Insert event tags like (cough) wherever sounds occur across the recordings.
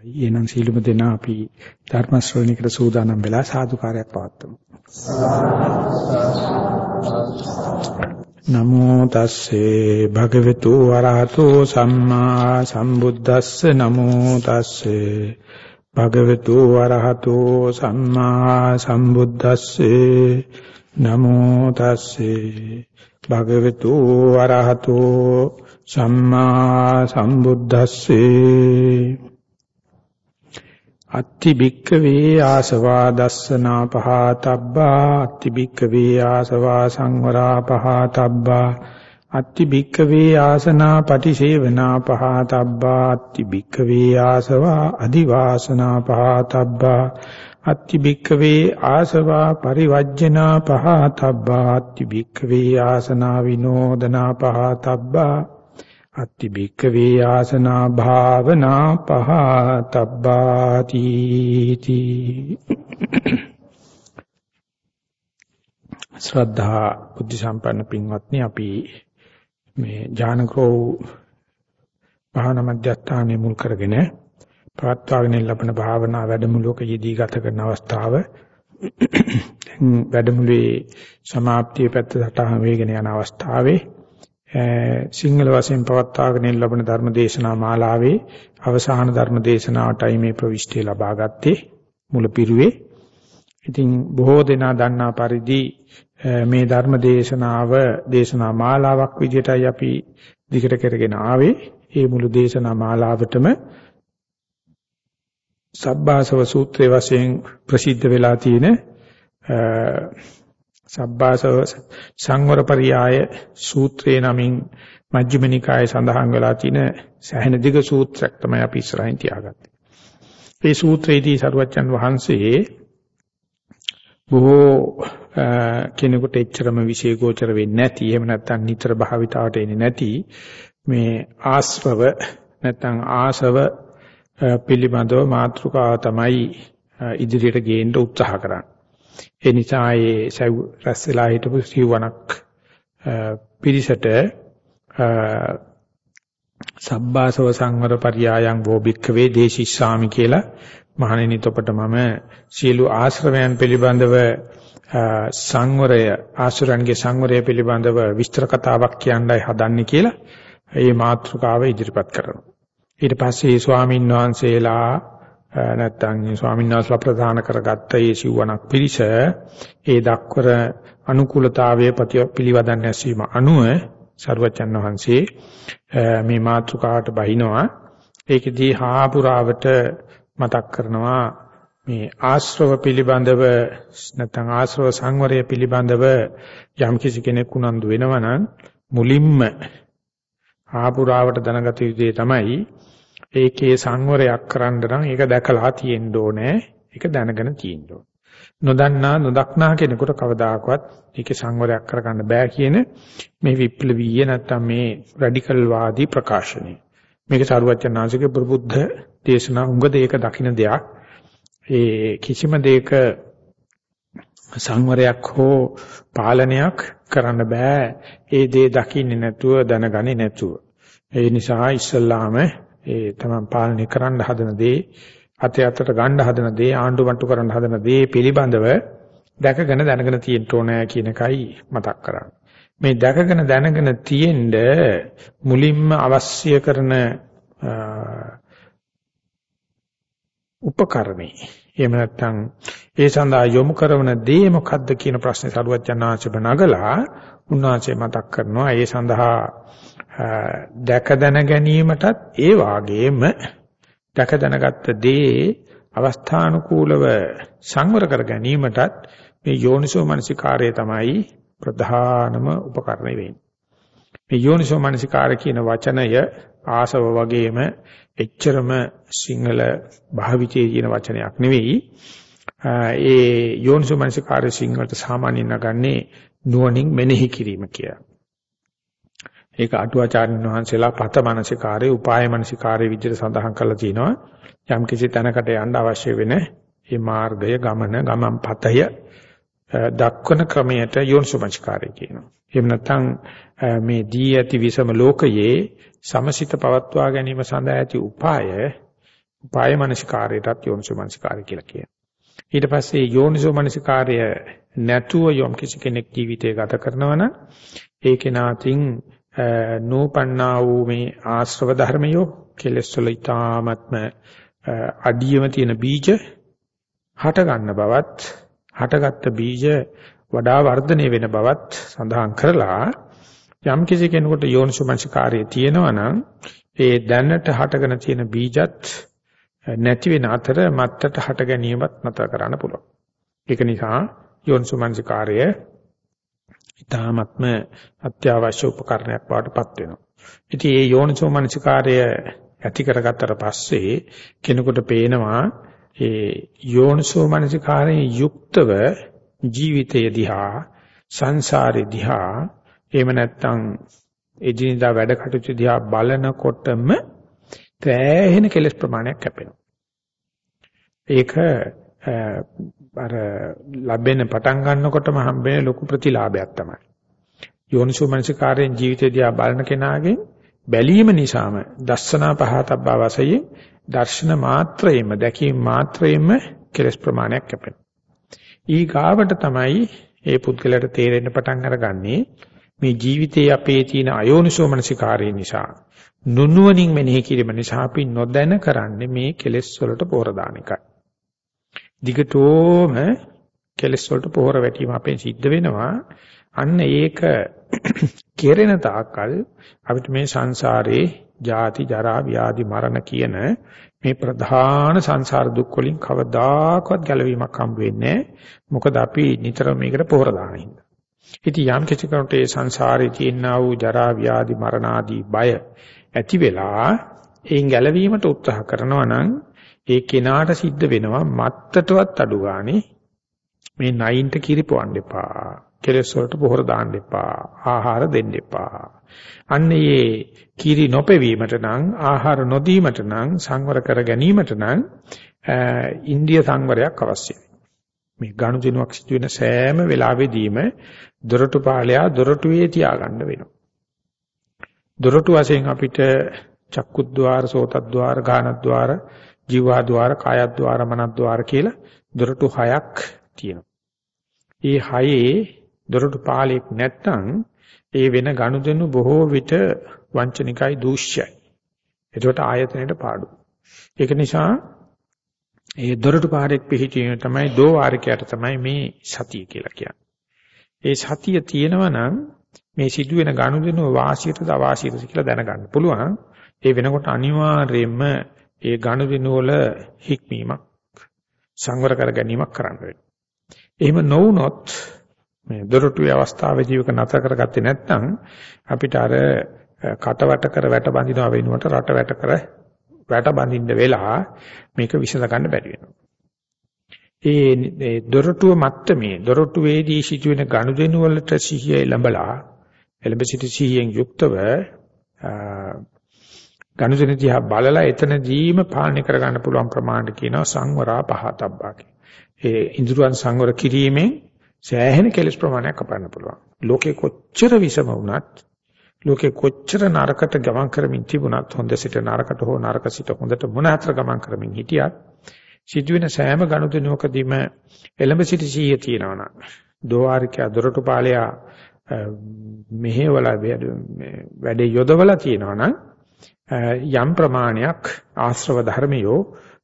එනම් සීලුම දෙනා අපි ධර්ම ශ්‍රවණයකට සූදානම් වෙලා සාදුකාරයක් පවත්වමු. නමෝ තස්සේ භගවතු වරහතෝ සම්මා සම්බුද්දස්ස. නමෝ තස්සේ භගවතු වරහතෝ සම්මා සම්බුද්දස්සේ. නමෝ තස්සේ භගවතු වරහතෝ සම්මා සම්බුද්දස්සේ. අත්ති භික්කවේ ආසවා දස්සනා පහතබ්බා අත්ති භික්කවේ ආසවා සංවරා පහතබ්බා අත්ති භික්කවේ ආසනා පටිසේවනා පහතබ්බා අත්ති භික්කවේ ආසවා අදිවාසනා පහතබ්බා අත්ති භික්කවේ ආසවා පරිවජ්ජනා පහතබ්බා අත්ති භික්කවේ ආසනා විනෝදනා පහතබ්බා අත්ති භික්කවේ ආසනා භාවනා පහතබ්බාති තී ශ්‍රද්ධා බුද්ධ සම්පන්න පින්වත්නි අපි මේ ඥානකෝ භාවනා මධ්‍යස්ථානයේ මුල් කරගෙන පවත්වාගෙන ලබන භාවනා වැඩමුළුවක යෙදී ගත කරන අවස්ථාව. දැන් වැඩමුළුවේ સમાප්තිය පැත්ත සටහන් වේගෙන යන අවස්ථාවේ සිංහල වශයෙන් පවත්වාගෙන ලැබෙන ධර්ම දේශනා මාලාවේ අවසාන ධර්ම දේශනාවටයි මේ ප්‍රවිෂ්ටි ලබා ගත්තේ මුල පිරුවේ. ඉතින් බොහෝ දෙනා දන්නා පරිදි මේ ධර්ම දේශනාව දේශනා මාලාවක් විදිහටයි අපි දිගට කරගෙන ආවේ. ඒ මුළු දේශනා මාලාවටම සබ්බාසව සූත්‍රයේ වශයෙන් ප්‍රසිද්ධ වෙලා තියෙන සබ්බාසව සංවර පරියාය සූත්‍රයේ නමින් මජ්ක්‍ධිම නිකායේ සඳහන් වෙලා තියෙන සැහැණ දිග සූත්‍රයක් තමයි අපි ඉස්සරහින් තියාගත්තේ. මේ සූත්‍රයේදී සරුවච්චන් වහන්සේ බොහෝ කෙනෙකුට එච්චරම විශේෂෝචර වෙන්නේ නැති එහෙම නැත්නම් නිතර භාවිතාවට එන්නේ නැති මේ ආශ්‍රව නැත්නම් ආසව පිළිබඳව මාතෘකාව තමයි ඉදිරියට ගේන්න උත්සාහ කරන්නේ. ඒ නිසා ඒ සව් රැස් වෙලා හිටපු සිවණක් පිරිසට සබ්බාසව සංවර පරියායන් වෝබික්කවේ දේශිස්සාමි කියලා මහණෙනි තොපට මම සියලු ආශ්‍රවයන් පිළිබඳව සංවරය ආශ්‍රයන්ගේ සංවරය පිළිබඳව විස්තර කතාවක් කියන්නයි හදන්නේ කියලා ඒ මාතෘකාව ඉදිරිපත් කරනවා. ඊට පස්සේ ස්වාමින් වහන්සේලා නැත්තම් ස්වාමීන් වහන්සේලා ප්‍රදාන කරගත්ත ඒ සිවණක් පිරිස ඒ දක්වර අනුකූලතාවයේ පිළිවදන් නැසීම අනුව සර්වචන් වහන්සේ මේ මාතෘකාවට බහිනවා. ඒකෙදී හාපුරාවට මතක් කරනවා මේ ආශ්‍රව පිළිබඳව නැත්නම් ආශ්‍රව සංවරය පිළිබඳව යම් කිසි කෙනෙක් උනන්දු වෙනවා නම් මුලින්ම ආපුරාවට දැනගත යුතු තමයි ඒකේ සංවරයක් කරන්න නම් ඒක දැකලා තියෙන්න ඕනේ. ඒක දැනගෙන තියෙන්න ඕනේ. නොදන්නා නොදක්නා කෙනෙකුට කවදාකවත් ඒකේ සංවරයක් කරගන්න බෑ කියන මේ විප්ලවීය නැත්තම් මේ රැඩිකල් වාදී ප්‍රකාශනය. මේක සාරවත්චනාංශික ප්‍රබුද්ධ දේශනා උඟ දෙයක දකින්න දෙයක්. ඒ කිසිම දෙයක සංවරයක් හෝ පාලනයක් කරන්න බෑ. ඒ දේ දකින්නේ නැතුව දැනගන්නේ නැතුව. ඒ නිසා ඉස්සල්ලාම ඒ තමයි පාලනය කරන්න හදන දේ අතේ අතට ගන්න හදන දේ ආණ්ඩු මට්ටු කරන්න හදන දේ පිළිබඳව දැකගෙන දැනගෙන තියෙන්න ඕනෑ කියන එකයි මතක් කරන්නේ. මේ දැකගෙන දැනගෙන තියෙන්න මුලින්ම අවශ්‍ය කරන උපකරණේ එහෙම නැත්නම් ඒ සඳහා යොමු කරන දේ මොකද්ද කියන ප්‍රශ්නේ සරුවත් ජනාංශ බනගලා උන්වහන්සේ මතක් කරනවා ඒ සඳහා දැක දැන ගැනීමටත් ඒ වාගේම දැක දැනගත්ත දේ අවස්ථානුකූලව සංවර කර ගැනීමටත් මේ යෝනිසෝ මනසිකාරය තමයි ප්‍රධානම උපකරණය වෙන්නේ. මේ යෝනිසෝ මනසිකාරය කියන වචනය ආසව වගේම එච්චරම සිංහල භාවිතයේ කියන වචනයක් නෙවෙයි. ඒ යෝනිසෝ මනසිකාරය සිංහලට සාමාන්‍යයෙන් නගන්නේ නුවණින් මෙනෙහි කිරීම කියලා. ඒක අටුවාචාර්යන් වහන්සේලා පත මනසිකාරේ උපාය මනසිකාරේ විදිහට සඳහන් කරලා තිනවා. යම් කිසි තැනකට යන්න අවශ්‍ය වෙන මේ මාර්ගය ගමන ගමන් පතය දක්වන ක්‍රමයට යෝනිසෝමනසිකාරය කියනවා. එහෙම නැත්නම් මේ දී ඇති විසම ලෝකයේ සමසිත පවත්වා ගැනීම සඳහා ඇති උපාය උපාය මනසිකාරයටත් යෝනිසෝ මනසිකාරය කියලා කියනවා. ඊට පස්සේ යෝනිසෝ මනසිකාරය නැතුව යම් කිසි කෙනෙක් ජීවිතය ගත කරනවා නම් ඒ කෙනාටින් නූපන්නා වූ මේ ආශ්‍රව ධර්මයෝ කෙලෙස් වල ඊ타ත්ම අඩියම තියෙන බීජ හට ගන්න බවත් හටගත්ත බීජ වඩා වර්ධනය වෙන බවත් සඳහන් කරලා යම් කිසි කෙනෙකුට යෝනිසුමනසිකාරයේ තියෙනවා නම් ඒ දැනට හටගෙන තියෙන බීජත් නැති වෙන අතර මත්තට හට ගැනීමත් නැතර කරන්න පුළුවන්. ඒක නිසා යෝනිසුමනසිකාරය ඊ타ත්ම අත්‍යවශ්‍ය උපකරණයක් වඩපත් වෙනවා. ඉතින් මේ යෝනිසුමනසිකාරය ඇති කරගත්තට පස්සේ කෙනෙකුට පේනවා ඒ යෝනිසෝමනසිකාරයෙන් යුක්තව ජීවිතය දිහා සංසාරේ දිහා එහෙම නැත්නම් එදිනදා වැඩ කටයුතු දිහා බලනකොටම තෑහෙන කෙලස් ප්‍රමාණයක් කැපෙනවා. ඒක අර ලැබෙන පටන් ගන්නකොටම හම්බෙන ලොකු ප්‍රතිලාභයක් තමයි. යෝනිසෝ මනසිකාරයෙන් ජීවිතය දිහා බලන කෙනාගෙන් බැලීම නිසාම දස්සනා පහතබ්බා වශයෙන් දර්ශන මාත්‍රයෙන්ම දැකීම මාත්‍රයෙන්ම කෙලස් ප්‍රමාණයක් කැපෙනවා. ඊ ගාවට තමයි ඒ පුද්ගලයාට තේරෙන්න පටන් අරගන්නේ මේ ජීවිතයේ අපේ තියෙන අයෝනිසෝ මනසිකාරය නිසා නුනුවණින් මෙනෙහි කිරීම නිසා අපි නොදැන කරන්නේ මේ කෙලෙස් වලට පෝර දාන එකයි. දිගටම කෙලෙස් වලට පෝර වැටීම අපෙන් සිද්ධ වෙනවා. අන්න ඒක (clears throat) කෙරෙන තාක්කල් අපිට මේ සංසාරේ ජාති ජරා ව්‍යාධි මරණ කියන මේ ප්‍රධාන සංසාර දුක් වලින් කවදාකවත් ගැලවීමක් හම්බ වෙන්නේ මොකද අපි නිතරම මේකට පොහොර දාන හින්දා. ඉතින් යම් කිසි කෙනෙකුට ඒ සංසාරේ තියෙනා වූ ජරා ව්‍යාධි මරණ ආදී බය ඇති වෙලා එයින් ගැලවීමට උත්සාහ කරනවා නම් ඒ කෙනාට සිද්ධ වෙනවා මත්තටවත් අඩු ගානේ මේ නයින්ට කිරිපොවන්න එපා. කෙලස් වලට පොහොර දාන්න එපා. ආහාර දෙන්න එපා. අන්න ඒ කිරි නොපෙවීමට නම් ආහාර නොදීමට නම් සංවර කර ගැනීමට නම් ඉන්දිය සංවරයක් අවශ්‍යයි. මේ ගනුදෙනුවක් සිදු වෙන සෑම වෙලාවෙදීම දොරටු පාලයා දොරටුවේ තියාගන්න වෙනවා. දොරටු වශයෙන් අපිට චක්කුද්්වාර, සෝතද්්වාර, ගානද්්වාර, ජීවාද්්වාර, කායද්්වාර, මනද්්වාර කියලා දොරටු හයක් තියෙනවා. ඒ හයේ දොරටු පාලයක් නැත්නම් ඒ වෙන ගනුදෙනු බොහෝ විට වංචනිකයි දූෂ්‍යයි. ඒකට ආයතනයට පාඩු. ඒක නිසා ඒ දොරටු පාරෙක් පිහිටීම තමයි දෝවාරිකයට තමයි මේ සතිය කියලා කියන්නේ. ඒ සතිය තියෙනවා නම් මේ සිදුවෙන ගනුදෙනුව වාසියටද අවාසියටද කියලා දැනගන්න පුළුවන්. ඒ වෙනකොට අනිවාර්යයෙන්ම ඒ ගනුදෙනුව වල හික්මීමක් සංවර කර ගැනීමක් කරන්න වෙනවා. එහෙම නොවුනොත් මේ දොරටුවේ අවස්ථාවේදී ඒක නතර කරගත්තේ නැත්නම් අපිට අර කටවට කර වැට බඳිනවා වෙනුවට රට වැට කර වැට බඳින්න වෙලා මේක විසඳ ගන්න බැරි වෙනවා. ඒ දොරටුව මත්තමේ දොරටුවේදී සිදුවෙන ගනුදෙනු වලට සිහිය ලැබලා එළඹ සිටි සිහියෙන් යුක්තව ගනුදෙනු දිහා බලලා එතනදීම පාලනය කරගන්න පුළුවන් ප්‍රමාණයට කියනවා සංවරා පහතබ්බා ඒ ඉන්ද්‍රියන් සංවර කිරීමෙන් සෑහෙන කෙලස් ප්‍රමාණයක් කපන්න පුළුවන්. ලෝකේ කොච්චර විසම වුණත් ලෝකේ කොච්චර නරකට ගමන් කරමින් තිබුණත් හොඳ සිට නරකට හෝ නරක සිට හොඳට මොන අතර ගමන් කරමින් හිටියත් සිදුවෙන සෑම ගනුදෙනුවකදීම එළඹ සිට සීය තියෙනවනම් දෝවාරිකයා දොරටු පාලයා මෙහෙවලා වැඩේ යොදවලා තියෙනවනම් යම් ප්‍රමාණයක් ආශ්‍රව ධර්මයෝ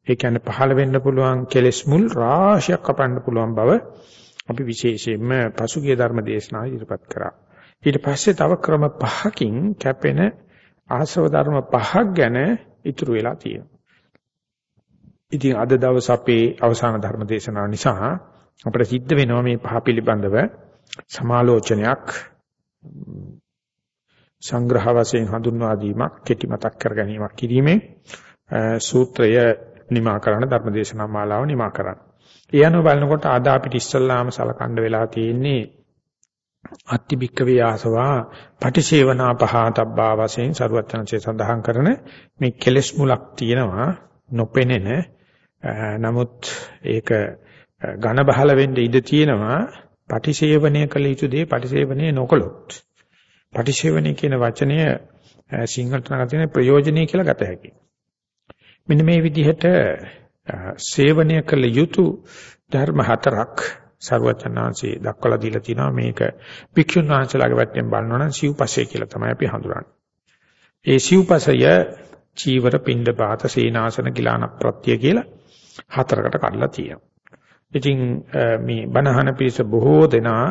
ඒ කියන්නේ පහළ වෙන්න පුළුවන් කෙලෙස් මුල් රාශියක් කපන්න පුළුවන් බව අපි විශේෂයෙන්ම පසුගිය ධර්ම දේශනාව ඉදිරිපත් කරා. ඊට පස්සේ තව ක්‍රම පහකින් කැපෙන ආශ්‍රව ධර්ම පහක් ගැන ඉතුරු වෙලා තියෙනවා. ඉතින් අද දවස් අපේ අවසාන ධර්ම දේශනාව නිසා අපිට සිද්ධ වෙනවා මේ පහ පිළිබඳව සමාලෝචනයක් සංග්‍රහ වශයෙන් හඳුන්වා දීමක් කෙටි මතක් කර ගැනීමක් කිරීමෙන් සූත්‍රය නිමා කරන ධර්ම දේශනා මාලාව නිමා කරන්න. ඒ අනුව බලනකොට ආද අපිට ඉස්සල්ලාම සලකන්න වෙලා තියෙන්නේ අත්තිබික්කවේ ආසවා පටිසේවනා පහතබ්බා වශයෙන් සරුවචනසේ සඳහන් කරන මේ කෙලෙස් මුලක් තියෙනවා නොපෙනෙන නමුත් ඒක ඝන බහල වෙන්න ඉඩ තියෙනවා පටිසේවනය කළ යුතු දේ පටිසේවනය නොකළොත් පටිශේවණේ කියන වචනය සිංහලට නම් තියෙන ප්‍රයෝජනීය කියලා ගත හැකියි. මෙන්න මේ විදිහට සේවනය කළ යුතු ධර්ම හතරක් සර්වචනාංශේ දක්වලා දීලා තිනවා මේක භික්ෂුන් වහන්සේලාගේ පැත්තෙන් බලනවා නම් සිව්පසය කියලා තමයි අපි හඳුරන්නේ. ඒ සිව්පසය චීවර පින්ඳ පාත සීනාසන ගිලාන ප්‍රත්‍ය කියලා හතරකට කඩලා තියෙනවා. ඉතින් මේ බණහන පිරිස බොහෝ දෙනා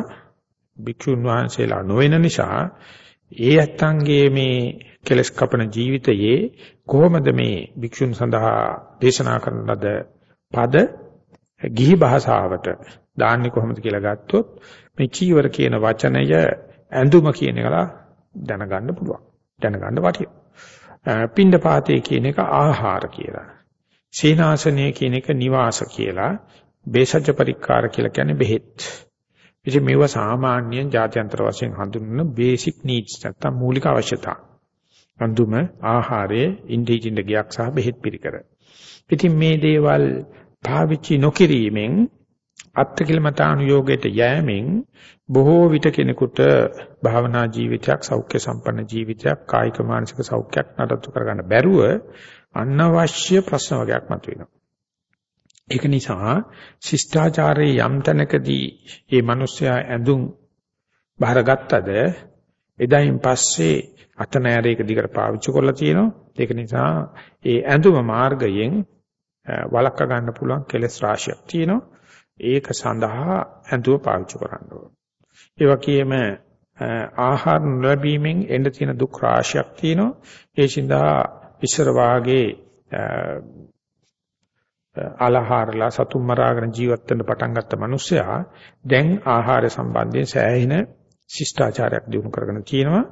භික්ෂුන් වහන්සේලා නොවන නිසා ඒ ඇත්තන්ගේ මේ කෙලස් කපන ජීවිතයේ කොහොමද මේ භික්ෂුන් සඳහා දේශනා කරන ලද පද ගිහි භාෂාවට දාන්නේ කොහොමද කියලා ගත්තොත් මේ චීවර කියන වචනය ඇඳුම කියන එකලා දැනගන්න පුළුවන්. දැනගන්න වටිනවා. පින්ඩ පාතේ කියන එක ආහාර කියලා. සීනාසනය කියන එක නිවාස කියලා. බේසජ්‍ය පරික්කාර කියලා කියන්නේ බෙහෙත්. ඉතින් මේවා සාමාන්‍යයෙන් ජාත්‍යන්තර වශයෙන් හඳුන්වන බේසික් නීඩ්ස් නැත්තම් මූලික අවශ්‍යතා. අඳුම, ආහාරයේ ඉන්දිජින්ද ගයක් සහ බෙහෙත් පිළිකර. ඉතින් මේ දේවල් පාවිච්චි නොකිරීමෙන් අත්කිලමතානුയോഗයට යෑමෙන් බොහෝ විට කෙනෙකුට භාවනා ජීවිතයක් සෞඛ්‍ය සම්පන්න ජීවිතයක් කායික මානසික සෞඛ්‍යයක් නඩත්තු කරගන්න බැරුව අනවශ්‍ය ප්‍රශ්න වගේක් මතුවෙනවා. ඒක නිසා ශිෂ්ටාචාරයේ යම් තැනකදී මේ මිනිස්සයා ඇඳුම් බාරගත්තද එදායින් පස්සේ අතනෑරේක දිගට පාවිච්චි කරලා තියෙනවා. ඒක නිසා ඒ ඇඳුම මාර්ගයෙන් වළක්ව ගන්න පුළුවන් කෙලස් රාශියක් තියෙනවා. ඒක සඳහා ඇඳුව පාවිච්චි කරන්න ඕන. ඒ වගේම ආහාර නොලැබීමෙන් එන්න තියෙන දුක් රාශියක් තියෙනවා. ඒ සිඳා ඉස්සර වාගේ අලහාරලා සතුම් මරාගෙන ජීවත් වෙන්න පටන් ගත්ත මිනිස්සයා දැන් ආහාර සම්බන්ධයෙන් සෑහෙන ශිෂ්ටාචාරයක් දිනු කරගෙන තියෙනවා.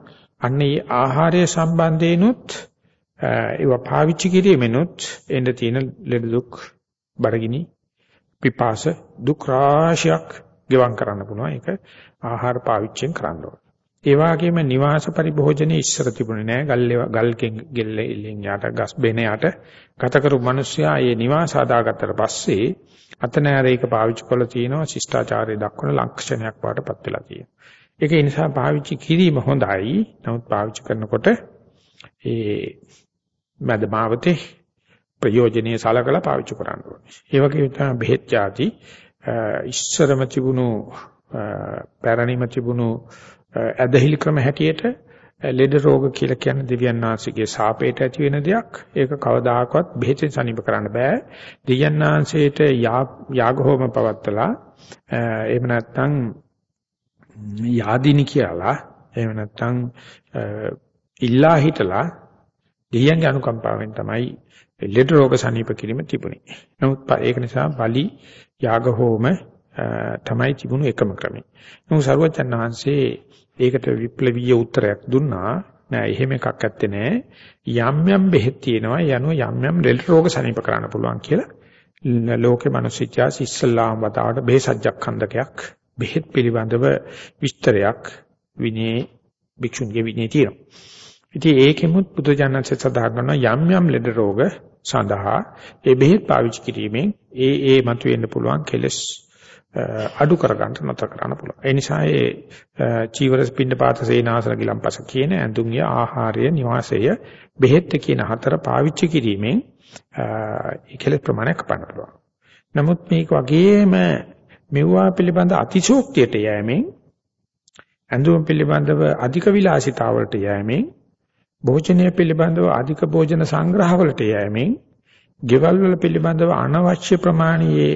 අන්න ඒ ආහාරය සම්බන්ධේනොත් ඒව පාවිච්චි කිරීමෙනුත් එන්න තියෙන ලෙඩ දුක් බරගිනි පිපාස දුක් රාශියක් ගෙවම් කරන්න පුළුවන්. ඒක ආහාර පාවිච්චියෙන් කරන්න ඕනේ. ඒ වගේම නිවාස පරිභෝජනේ ඉස්සර තිබුණේ නෑ ගල් ගල්කෙන් ගෙල්ලෙන් යට ගස් බෙන යට ගත කරු මිනිස්සයා මේ නිවාස හදාගත්තට පස්සේ අතනෑර ඒක පාවිච්චි කරලා තිනවා ශිෂ්ටාචාරය දක්වන ලක්ෂණයක් වඩපත් වෙලා තියෙනවා. ඒක නිසා පාවිච්චි කිරීම හොඳයි. නමුත් පාවිච්චි කරනකොට ඒ මදමාවතේ ප්‍රයෝජනීය සලකලා පාවිච්චි කරන්න ඕනේ. ඒ වගේ තමයි බෙහෙත් ಜಾති ඉස්සරම තිබුණු පැරණිම තිබුණු ඇදහිලි ක්‍රම හැටියට ලෙඩ රෝග කියලා කියන්නේ දිව්‍යන් වහන්සේගේ සාපේට ඇති වෙන දෙයක්. ඒක කවදාකවත් බෙහෙතෙන් සනීප කරන්න බෑ. දිව්‍යන් වහන්සේට යාග හෝම පවත්තලා එහෙම නැත්නම් යාදිනි කියලා එහෙම නැත්නම් ඉල්ලා හිටලා දෙයයන්ගේ අනුකම්පාවෙන් තමයි ලෙඩ රෝග සනීප කිරීම තිබුණේ. නමුත් ඒක නිසා බලි යාග හෝම තමයි තිබුණු එකම ක්‍රමය. නමුත් සරුවචන් වහන්සේ ඒකට විප්ලවීය උත්තරයක් දුන්නා. නෑ එහෙම එකක් ඇත්තේ නෑ. යම් යම් බෙහෙත් තියෙනවා යනුව යම් යම් ලෙඩ රෝග සනීප කරන්න පුළුවන් කියලා ලෝකේ මිනිස්සිච්චාස් ඉස්සල්ලාම වතාවට බෙහෙසජ්ජක් ඛණ්ඩකයක් බෙහෙත් පිළිබඳව විස්තරයක් විනී භික්ෂුන්ගේ විනී තියෙනවා. ඉතින් ඒකෙමුත් බුදුජානකසේ සඳහන් කරනවා යම් යම් ලෙඩ රෝග සඳහා ඒ බෙහෙත් පාවිච්චි කිරීමෙන් ඒ ඒ මතුවෙන්න පුළුවන් කෙලස් අඩු කරගන්න නැතර කරන්න පුළුවන්. ඒ නිසා ඒ චීවර පින්න පාත සේනාසන ගිලම්පස කියන ඇඳුම්ය ආහාරය නිවාසය බෙහෙත් කියන හතර පාවිච්චි කිරීමෙන් ඒ කෙලස් ප්‍රමාණය කපන්න පුළුවන්. නමුත් මේක වගේම මෙවුවා පිළිබඳ අතිශෝක්තියට යෑමෙන් ඇඳුම් පිළිබඳව අධික විලාසිතාවලට යෑමෙන් භෝජනය පිළිබඳව අධික භෝජන සංග්‍රහවලට යෑමෙන් ගෙවල් වල පිළිබඳව අනවශ්‍ය ප්‍රමාණයේ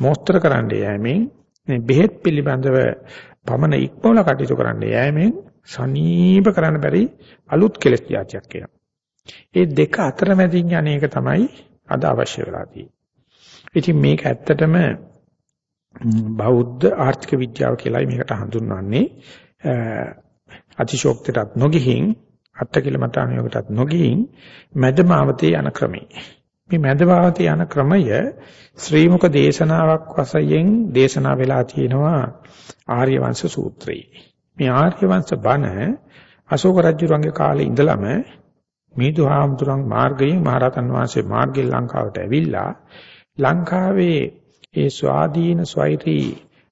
මෝස්තර කරන්න යෑමෙන් මේ බෙහෙත් පිළිබඳව පමණ ඉක්මවල කටයුතු කරන්න යෑමෙන් සනීප කරන්න බැරි අලුත් කෙලෙස් જાතියක් එනවා. ඒ දෙක අතර මැදින් යන්නේක තමයි අද අවශ්‍ය වෙලා තියෙන්නේ. ඉතින් මේක ඇත්තටම බෞද්ධ ආර්ථික විද්‍යාව කියලායි මේකට හඳුන්වන්නේ. අතිශෝක්තයට නොගිහින් අත්තකිලමතානියකටත් නොගින් මැදමාවතේ යන ක්‍රමය. මේ මැදමාවතේ යන ක්‍රමය ශ්‍රී මුක දේශනාවක් වශයෙන් දේශනා වෙලා තියෙනවා ආර්ය වංශ සූත්‍රයේ. මේ ආර්ය වංශ බණ අශෝක රජුරන්ගේ කාලේ ඉඳලම මිදුහාමුදුරන් මාර්ගයෙන් මහරතන් වහන්සේ මාර්ගයෙන් ලංකාවට ඇවිල්ලා ලංකාවේ ඒ ස්වාධීන ස්වෛරී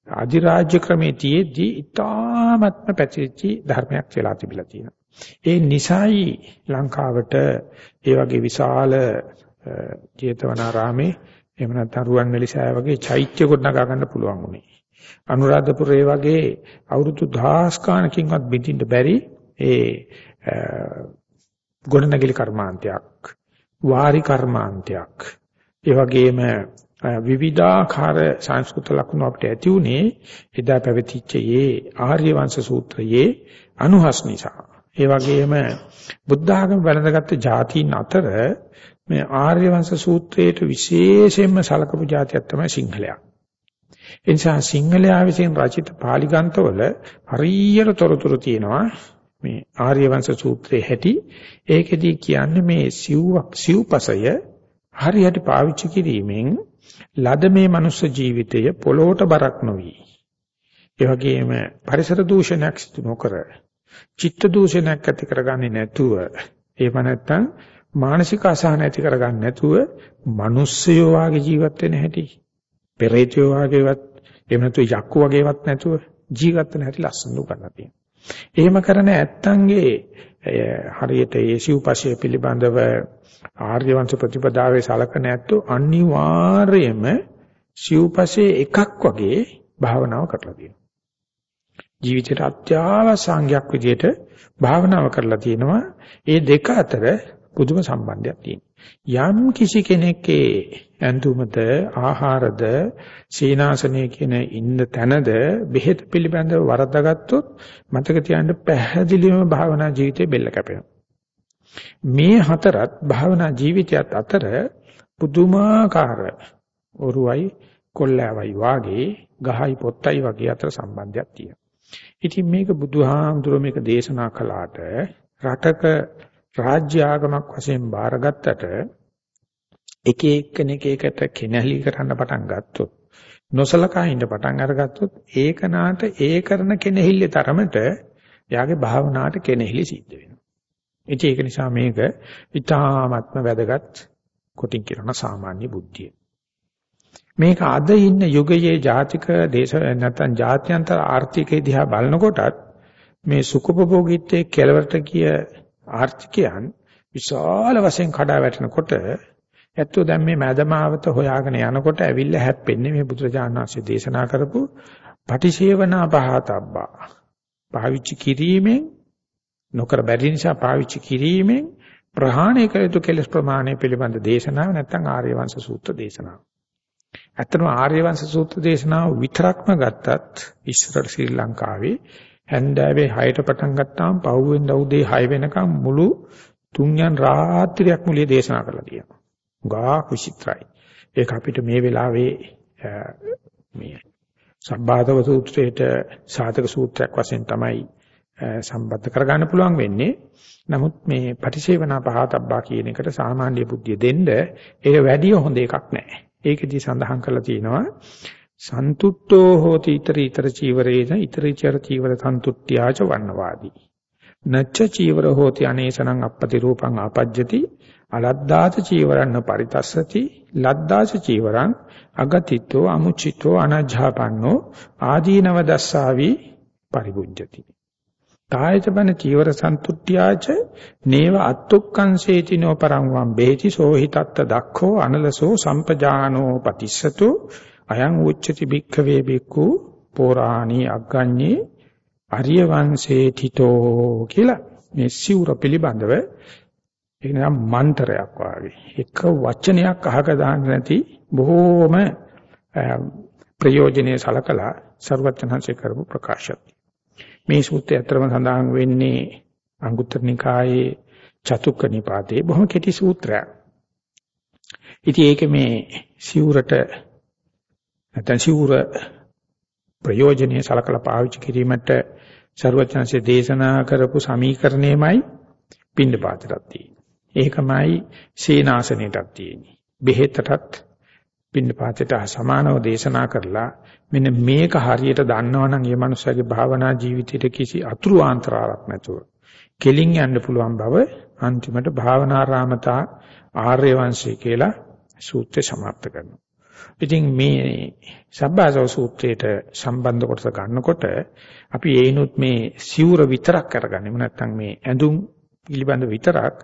අධිරාජ්‍ය ක්‍රමයේ තියේදී ඉතාමත්ම පැතිරිච්ච ධර්මයක් වෙලා තිබිලා තියෙනවා. ඒ නිසයි ලංකාවට ඒ වගේ විශාල ජේතවනාරාමේ එහෙම නැත්නම් රුවන්වැලි සෑය වගේ චෛත්‍ය ගොඩනගා ගන්න පුළුවන් වුණේ. අනුරාධපුරේ වගේ අවුරුදු දහස් ගානකින්වත් බිඳින්න බැරි ඒ ගොඩනැගිලි කර්මාන්තයක් වාරි කර්මාන්තයක් ඒ වගේම විවිධාකාර සංස්කෘත ලක්ෂණ අපිට ඇති උනේ එදා පැවතිච්ච මේ ආර්ය වංශ සූත්‍රයේ අනුහස් නිසා. ඒ වගේම බුද්ධ ආගම වැළඳගත්තු જાතීන් අතර මේ ආර්ය වංශ සූත්‍රයට විශේෂයෙන්ම සලකපු જાතියක් තමයි සිංහලයා. ඒ නිසා සිංහලයා විසින් රචිත පාලි ග්‍රන්ථවල හරියට තොරතුරු තියෙනවා මේ ආර්ය වංශ සූත්‍රයේ හැටි. ඒකෙදී කියන්නේ මේ සිව්වක් සිව්පසය හරියට පාවිච්චි කිරීමෙන් ලද මේ මනුස්ස ජීවිතය පොළොවට බරක් නොවි. ඒ වගේම පරිසර දූෂණයක් සිදු නොකර චිත්ත දූෂණයක් ඇති කරගන්නේ නැතුව ඒව නැත්තම් මානසික අසහන ඇති කරගන්න නැතුව මිනිස්සයෝ වාගේ ජීවත් වෙන හැටි පෙරේතයෝ වාගේවත් එහෙම නැතු යක්කු වගේවත් නැතුව ජීවත් වෙන හැටි ලස්සන උගන්ලා තියෙනවා. එහෙම කරන ඇත්තන්ගේ හරියට ඒ සිව්පසය පිළිබඳව ආර්ය වංශ ප්‍රතිපදාවේ සලකන ඇත්තෝ අනිවාර්යයෙන්ම සිව්පසේ එකක් වගේ භාවනාව කරලා තියෙනවා. ජීවිතයට අත්‍යවශ්‍යංගයක් විදිහට භාවනාව කරලා තියෙනවා. ඒ දෙක අතර පුදුම සම්බන්ධයක් තියෙනවා. යම් කිසි කෙනෙක්ගේ ඇඳුමද ආහාරද සීනාසනයේ කියන ඉන්න තැනද බෙහෙත් පිළිබඳව වරද්දාගත්තොත් මතක තියාගන්න පැහැදිලිවම භාවනා ජීවිතේ බෙල්ල කැපෙනවා. මේ හතරත් භාවනා ජීවිතයත් අතර පුදුමාකාර ඔරුවයි කොල්ලෑවයි වාගේ ගහයි පොත්තයි වගේ අතර සම්බන්ධයක් තියෙනවා. ඉතින් මේක බුදුහාමුදුරුවෝ මේක දේශනා කළාට රටක රාජ්‍ය ආගමක් වශයෙන් බාරගත්තට එක එක්කෙනෙක් ඒකට කෙනහලි කරන්න පටන් ගත්තොත් නොසලකා ඉන්න පටන් අරගත්තොත් ඒක නාට ඒ කරන කෙනෙහිල්ලේ තරමට යාගේ භාවනාවට කෙනෙහිලි සිද්ධ වෙනවා. ඉතින් ඒක නිසා මේක ඊ타ත්ම වැදගත් කොටින් කියන සාමාන්‍ය බුද්ධිය. මේක අද ඉන්න යුගයේ ජාතික දේශ නැත්නම් ජාත්‍යන්තර ආර්ථිකය දිහා බලනකොටත් මේ සුඛභෝගීත්වයේ කෙලවරට කිය ආර්ථිකයන් විශාල වශයෙන් කඩා වැටෙනකොට ඇත්තෝ දැන් මේ මැදමාවත හොයාගෙන යනකොට ඇවිල්ලා හැප්පෙන්නේ මේ බුදුරජාණන් වහන්සේ දේශනා කරපු පටිසේවනා පහතබ්බා. පාවිච්චි කිරීමෙන් නොකර බැරි නිසා පාවිච්චි කිරීමෙන් ප්‍රහාණය කළ යුතු කෙලස් ප්‍රමාණය පිළිබඳ දේශනාව නැත්නම් ආර්ය වංශ සූත්‍ර දේශනාව. ඇත්තටම ආර්ය වංශ සූත්‍ර දේශනාව විතරක්ම ගත්තත් ඉස්සර ශ්‍රී ලංකාවේ හැන්දෑවේ 6ට පටන් ගත්තාම පහුවෙන් උදේ 6 වෙනකම් මුළු තුන්යන් රාත්‍රියක් මුලිය දේශනා කරලා තියෙනවා. ගාක් විචිත්‍රයි. ඒක අපිට මේ වෙලාවේ මේ සම්බාධව සූත්‍රයේට සාධක සූත්‍රයක් වශයෙන් තමයි සම්බන්ධ කරගන්න පුළුවන් වෙන්නේ. නමුත් මේ පටිසේවනා පහතබ්බා කියන එකට සාමාන්‍ය බුද්ධිය දෙන්න ඒක වැඩි හොඳ එකක් නෑ. ඒකෙදි සඳහන් කරලා තියෙනවා සන්තුට්ඨෝ හෝති iter iter චීවරේන iter චර චීවර සන්තුට්ඨ්‍යාච වන්නවාදී. නච්ච චීවර හෝති අනේසනං අපපති රූපං ආපජ්ජති අලද්දාච චීවරන්න පරිතස්සති ලද්දාච චීවරං අගතිතෝ අමුචිතෝ අනජ්ජාපන්නෝ ආදීනව දස්සාවි පරිබුද්ධති. කායචබන චීවර සන්තුට්ඨ්‍යාච නේව අත්තුක්කංසේතිනෝ පරං වම් බේති සෝහිතත්ත දක්ඛෝ අනලසෝ සම්පජානෝ පතිස්සතු අයං උච්චති භික්ඛවේ භික්ඛු පෝරාණී අග්ගඤ්ඤේ ආර්ය වංශේ තිතෝ කියලා මේ සිවුර පිළිබඳව ඒක නම් මන්ත්‍රයක් වාගේ එක වචනයක් අහක දාන්න නැති බොහෝම ප්‍රයෝජනෙයි සලකලා ਸਰවඥාන්සේ කරපු ප්‍රකාශය මේ සූත්‍රය අතරම සඳහන් වෙන්නේ අංගුත්තර නිකායේ චතුක්ක නිපාතේ බොහොම කෙටි සූත්‍රයක්. ඉතින් ඒක මේ සිවුරට නැත්නම් සිවුර ප්‍රයෝජනීය සලකලා පාවිච්චි කිරීමට ਸਰවඥාන්සේ දේශනා කරපු සමීකරණයමයි පින්ඳ පාතටත් තියෙන්නේ. ඒකමයි සීනාසනෙටත් තියෙන්නේ. බෙහෙතටත් පින්ඳ පාතට සමානව දේශනා කරලා මෙන්න මේක හරියට දන්නවනම් ඒ මනුස්සයාගේ භාවනා ජීවිතයට කිසි අතුරු ආන්තරාවක් නැතුව කෙලින් යන්න පුළුවන් බව අන්තිමට භාවනාරාමතා ආර්ය වංශය කියලා සූත්‍රය සමර්ථ කරනවා. ඉතින් මේ සබ්බාසව සූත්‍රයට සම්බන්ධ කොටස ගන්නකොට අපි ඒනොත් මේ සිවුර විතරක් අරගන්නෙමු නැත්නම් මේ ඇඳුම් පිළිබඳ විතරක්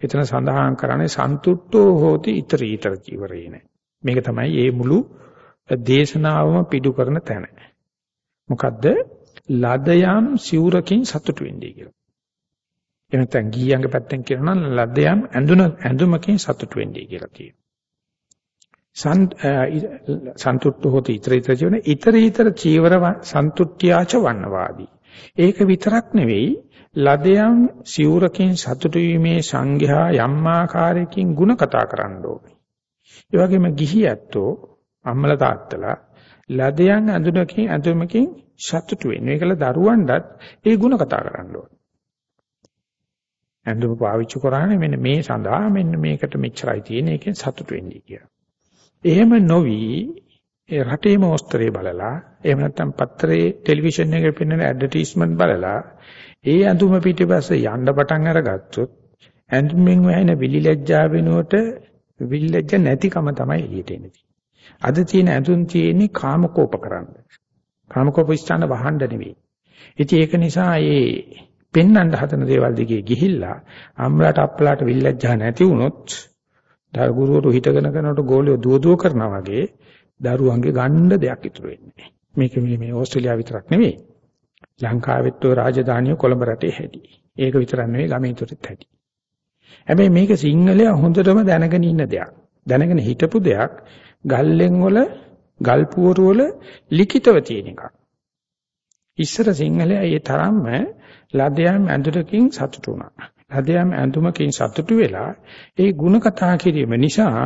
එතන සඳහන් කරන්නේ සන්තුට්ඨෝ හෝති iter iter චීවරේන. මේක තමයි මේ මුළු දේශනාවම පිටු කරන තැන. මොකද්ද? ලදයම් සිවුරකින් සතුටු වෙන්නේ කියලා. එහෙම නැත්නම් ගීයන්ග පැත්තෙන් කියනවා නම් ලදයම් ඇඳුන ඇඳුමකින් සතුටු වෙන්නේ කියලා කියනවා. සන්තුට්ඨ හොති ඊතර ඊතර ජීවන ඊතර ඊතර චීවර සන්තුට්ඨ්‍යාච වන්නවාදී. ඒක විතරක් නෙවෙයි ලදයන් සිවුරකින් සතුටු වීමේ සංඝයා යම් ආකාරයකින් ಗುಣ කතා කරන්න ඕනේ. ඒ වගේම ගිහි ඇත්තෝ අම්මලා තාත්තලා ලදයන් ඇඳුමකින් ඇඳුමකින් සතුටු වෙන්නේ. ඒකල දරුවන්ටත් ඒ ಗುಣ කතා කරන්න ඕනේ. ඇඳුම පාවිච්චි කරානේ මෙන්න මේ සඳහා මෙන්න මේකට මෙච්චරයි තියෙන්නේ ඒකෙන් සතුටු වෙන්නේ කියලා. එහෙම නොවි ඒ රටේ මොස්තරේ බලලා එහෙම නැත්නම් පත්‍රයේ ටෙලිවිෂන් එකේ පෙන්වන ඇඩ්වර්ටයිස්මන්ට් බලලා ඒ ඇඳුම පිටිපස්සේ යන්න පටන් අරගත්තොත් ඇඳුමින් වැහෙන විලිලැජ්ජා වෙනුවට විලිලැජ්ජ නැතිකම තමයි එළියට එන්නේ. අද තියෙන ඇඳුම් තියෙන්නේ කාමකෝප කරන්න. කාමකෝප ස්ථාන වහන්න නෙවෙයි. ඉතින් ඒක නිසා ඒ පෙන්වන්න හදන දේවල් දිගේ ගිහිල්ලා අම්ලට අප්පලාට විල්ලැජ්ජා නැති වුණොත් දරු ගුරුවරු හිටගෙන කරනකොට ගෝලිය දුව දුව කරනවා වගේ දරුවන්ගේ ගණ්ඩ දෙයක් ඉතුරු වෙන්නේ. මේක මේ මේ ඕස්ට්‍රේලියාව විතරක් නෙවෙයි. ලංකාවෙත් ඔය රාජධානිය කොළඹ රටේ හැටි. ඒක විතරක් නෙවෙයි ළමයි තුරත් හැටි. හැබැයි මේක සිංහලයා හොඳටම දැනගෙන ඉන්න දෙයක්. දැනගෙන හිටපු දෙයක් ගල්ලෙන් වල ගල් පුවරු වල ලිඛිතව තියෙන එකක්. ඉස්සර සිංහලයා ඒ තරම්ම ලදයන් ඇඳුරකින් සතුටු වුණා. ලදයන් ඇඳුමකින් සතුටු වෙලා ඒ ಗುಣ කතා කිරීම නිසා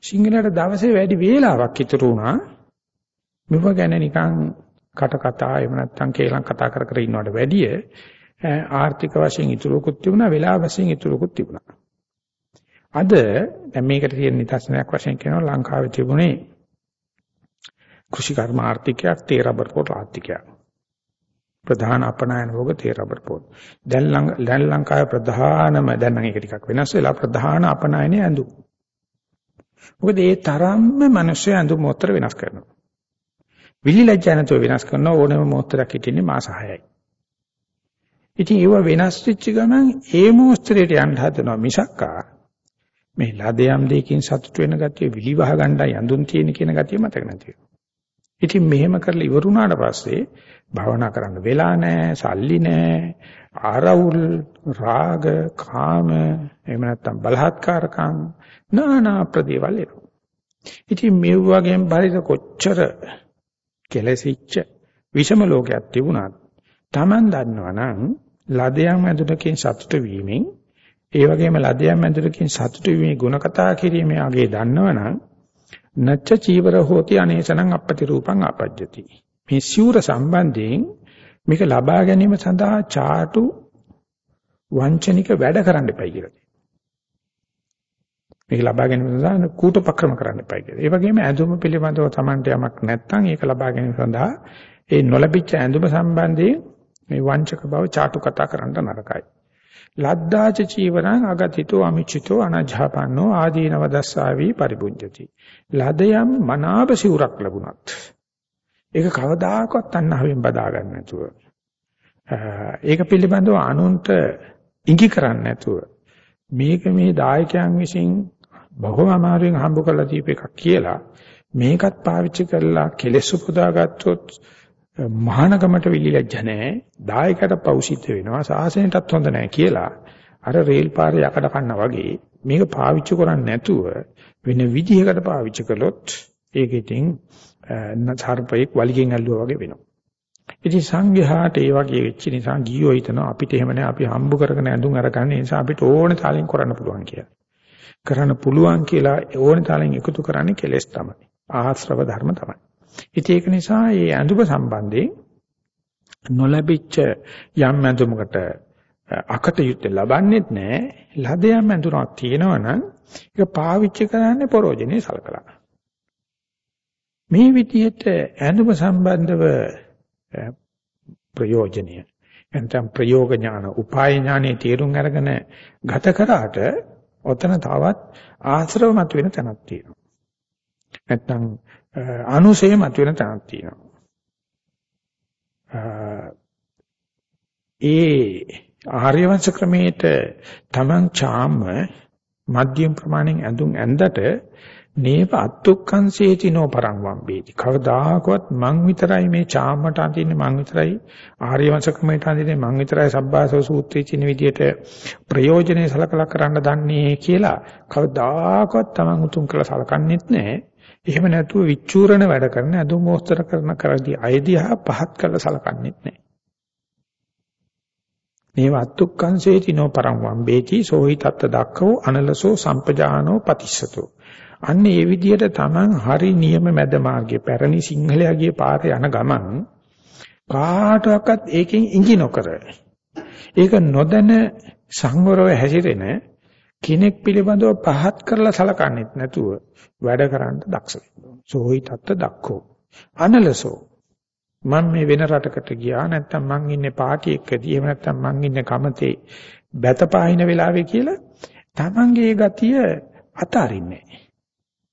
සිංහලට දවසේ වැඩි වේලාවක් ඉතුරු වුණා. මෙව ගැන නිකන් කට කතා එහෙම නැත්නම් කේලම් කතා කර කර ඉන්නවට වැඩිය ආර්ථික වශයෙන් ඉතුරුකුත් තිබුණා, වේලාව වශයෙන් ඉතුරුකුත් තිබුණා. අද දැන් මේකට තියෙන නිදර්ශනයක් වශයෙන් කියනවා ලංකාවේ තිබුණේ කෘෂි කර්ම ආර්ථිකයක්, තේ රබර් පොත් ආර්ථිකයක්. ප්‍රධාන අපනයන භෝග තේ රබර් පොත්. දැන් දැන් ලංකාවේ ප්‍රධානම දැන් නම් ඒක ටිකක් වෙනස් වෙලා ප්‍රධාන අපනයනේ ඇඳුම්. මොකද ඒ තරම්ම මිනිස්සු ඇඳුම් මොතර වෙනස් කරනවා. විලිලැජ්ජා නැතුව වෙනස් කරන ඕනෑම මොහොතක් හිටින්නේ මාස 6යි. ඉතින් ඒව වෙනස් වෙච්ච ගමන් ඒ මොහොතේට යන්න හදනවා මිසක්කා මේ ලදයම් දෙකකින් සතුට වෙන ගතිය විලිවහ ගණ්ඩා යඳුන් තියෙන කියන ගතිය මතක නැති වෙනවා. ඉතින් මෙහෙම කරලා ඉවරුණාට පස්සේ භාවනා කරන්න වෙලා නැහැ, සල්ලි නැහැ, ආරවුල්, රාග, කාම, එහෙම නැත්නම් බලහත්කාරකම් නානා ප්‍රදේවල් එනවා. ඉතින් මේ වගේම බරිත කොච්චර කෙලසිච්ච විෂම ලෝකයක් තිබුණත් Taman දන්නවනම් ලදයන් ඇතුළකින් සතුට වීමෙන් ඒ වගේම ලදයන් ඇතුළකින් සතුට වීමේ ಗುಣ කතා කිරීමේ අගේ දන්නවනම් නච්ච චීවර හෝති අනේසනං අපපති රූපං ආපජ්ජති. මේ සිවුර සම්බන්ධයෙන් මේක ලබා ගැනීම සඳහා ചാටු වංචනික වැඩ කරන්න එපයි කියලා. මේක ලබා ගැනීම සඳහා කූටපක්‍රම කරන්න එපයි කියලා. ඒ වගේම ඇඳුම පිළිබඳව Tamanට යමක් නැත්නම් ඒක ලබා ගැනීම සඳහා ඒ නොලැබිච්ච ඇඳුම සම්බන්ධයෙන් මේ වංචක බව ചാටු කතා කරන්න නරකයි. ලද්දාච චීවරං අගතිතෝ අමිචිතෝ අනජාපන්නෝ ආදීනව දස්සාවි පරිබුද්ධති. ලදයම් මනාප සිවුරක් ලැබුණත්. ඒක කවදාකවත් අන්නහවෙන් බදා ගන්න නැතුව ඒක පිළිබඳව අනුන්ට ඉඟි කරන්නේ නැතුව. මේක මේ දායකයන් විසින් බොහොම අමාරුවෙන් හම්බ කරලා දීප එකක් කියලා මේකත් පාවිච්චි කරලා කෙලෙස් උපදාගත්තොත් මහානගමට විලිලැජ්ජ නැහැ දායකයට පෞසිද්ධ වෙනවා සාසනයටත් හොඳ නැහැ කියලා අර රේල් පාරේ යකඩ කන්න වගේ මේක පාවිච්චි කරන්නේ නැතුව වෙන විදිහකට පාවිච්චි කළොත් ඒක ඉතින් සර්පයෙක් වලිගෙන් ඇල්ලුවා වගේ වෙනවා. ඉතින් සංඝයාට ඒ වගේ වෙච්ච නිසා ගියෝ හිතනවා අපිට එහෙම නැහැ අපි හම්බ කරගෙන ඇඳුම් අරගන්න නිසා අපිට ඕනේ තාලෙන් කරන්න පුළුවන් කියලා. කරන්න පුළුවන් කියලා ඕනේ තාලෙන් එකතු කරන්නේ කෙලෙස් තමයි. ආශ්‍රව ධර්ම තමයි. ඉතින් ඒක නිසා මේ ඇඳුම සම්බන්ධයෙන් නොලැබිච්ච යම් ඇඳුමකට අකටයුත්ත ලබන්නේත් නැහැ. ලදයම් ඇඳුමක් තියෙනවනම් ඒක පාවිච්චි කරන්නේ පරෝජනේ සලකලා. මේ විදිහට ඇඳුම සම්බන්ධව ප්‍රයෝජනීය එතන ප්‍රයෝග ඥාන, උපාය ඥානෙ තේරුම් අරගෙන ගත කරාට ඔතන තවත් ආශ්‍රව මත වෙන තැනක් තියෙනවා. නැත්නම් අනුසය මත වෙන තැනක් තියෙනවා. ඒ ආර්ය වංශ ක්‍රමයේට තමන් චාම මධ්‍යම ප්‍රමාණයෙන් ඇඳුම් ඇඳට නේප අත්ත්ුක්කංසේතිනෝ පරං වම්බේති කවදාකවත් මං විතරයි මේ චාමට අඳින්නේ මං විතරයි ආර්ය වංශ ක්‍රමයට අඳින්නේ මං විතරයි සබ්බාසව සූත්‍රයේ කියන විදිහට ප්‍රයෝජනේ සලකලා කරන්න දන්නේ කියලා කවදාකවත් තමන් උතුම් කළ සලකන්නේත් නැහැ එහෙම නැතුව විචූරණ වැඩ කරන අදුම මොස්තර කරන කරදී අයදිහා පහත් කරලා සලකන්නේත් නැහැ මේ වත්තුක්කංසේති නෝ පරං වම්බේති සෝහි තත්ත දක්ඛෝ අනලසෝ සම්පජානෝ පතිස්සතෝ. අන්න ඒ විදිහට Taman හරි නියම මැද මාර්ගයේ පැරණි සිංහලයාගේ පාරේ යන ගමන් කාටවත් ඒකෙන් ඉඟි නොකර ඒක නොදැන සංවරව හැසිරෙන කෙනෙක් පිළිබඳව පහත් කරලා සලකන්නේත් නැතුව වැඩ කරන්න දක්ෂ වෙනවා. සෝහි තත්ත දක්ඛෝ අනලසෝ. මම මේ වෙන රටකට ගියා නැත්තම් මං ඉන්නේ පාටි එක්කදී. එහෙම නැත්තම් මං ඉන්නේ කමතේ බැතපාහින වෙලාවේ කියලා තමන්ගේ ගතිය අතාරින්නේ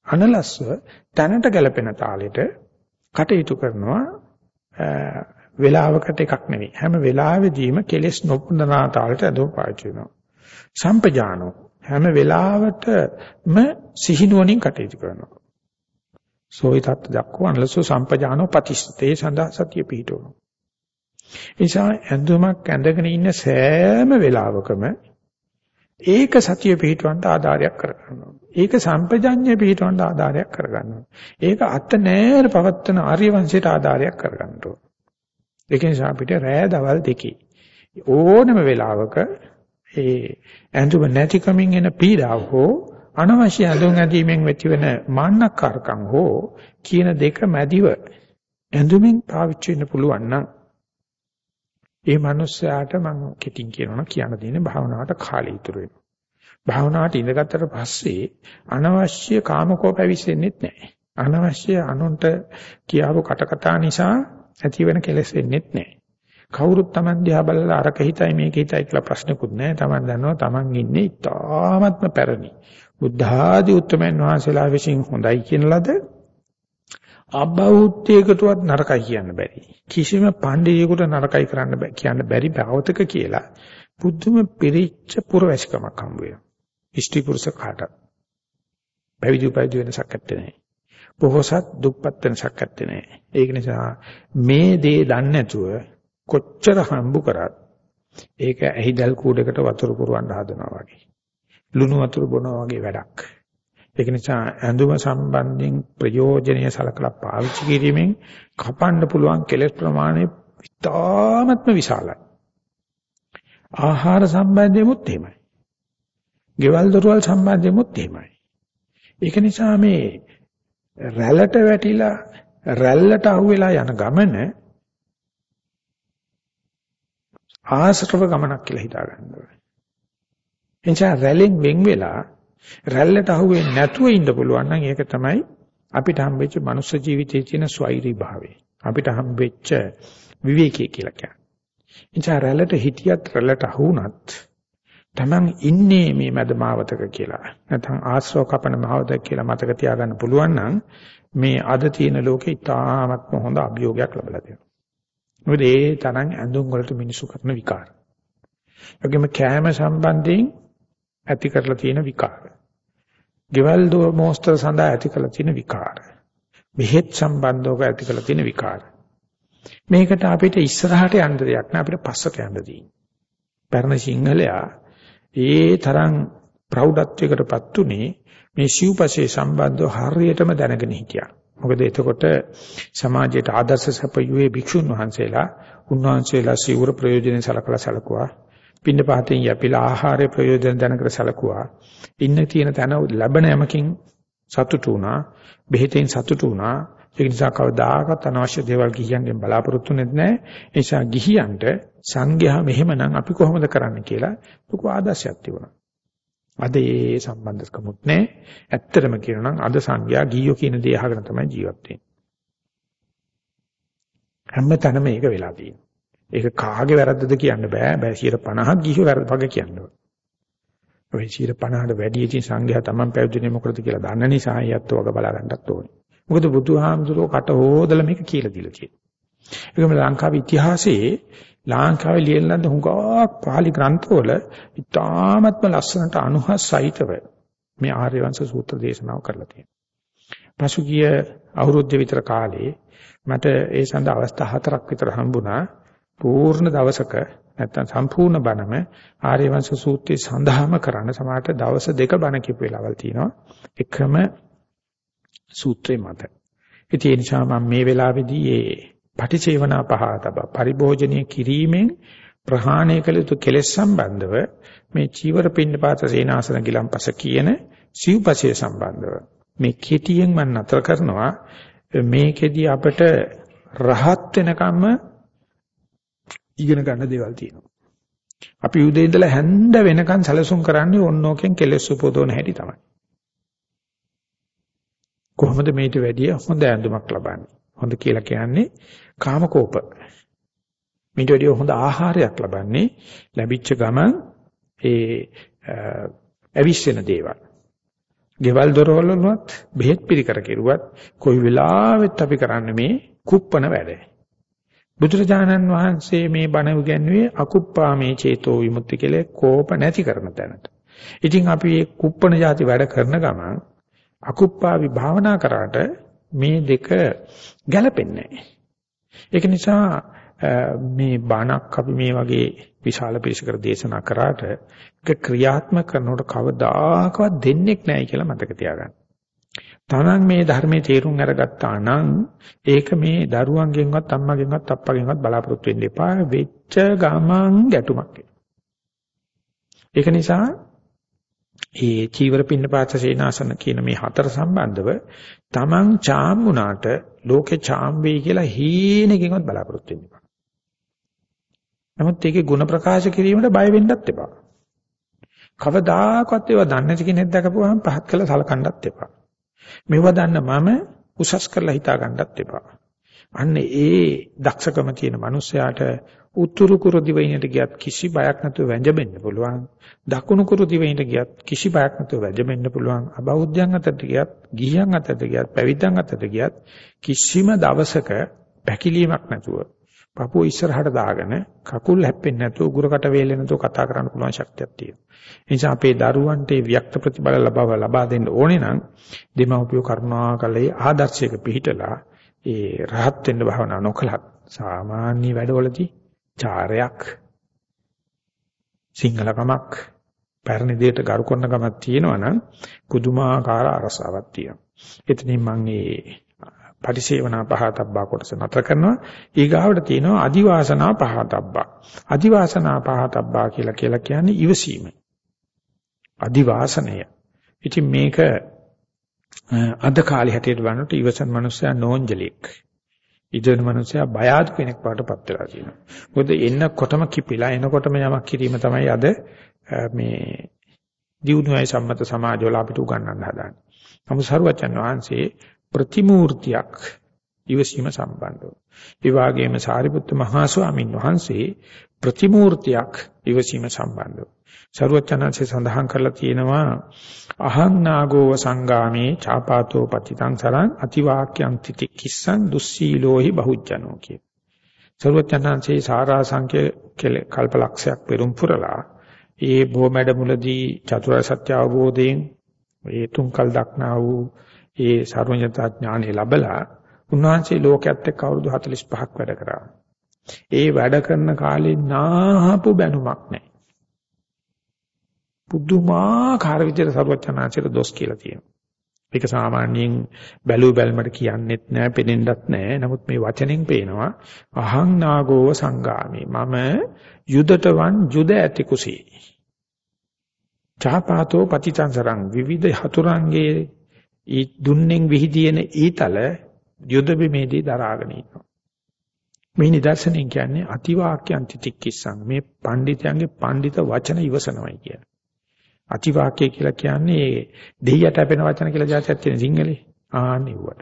අනලස්ව තැනට ගැලපෙන තාලෙට කටයුතු කරනවා වෙලාවකට එකක් නෙවෙයි. හැම වෙලාවෙදීම කෙලෙස් නොපුනනා තාලෙට අදෝ පාවිච්චි වෙනවා. සම්පජානෝ. හැම වෙලාවටම සිහිනුවණින් කටයුතු කරනවා සෝයි තත් දක්ව අනලසෝ සම්පජානෝ පතිස්තේ සඳහා සතිය පිහිටවනවා. නිසා ඇඳුමක් ඇඳගෙන ඉන්න සෑම වෙලාවකම ඒක සතිය පිහිටවන්න ආධාරයක් කරගන්නවා. ඒක සම්පජඤ්ඤය පිහිටවන්න ආධාරයක් කරගන්නවා. ඒක අත නෑර පවත්තන ආර්ය වංශයට ආධාරයක් කරගන්නවා. ඒක නිසා අපිට රෑ දවල් දෙකේ ඕනම වෙලාවක ඒ ඇඳුම නැතිකමින් එන පීඩාව හෝ අනවශ්‍ය ඇඳුම් ඇඳීමෙන් වෙච්ච වෙන මාන්නකාරකම් හෝ කියන දෙක මැදිව ඇඳුමින් පාවිච්චි වෙන්න පුළුවන් නම් ඒ මනුස්සයාට මම කෙටින් කියනවා කියන්න දෙන්නේ භාවනාවට කාලය ඉතුරු වෙනවා. භාවනාවට ඉඳගත්තට පස්සේ අනවශ්‍ය කාමකෝ පැවිසෙන්නෙත් නැහැ. අනවශ්‍ය අනුන්ට කියාවු කටකතා නිසා ඇති වෙන කෙලෙස් වෙන්නෙත් නැහැ. කවුරුත් Taman දිහා බලලා අරක හිතයි මේක හිතයි කියලා ප්‍රශ්නකුත් නැහැ. Taman දන්නවා Taman ඉන්නේ ඉතාමත්ම පැරණි. බුද්ධ ආදී උත්තමයන් වහන්සේලා විසින් හොඳයි කියන ලද අබෞද්ධයකටවත් නරකයි කියන්න බැරි. කිසිම පඬියෙකුට නරකයි කරන්න බෑ කියන්න බැරි භවතක කියලා බුදුම පිරිච්ච පුරවැසිකමක් හම්බ වෙනවා. ඉෂ්ටි පුරුෂ කාටත්. පැවිදි පැවිදි වෙනසක් නැත්තේ. බොහෝසත් දුප්පත් වෙනසක් නැත්තේ. ඒක නිසා මේ දේ දන්නේ නැතුව කොච්චර හම්බ කරත් ඒක ඇහිදල් කූඩකට වතුර පුරවන්න හදනවා වගේ. ලුණු වතුර බොනවා වගේ වැඩක්. ඒක නිසා ඇඳුම සම්බන්ධයෙන් ප්‍රයෝජනීය සලකලා පාවිච්චි කිරීමෙන් කපන්න පුළුවන් කෙලෙස් ප්‍රමාණය ඉතාමත්ම විශාලයි. ආහාර සම්බන්ධයෙමුත් එහෙමයි. ගෙවල් දොරවල් සම්බන්ධයෙමුත් එහෙමයි. ඒක නිසා මේ රැල්ලට වැටිලා රැල්ලට අහුවෙලා යන ගමන ආශ්‍රව ගමනක් කියලා හිතා ගන්න ඕනේ. එනිසා රැල්ලෙන් වෙන් වෙලා රැල්ලට අහුවෙන්නේ නැතුව ඉන්න පුළුවන් නම් ඒක තමයි අපිට හම්බෙච්ච මනුස්ස ජීවිතයේ තියෙන ස්වෛරී භාවය. අපිට හම්බෙච්ච විවේකී කියලා කියන්නේ. එනිසා රැල්ලට හිටියත් රැල්ලට අහුණත් Taman ඉන්නේ මේ මැද මාවතක කියලා. නැත්නම් ආශ්‍රව කපන මාවතක කියලා මතක තියාගන්න පුළුවන් නම් මේ අද තියෙන ලෝකේ ඉතාමත්ම හොඳ අභියෝගයක් ලැබලා තියෙනවා. මොකද ඒ තරම් ඇඳුම් වලට මිනිසු කරන විකාර. ඒගොම කෑම සම්බන්ධයෙන් ඇති කරලා තියෙන විකාර. ගෙවල් දෝමෝස්තර සඳහා ඇති කරලා තියෙන විකාර. බෙහෙත් සම්බන්ධව ඇති කරලා තියෙන විකාර. මේකට අපිට ඉස්සරහට යන්න දෙයක් නෑ අපිට පස්සට යන්න දෙන්නේ. පරණ සිංහලයා ඒ තරම් ප්‍රෞಢත්වයකටපත් උනේ මේ සිව්පසේ සම්බන්ධව හරියටම දැනගෙන හිටියා. මොකද එතකොට සමාජයට ආදර්ශ සපයුවේ භික්ෂුන් වහන්සේලා උන්වහන්සේලා සිවුර ප්‍රයෝජනෙ සලකලා සලකුවා පින්න පහතෙන් යැපිලා ආහාරයේ ප්‍රයෝජන දැනකට සැලකුවා. ඉන්න තියෙන තැන ලැබෙන යමකින් සතුටු වුණා. බෙහෙතෙන් සතුටු වුණා. ඒ නිසා කවදාකවත් අනවශ්‍ය දේවල් ගිහියන්ගෙන් බලාපොරොත්තු වෙන්නේ නැහැ. ඒ නිසා ගිහියන්ට සංඝයා මෙහෙමනම් අපි කොහොමද කරන්න කියලා ලොකු ආදර්ශයක් තිබුණා. අද ඒ සම්බන්ධකමුත් නැහැ. ඇත්තටම කියනවා නම් අද සංඝයා ගියෝ කියන දේ අහගෙන තමයි ජීවත් වෙන්නේ. හැම තැනම මේක වෙලා තියෙනවා. ඒක කාගේ වැරද්දද කියන්න බෑ. බෑ 50ක් ගිහිව වැරද්ද වගේ කියන්න ඕන. ඔය 50ට වැඩි ඉතින් සංඝයා Taman පැවිදිනේ මොකටද කියලා දන්න නිසා යත් වග බලා ගන්නත් ඕනේ. මොකද බුදුහාමුදුරුවෝ කට හොදලා මේක කියලා දීලා තියෙනවා. ඒකම ලංකාවේ ඉතිහාසයේ ලාංකාවේ ලියන ලද හුඟක් පාලි ග්‍රන්ථවල ඉතාමත්ම ලස්සනට අනුහස්සයිතව මේ ආර්යවංශ සූත්‍ර දේශනාව කරලා තියෙනවා. පසුගිය අවුරුද්ද විතර කාලේ මට ඒ සඳහා අවස්ථා හතරක් විතර හම්බුණා. පූර්ණ දවසක නැත්තම් සම්පූර්ණ බණම ආර්යවංශ සූත්‍රයේ සඳහාම කරන්න සමහරට දවස් දෙක බණ කියපු වෙලාවල් තියෙනවා. එකම සූත්‍රේ මත. ඉතින් ඒ නිසා මම මේ වෙලාවේදී මේ පටිචේවනා පහතබ පරිභෝජනීය කිරීමෙන් ප්‍රහාණය කළ යුතු කෙලෙස් සම්බන්ධව මේ චීවර පින්නපාත සේනාසන ගිලම්පස කියන සිව්පසය සම්බන්ධව මේ කෙටියෙන් මම නතර කරනවා මේකෙදි අපිට රහත් වෙනකම්ම ඉගෙන ගන්න දේවල් තියෙනවා. අපි උදේ ඉඳලා හැන්ද වෙනකන් සැලසුම් කරන්නේ ඕනෝකෙන් කෙලෙස් උපදවන හැටි තමයි. කොහොමද මේට වැඩිය හොඳ ඇඳුමක් ලබන්නේ? හොඳ කියලා කියන්නේ කාමකෝප. මේට වැඩිය හොඳ ආහාරයක් ලබන්නේ ලැබිච්ච ගමන් ඒ අවිශ්වෙන දේවල්. ගෙවල් දොරවල් වලවත් බෙහෙත් පිළිකර කෙරුවත් කොයි වෙලාවෙත් අපි කරන්නේ මේ කුප්පන වැඩ. බුදුරජාණන් වහන්සේ මේ බණ උගන්වුවේ අකුප්පා මේ චේතෝ විමුක්ති කියලා කෝප නැති කරන තැනට. ඉතින් අපි මේ කුප්පන જાති වැඩ කරන ගමන් අකුප්පා විභාවනා කරාට මේ දෙක ගැලපෙන්නේ නැහැ. ඒක නිසා මේ බණක් අපි මේ වගේ විශාල පිරිසකට දේශනා කරාට ඒක ක්‍රියාත්මක කරනකොට කවදාකවත් දෙන්නේ නැහැ කියලා මතක තියාගන්න. තමන් මේ ධර්මයේ තේරුම් අරගත්තා නම් ඒක මේ දරුවන්ගෙන්වත් අම්මගෙන්වත් අප්පගෙන්වත් බලාපොරොත්තු වෙන්න එපා වෙච්ච ගමන් ගැටුමක්. ඒක නිසා ඒ චීවර පින්නපාත සේනාසන කියන මේ හතර සම්බන්ධව තමන් චාම් වුණාට ලෝකේ චාම් වෙයි කියලා හීනකින්වත් බලාපොරොත්තු වෙන්න එපා. නමුත් ඒකේ ಗುಣ ප්‍රකාශ කිරීමට බය වෙන්නත් එපා. කවදාකවත් ඒවා දන්නේ නැති කෙනෙක් දැකපුවාම පහත් කළ සලකන්නත් එපා. මේවා දන්න මම උසස් කරලා හිතා ගන්නත් එපා. අන්න ඒ දක්ෂකම තියෙන මනුස්සයාට උතුරු කුරු දිවයිනට ගියත් කිසි බයක් නැතුව වැඳෙන්න පුළුවන්. දකුණු කුරු දිවයිනට ගියත් කිසි බයක් නැතුව වැඳෙන්න පුළුවන්. අබෞද්ධයන් අතරට ගියත්, ගිහියන් අතරට ගියත්, පැවිද්දන් අතරට ගියත් කිසිම දවසක පැකිලීමක් නැතුව පපුව ඉස්සරහට දාගෙන කකුල් හැප්පෙන්නේ නැතුව උගුරකට වේලෙන්නේ නැතුව කතා කරන්න පුළුවන් ශක්තියක් තියෙනවා. ඒ නිසා අපේ දරුවන්ට වික්ත ප්‍රතිබල ලබව ලබා දෙන්න ඕනේ නම් දෙමව්පියෝ කරුණාකරලා ආදර්ශයක පිළිහිටලා ඒ රහත් වෙන්න භවනා නොකලත් සාමාන්‍ය වැඩවලදී චාරයක් සිංහලකමක් පැරණි දෙයට ගරු කරන ගමක් තියෙනවා නම් පුදුමාකාර අරසාවක් තියෙනවා. එතනින් මම මේ පරිසේවනා පහතබ්බා කොටස නතර කරනවා. ඊගාවට තියෙනවා අදිවාසනා පහතබ්බා. අදිවාසනා පහතබ්බා කියලා කියලා කියන්නේ ඉවසීම. අදිවාසනය. ඉතින් මේක අද කාලේ හැටියට බලනකොට ඉවසන මනුස්සයා නෝන්ජලෙක්. ඉදෙන මනුස්සයා බය ආදු කෙනෙක් වඩටපත් වෙලා තියෙනවා මොකද එන්නකොටම කිපිලා එනකොටම යමක් කිරීම තමයි අද මේ දියුණුවයි සම්මත සමාජවල අපිට උගන්වන්න හදාන්නේ නමුත් සරුවචන් වහන්සේ ප්‍රතිමූර්තියක් ඉවසීම සම්බන්ධව. ඒ වගේම සාරිපුත්ත මහා ස්වාමීන් වහන්සේ ප්‍රතිමූර්තියක් ඉවසීම සම්බන්ධව. සරුවචනanse සඳහන් කරලා තියෙනවා අහං නාගෝව සංගාමේ චාපාතෝ පතිතං සරං අතිවාක්‍යං තිති කිස්සං දුස්සීලෝහි බහුජනෝ කිය. සරුවචනanse සාරා සංඛ්‍ය කල්පලක්ෂයක් පෙරම් පුරලා ඒ බොමැඩ මුලදී චතුරාර්ය සත්‍ය අවබෝධයෙන් ඒ තුන්කල් දක්නා වූ ඒ සර්වඥතා ඥානෙ ලැබලා උන්වහන්සේ ලෝකයේත් එක්ක අවුරුදු 45ක් වැඩ කරා. ඒ වැඩ කරන කාලේ නාහපු බැනුමක් නැහැ. පුදුමාකාර විදිහට සර්වඥාන්සේට දොස් කියලා තියෙනවා. ඒක සාමාන්‍යයෙන් බැලු බැලමට කියන්නෙත් නෑ, පෙනෙන්නත් නෑ. නමුත් මේ වචනෙන් පේනවා අහං නාගෝව සංගාමි. මම යුදටවන් යුද ඇති කුසී. චාපාතෝ පතිචංසරං විවිධ හතුරන්ගේ ඊ දුන්නෙන් විහිදින ඊතල යුද බිමේදී දරාගෙන ඉන්නවා. මේ නිදර්ශනයෙන් කියන්නේ අතිවාක්‍යං තිතික්කිස්සං මේ පඬිතයන්ගේ පඬිත වචන ඉවසනවයි කියන. අතිවාක්‍ය කියලා කියන්නේ දෙයියට අපෙන වචන කියලා જાතියක් තියෙන සිංහලේ. ආනෙව්වට.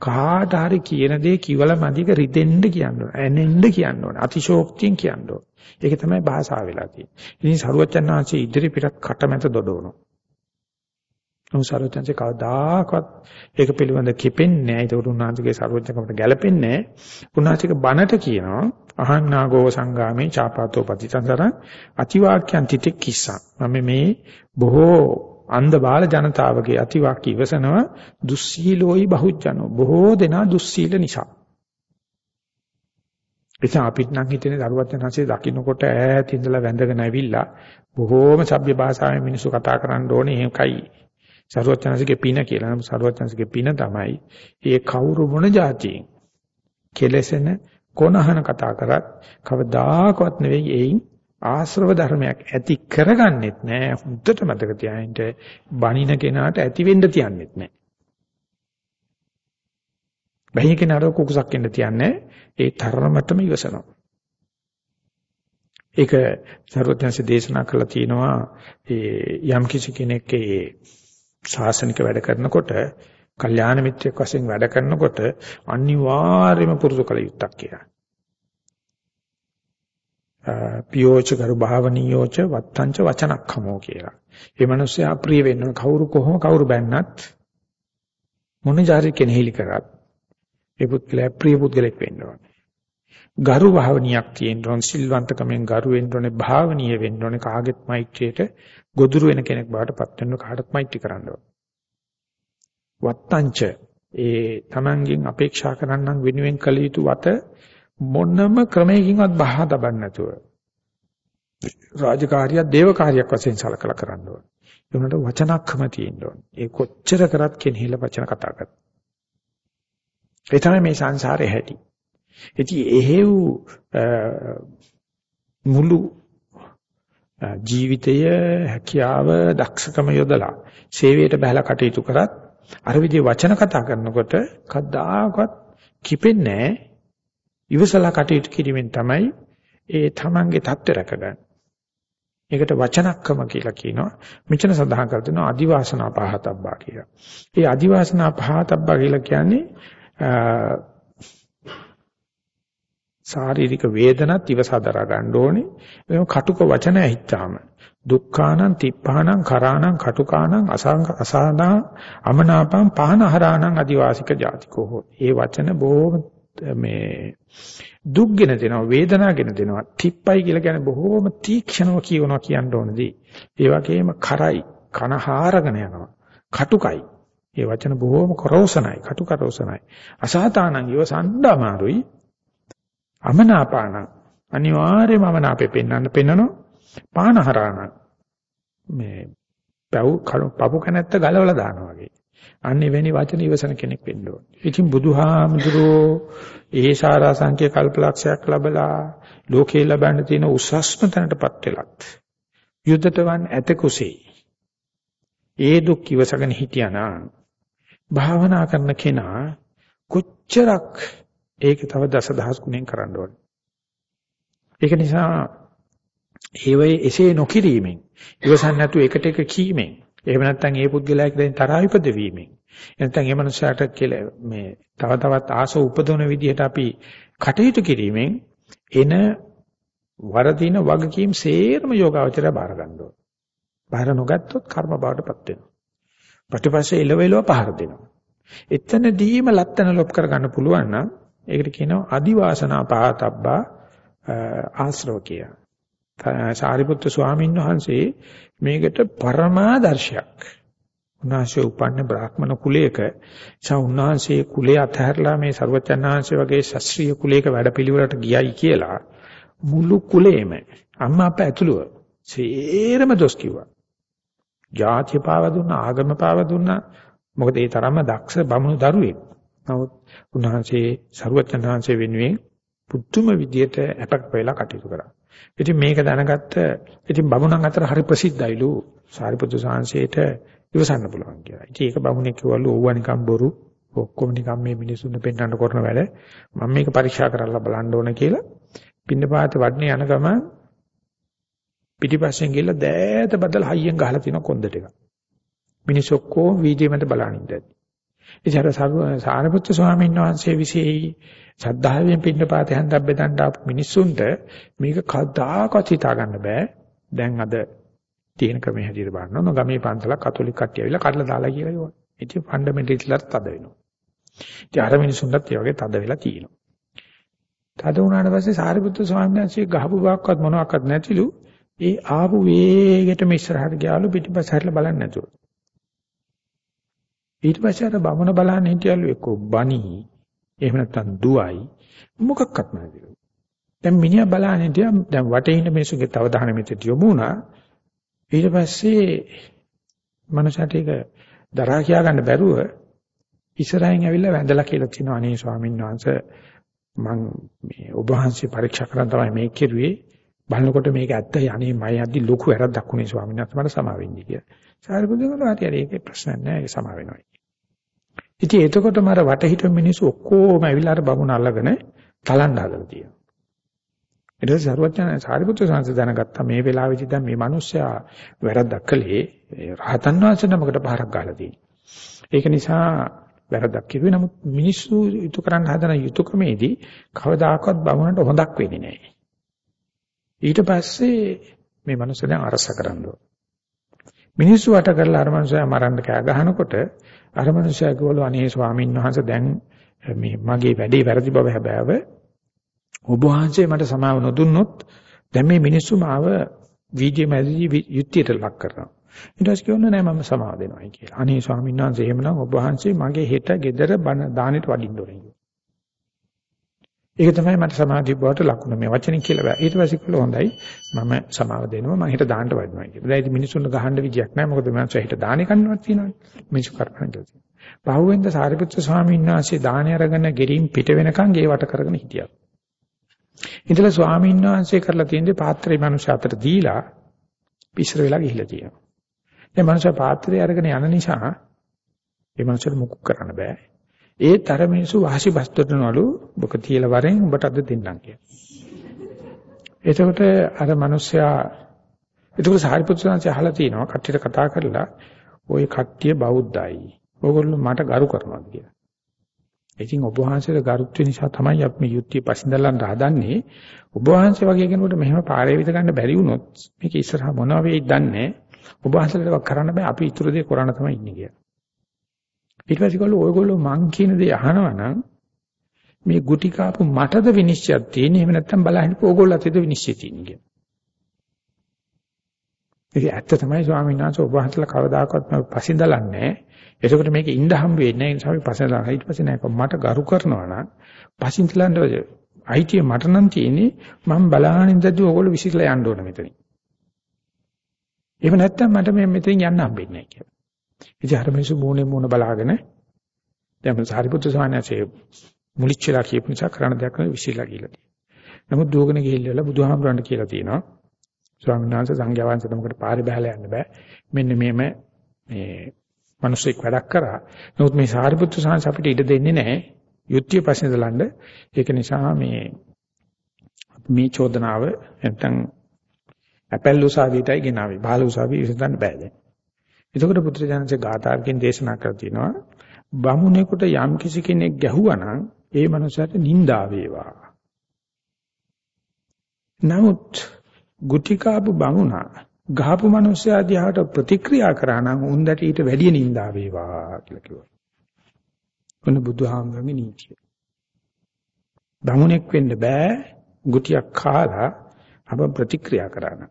කාට හරි කියන දේ කිවල මදික රිදෙන්න කියන්න ඕන. ඇනෙන්න කියන්න ඕන. අතිශෝක්තියෙන් කියන්න ඕන. ඒක තමයි භාෂාව වෙලා තියෙන්නේ. ඉතින් සරුවචන් වහන්සේ ඉදිරි පිටත් කටමැත දොඩවනවා. නමුත් සර්වඥන්සේ කවදාකවත් ඒක පිළිබඳ කිපෙන්නේ නැහැ. ඒක උන්වහන්සේගේ සර්වඥකමට ගැලපෙන්නේ නැහැ. උන්වහන්සේක බණට කියනවා අහන්නාගෝ සංගාමේ චාපාතෝ පතිතන්තරං අතිවාක්‍යං තිතෙක් කිස්සා. මම මේ බොහෝ අන්ධ බාල ජනතාවගේ අතිවාක්‍ය ඉවසනවා දුස්සීලෝයි බහුජනෝ. බොහෝ දෙනා දුස්සීල නිසා. එතන අපිට නම් හිතෙන්නේ දරුවත් යනසේ දකින්නකොට ඈත ඉඳලා වැඳගෙන ඇවිල්ලා බොහෝම සભ્ય භාෂාවෙන් මිනිස්සු කතා කරන්න ඕනේ. ඒකයි සරුවචනසිකේ පින කියලා. නම් සරුවචනසිකේ පින තමයි ඒ කවුරු මොන જાතියෙන් කෙලසෙන කොනහන කතා කරත් කවදාකවත් නෙවෙයි එයින් ආශ්‍රව ධර්මයක් ඇති කරගන්නෙත් නෑ. හුද්දට මතක තියාගන්න බණින කෙනාට ඇති වෙන්න තියන්නෙත් නෑ. බැහැ කෙනාට කුකුසක් වෙන්න තියන්නේ ඒ තරමටම ඉවසනවා. ඒක සර්වඥාන්සේ දේශනා කළා තියෙනවා ඒ යම් කිසි කෙනෙක් ඒ ශාසනික වැඩ කරනකොට කල්යාණ මිත්‍රයෙක් වශයෙන් වැඩ කරනකොට අනිවාර්යයෙන්ම පුරුදු කළ යුත්තක් කියලා. පියෝච කරු භාවනියෝච වත්තංච වචනක්ඛමෝ කියලා. මේ මිනිස්සයා ප්‍රිය වෙන්න කවුරු කොහොම කවුරු බැන්නත් මොන ජාති කෙනෙහිලි කරත් ඒ පුද්ගලයා ප්‍රිය පුද්ගලෙක් වෙන්න ඕනේ. ගරු භාවනියක් තියෙන්න ඕන සිල්වන්තකමෙන් ගරු වෙන්න ඕනේ භාවනීය වෙන්න ඕනේ කාගෙත් මෛත්‍රියට ගොදුරු වෙන කෙනෙක් බවට පත් වෙන්න කාටත් මෛත්‍රී කරන්න ඕනේ. වත්තංච ඒ Tamanගෙන් අපේක්ෂා කරන්නම් වෙනුවෙන් කළ යුතු වත මොනම ක්‍රමයකින්වත් බහා තබන්න නැතුව රාජකාරියක් දේවකාරියක් වශයෙන් සලකලා කරන්න ඕනේ. ඒ උනට වචනක්කම තියෙන්න ඕනේ. ඒ කොච්චර කරත් කෙනෙහිල වචන කතා කරත්. ඒ තමයි මේ සංසාරේ හැටි. ඉතින් එහෙව් මුළු ජීවිතය හැකියාව දක්ෂකම යොදලා සේවයට බහලා කටයුතු කරත් අර විදිහේ වචන කතා කරනකොට කද්දාකවත් කිපෙන්නේ ඉවසලා කටයුතු කිරීමෙන් තමයි ඒ තමන්ගේ தත්ත්ව රැකගන්න. ඒකට වචනක්කම කියලා කියනවා. මෙතන සඳහන් කර දෙනවා අදිවාසනා පහතබ්බා කියලා. ඒ අදිවාසනා පහතබ්බා කියලා කියන්නේ ශාරීරික වේදනත් ඉවසා දරා ගන්න ඕනේ. ඒක කටුක වචන ඇහිච්චාම දුක්ඛානං තිප්පානං කරාණං කටුකානං අසං අසානා අමනාපං පහනහරාණං අදිවාසික ජාතිකෝ හෝ. ඒ වචන බොහොම මේ දුක්ගෙන දෙනවා වේදනාගෙන දෙනවා. තිප්පයි කියලා කියන්නේ බොහොම තීක්ෂණව කියනවා කියන්න ඕනදී. ඒ වගේම කරයි කනහාරගෙන යනවා. කටුකයි. ඒ වචන බොහොම කරෝසනයි, කටුකරෝසනයි. අසහතානං ඉවසන්න අමාරුයි. අමනාපාන අනිවාර්යයෙන්ම අමනාපේ පෙන්වන්න පෙන්නනවා පානහරාණ මේ පව් පපු කනත්ත ගලවලා දානවා වගේ. අන්න එවැනි වචන ඉවසන කෙනෙක් වෙන්න ඕනේ. ඉතින් බුදුහාමුදුරෝ ඒ සාරා සංඛ්‍ය කල්පලක්ෂයක් ලැබලා ලෝකේ ලබන්න තියෙන උසස්ම තැනටපත් වෙලත් යුද්ධට වන් ඇත කුසේ. ඒ දුක් ඉවසගෙන හිටියානම් භාවනා කරන කෙනා කොච්චරක් ඒක තව දසදහස් ගුණෙන් කරන්න ඕනේ. ඒක නිසා ඒ වෙයි එසේ නොකිරීමෙන් ඉවසන් නැතු එකට එක කීමෙන් එහෙම නැත්නම් ඒ පුද්ගලයාට දැන් තරහ ඉපදවීමෙන් නැත්නම් ඒ මනුස්සයාට කියලා මේ තව තවත් ආස උපදවන විදිහට අපි කටයුතු කිරීමෙන් එන වරදින වගකීම් සේරම යෝගාවචරය බාර ගන්න ඕන. බාර නොගත්තොත් කර්ම බවටපත් වෙනවා. පිටිපස්සේ එලවෙලව පහර දෙනවා. එතනදීම ලත්තන ලොප් කරගන්න පුළුවන් නම් ඒකට කියනවා අදිවාසනා පහතබ්බා ආශ්‍රව කිය. සාරිපුත්‍ර ස්වාමීන් වහන්සේ මේකට පරමාදර්ශයක්. උන්වහන්සේ උපන්න බ්‍රාහ්මණ කුලයක උන්වහන්සේ කුලයේ අතහැරලා මේ ਸਰවචන්නාංශය වගේ ශාස්ත්‍රීය කුලයක වැඩපිළිවෙලට ගියයි කියලා මුළු කුලේම අම්මා අප්පා ඇතුළුව සේරම දොස් කිව්වා. ජාතිය පාව දුන්නා ආගම පාව දුන්නා මොකද ඒ තරම්ම දක්ෂ බමුණු දරුවෙක්. නමුත් උන්වහන්සේ ਸਰුවචනහන්සේ වෙනුවෙන් පුදුම විදියට අපක් වෙලා කටයුතු කරා. ඉතින් මේක දැනගත්ත ඉතින් බමුණන් අතර හරි ප්‍රසිද්ධයිලු සාරිපුත්‍ර සාංශේට ඉවසන්න පුළුවන් කියලා. ඉතින් ඒක බමුණෙක් කිව්වලු ඕවා නිකන් බොරු ඔක්කොම නිකන් මේ මිනිසුන් පෙන්වන්න කරන වැඩ මම මේක පරීක්ෂා කරලා බලන්න ඕන කියලා පින්නපාත වඩනේ යන ගමන් පිටිපස්සෙන් ගිහලා දෑත බදලා හයියෙන් ගහලා තින කොන්ද ටික. මිනිස්සු ඔක්කොම වීඩියෝ මත බලන් ඉඳලා. ඉතින් අර සාරිපුත්‍ර ස්වාමීන් වහන්සේ විශේෂයි ශ්‍රද්ධාවෙන් පින්නපාතේ හන්දක් බෙදන්න ආපු මිනිස්සුන්ට මේක කවදාකවත් හිතා ගන්න බෑ. දැන් අද තියෙන ක්‍රමයේ හැටියට බලනවා ගමේ පන්සලක් කතෝලික කට්ටිය ඇවිල්ලා කඩලා දාලා කියලා ඒවා. ඉතින් ෆන්ඩමෙන්ටල්ස්ලාට තද වෙනවා. ඉතින් අර මිනිස්සුන්ටත් ඒ වගේ තද වෙලා තියෙනවා. තද වුණාට පස්සේ සාරිපුත්‍ර ස්වාමීන් වහන්සේ ගහපු බාක්වත් මොනවාක්වත් නැතිලු ඒ ආපු වේගෙටම ඉස්සරහට ගියාලු පිටිපස්ස හැරිලා බලන්නේ නැතුව. ඊට පස්සේ අර බමුණ බලන්න හිටියලු එක්ක බණි එහෙම නැත්නම් දුවයි මොකක්වත් නැතිලු. දැන් මිනිහා බලන්නේ හිටියා දැන් වටේ ඉන්න මිනිස්සුගේ තව දහන මෙතට යොමු වුණා. ඊට පස්සේ මනසට ඒක දරා කියා ගන්න බැරුව ඉස්සරහින් ඇවිල්ලා වැඳලා කියලා කියනවා අනේ ස්වාමීන් වහන්සේ මම මේ ඔබ වහන්සේ පරීක්ෂා කරන් තමයි මේක කෙරුවේ බලනකොට මේක ඇත්තයි අනේ මම යද්දි ලොකු වැරද්දක් වුණේ ස්වාමීන් වහන්සේ මට සමා වෙන්න කියලා. සාරිපුත්‍රයන් හරි හරි ඒකේ ප්‍රශ්නයක් නෑ ඒක සමා වෙනවා. ඉතින් එතකොටම අර වටහිට මිනිස්සු ඔක්කොම ඇවිල්ලා අර බමුණ අල්ලගෙන තලන්න හදලා තියෙනවා. ඊට පස්සේ සරුවචන සාරිපුත්‍ර සංස දැනගත්තා මේ වෙලාවේදී දැන් මේ මිනිස්සයා වැරද්දක් කළේ රහතන් වහන්සේ නමකට පහරක් ගහලා තියෙනවා. ඒක නිසා වැරද්දක් කිව්වේ නමුත් මිනිස්සු යුතු කරන්න හදන යුතුයකමේදී කවදාකවත් බමුණට හොඳක් වෙන්නේ නැහැ. ඊට පස්සේ මේ මනුස්සය දැන් අරස කරන්න ඕන. මිනිස්සු වට කරලා අර මනුස්සයා මරන්න කෑ ගහනකොට අර මනුස්සයා කිව්වලු අනේ ස්වාමීන් වහන්සේ දැන් මේ මගේ වැඩේ වැරදි බව හැබෑව ඔබ වහන්සේ මට සමාව නොදුන්නොත් දැන් මේ මිනිස්සු මාව වීජේ මැදි යුද්ධයට ලක් කරනවා. ඊට පස්සේ කියනවා නෑ මම සමාව දෙනවායි කියලා. අනේ ස්වාමීන් වහන්සේ එහෙමනම් ඔබ වහන්සේ මගේ හෙට ගෙදර බණ දානෙට වඩින්න ඕනේ. ඒක තමයි මට සමාධිය බවට ලකුණ මේ වචනේ කියලා බෑ. ඊට පස්සේ කිව්වොත් හොඳයි මම සමාව දෙනවා මම හෙට දාන්නට වඩිනවා කියලා. දැන් ඉතින් මිනිස්සුන්ට ගහන්න විදියක් නැහැ. මොකද මම හෙට දානේ කන්නවත් තියෙනවානේ. මිනිස්සු කරපන කියලා. පහුවෙන්ද සාරිපුත්‍ර ස්වාමීන් වහන්සේ දානේ අරගෙන ගෙරින් පිට වෙනකන් ගේ වට කරගෙන හිටියා. ඉතල ස්වාමීන් වහන්සේ කරලා තියෙන්නේ පාත්‍රය මනුෂ්‍ය අතට දීලා පිස්සර වෙලා ගිහිල්ලා තියෙනවා. ඒ මනුෂ්‍ය පාත්‍රය අරගෙන යන නිසා ඒ මනුෂ්‍යට මුකුත් කරන්න බෑ. ඒත් අර මිනිස්සු වාසි බස්තරනවලු ඔබක තියලා වරෙන් ඔබට අද දෙන්නම් කියලා. එතකොට අර මිනිස්සයා එතකොට සාරිපුත්‍ර සාංශය අහලා තිනවා කට්ටියට කතා කරලා ওই කට්ටිය බෞද්ධයි. ඕගොල්ලෝ මට ගරු කරනවා කියලා. ඉතින් ඔබ වහන්සේගේ ගරුත්ව නිසා තමයි අපි මේ යුක්තිය පසින්දලන්න හදන්නේ. ඔබ වහන්සේ වගේ කෙනෙකුට මෙහෙම පාරේ විද ගන්න බැරි වුණොත් මේක ඉස්සරහා මොනවා වෙයිද දන්නේ ඔබ වහන්සේලට කරන්න බෑ අපි ඊටු දේ කරන්න තමයි ඉන්නේ කියලා. ඊට පස්සේ කළා ඔයගොල්ලෝ මං කියන දේ අහනවා නම් මේ ගුටි කාපු මටද විනිශ්චයක් තියෙන්නේ එහෙම නැත්නම් බලහින්න ඕගොල්ලෝ අතේද විනිශ්චය තියෙන්නේ කියලා. ඒක ඇත්ත තමයි ස්වාමීන් වහන්සේ ඔබ වහන්සේලා කවදාකවත් මම පසින්දලන්නේ නැහැ. එතකොට මේක ඉඳ හම් වෙන්නේ නැහැ. ඒ නිසා අපි පසලලා ඊට පස්සේ නෑ මට ගරු කරනවා නම් පසින්දලන්න අයිතිය මට නම් තියෙන්නේ මම බලාගෙන ඉඳද්දි ඕගොල්ලෝ විසිරලා යන්න ඕන මෙතනින්. එහෙම නැත්නම් මට මේ මෙතනින් යන්න හම්බෙන්නේ නැහැ කියලා. ඉතින් අර මිනිස්සු මූණේ මූණ බලාගෙන දැන් සාරිපුත්‍ර ස්වාමීන්සේ මුලිච්චලා කියපු නිසා කරන්න දෙයක් නෑ විසිරලා කියලා තියෙනවා. නමුත් දුවගෙන ගිහිල්ලා බුදුහාමුදුරන්ට කියලා තියෙනවා. ස්වාමීන් වහන්සේ සංඝයා වහන්සේ නමකට පාරේ බහලා යන්න බෑ. මෙන්න මේම මේ මිනිස්සෙක් වැඩක් කරා. නමුත් මේ සාරිපුත්‍ර සාංශ අපිට ඉඩ දෙන්නේ නැහැ. යුක්තිය ප්‍රශ්නේ දලන්න. ඒක නිසා මේ මේ චෝදනාව නැත්තම් අපැල් උසාවියටයි ගෙනාවේ. බාල උසාවිය විසඳන්න බෑ දැන්. එතකොට පුත්‍රජානසේ ගාථාකින් දේශනා කර තිනවා බමුණෙකුට යම් කිසි කෙනෙක් ගැහුවා නම් ඒ මනුස්සයාට නිඳා වේවා. නමුත් ගුටිකාපු බමුණා ගහපු මිනිස්සයා දිහාට ප්‍රතික්‍රියා කරා නම් උන්දට ඊට වැඩිය නින්දා වේවා කියලා කිව්වා. මොන බුදුහාමරගේ නීතිය. බමුණෙක් වෙන්න බෑ ගුටියක් කාලා අප ප්‍රතික්‍රියා කරා නම්.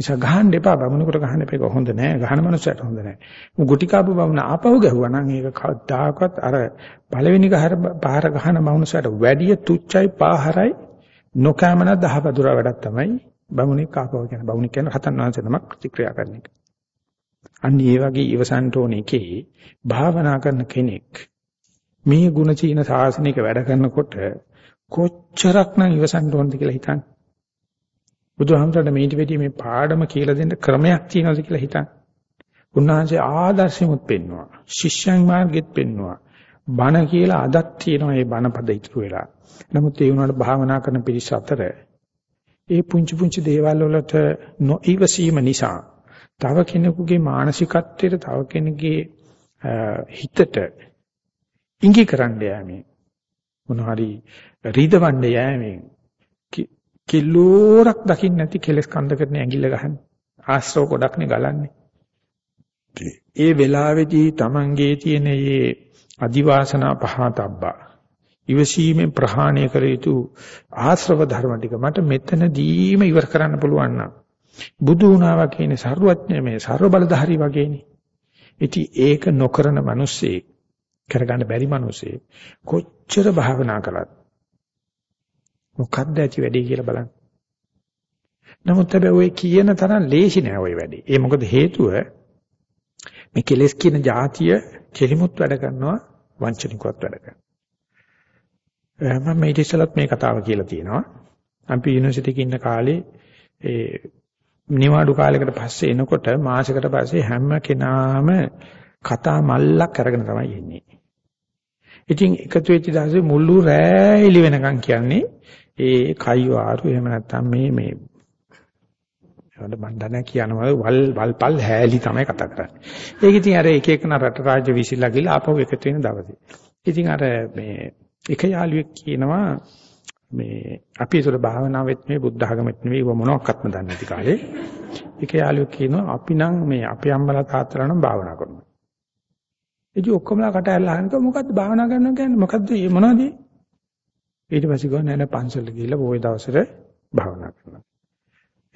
නිසා ගහන්න එපා බමුණෙකුට ගහන්න එපා ඒක හොඳ නෑ ගහන මනුස්සයට හොඳ නෑ. ගුටිකාපු බමුණ ආපහු ගැහුවා නම් ඒක කවදාකවත් අර පළවෙනි ගහර පහර ගහන මනුස්සයට වැඩිය තුච්චයි පාහරයි නොකෑමන දහවදුර වැඩක් තමයි බමුණෙක් ආපහු කියන බමුණෙක් කියන රහතන් වහන්සේ නමක් ප්‍රතික්‍රියා කරන එක. අන්න ඒ වගේ ඉවසන්ට ඕන එකේ භාවනා කරන කෙනෙක් මේ ಗುಣ චීන සාසනික වැඩ කරනකොට කොච්චරක්නම් ඉවසන්ට ඕනද කියලා හිතන්න. බුදුහාමරට මේටි වෙටි මේ පාඩම කියලා දෙන්න ක්‍රමයක් තියෙනවද කියලා හිතන්න. උන්වහන්සේ ආදර්ශෙමුත් පෙන්නවා. ශිෂ්‍යයන් මාර්ගෙත් පෙන්නවා. බණ කියලා අදක් තියෙනවා මේ බණ පද ඉතුරු වෙලා. නමුත් ඒ වුණාට භාවනා කරන පිරිස අතර ඒ පුංචි පුංචි දේවල් වලට නොඉවසීම නිසා තව කෙනෙකුගේ මානසිකත්වයට තව කෙනෙකුගේ හිතට ඉඟි කරන්න යෑමෙන් මොන හරි රීදවන්න යෑමෙන් කිලෝරක් දකින්න නැති කෙලස් කන්දකට ඇඟිල්ල ගහන්නේ. ආශ්‍රව ගොඩක්නේ ගලන්නේ. ඒ වෙලාවේදී Tamange තියෙන මේ අදිවාසනා පහතබ්බා ඉවසීමෙන් ප්‍රහාණය කර යුතු ආශ්‍රව ධර්ම ටික මට මෙතනදීම ඉවර කරන්න පුළුවන් නම් බුදු වුණා වගේ සර්වඥ මේ ਸਰව බලධාරී වගේනේ. ඉතින් ඒක නොකරන මිනිස්සේ කරගන්න බැරි මිනිස්සේ කොච්චර භාවනා කළත් මොකද්ද ඇති වැඩේ කියලා බලන්න. නමුත් හැබැයි ඔය කියන තරම් ලේසි නෑ ওই වැඩේ. ඒ මොකද හේතුව මේ කෙලස් කියන જાතිය කෙලිමුත් වැඩ කරනවා වංචනිකවත් වැඩ කරනවා. මම මේ ඉතිසලත් මේ කතාව කියලා තියෙනවා. අපි යුනිවර්සිටි එකේ ඉන්න කාලේ ඒ නිවාඩු කාලයකට පස්සේ එනකොට මාසයකට පස්සේ හැම කෙනාම කතා මල්ලක් අරගෙන තමයි එන්නේ. ඉතින් එකතු වෙච්ච දවසේ මුළු රෑ ඉලි වෙනකන් කියන්නේ ඒ කයිවාරු එහෙම නැත්නම් මේ මේ ඒවල මන් දන්නේ කියනවා වල් වල්පල් හැලි තමයි කතා කරන්නේ. ඒක ඉතින් අර එක එකන රට රාජ්‍ය විසිලා ගිහලා ආපහු එකතු වෙන දවසේ. ඉතින් අර මේ එක යාළුවෙක් කියනවා මේ අපි ඒතර භාවනාවෙත් මේ බුද්ධ ආගමෙත් නෙවෙයි ව මොනවත්ක්ම දන්නේ නැති කාලේ. එක යාළුවෙක් කියනවා අපි නම් මේ අපේ අම්මලා තාත්තලා නම් භාවනා කරනවා. ඉතින් ඔක්කොමලා කට ඇරලා අහනවා මොකද්ද භාවනා කරනවා කියන්නේ මොකද්ද මොනවද? ඊට පස්සේ ගෝ නෑ නෑ පන්සල ගිහිල්ලා පොයේ දවසට භාවනා කරනවා.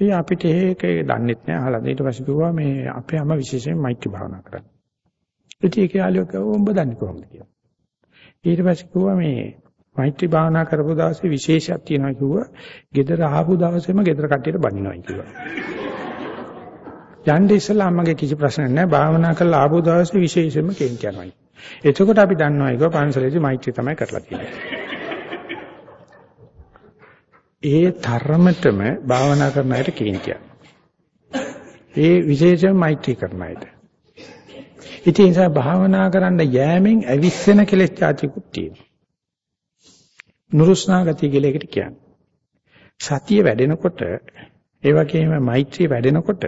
ඒ අපිට ඒක දන්නෙත් නෑ අහලා ඊට පස්සේ කිව්වා මේ අපේ අම්මා විශේෂයෙන් මෛත්‍රී භාවනා කරන්නේ. ඉතින් ඒක යාළුවෙක් කිව්වා උඹ දන්නේ කොහොමද කියලා. ඊට පස්සේ කිව්වා මේ මෛත්‍රී භාවනා කරපු දවසේ විශේෂයක් තියෙනවා කිව්වා. ගෙදර ආපු දවසේම ගෙදර කට්ටියට බනිනවා කිව්වා. යන්නේ ඉස්සලා අම්මගේ කිසි ප්‍රශ්නයක් නැහැ. භාවනා කරලා ආපු දවසේ විශේෂයෙන්ම කේන්ති යනවා. එතකොට අපි දන්නවා ඒක පන්සලේදී මෛත්‍රී තමයි කරලා තියෙන්නේ. ඒ තරමටම භාවනා කරන අයට කේන්තියක්. ඒ විශේෂයෙන් මෛත්‍රී කරන අයට. ඉතින් ඒ නිසා භාවනා කරන්න යෑමෙන් අවිස්සෙන කෙලෙස් චාතිකුත් තියෙනවා. නුරුස්නා ගතිය කියලා එකට කියන්නේ. සතිය වැඩෙනකොට ඒ වගේම මෛත්‍රිය වැඩෙනකොට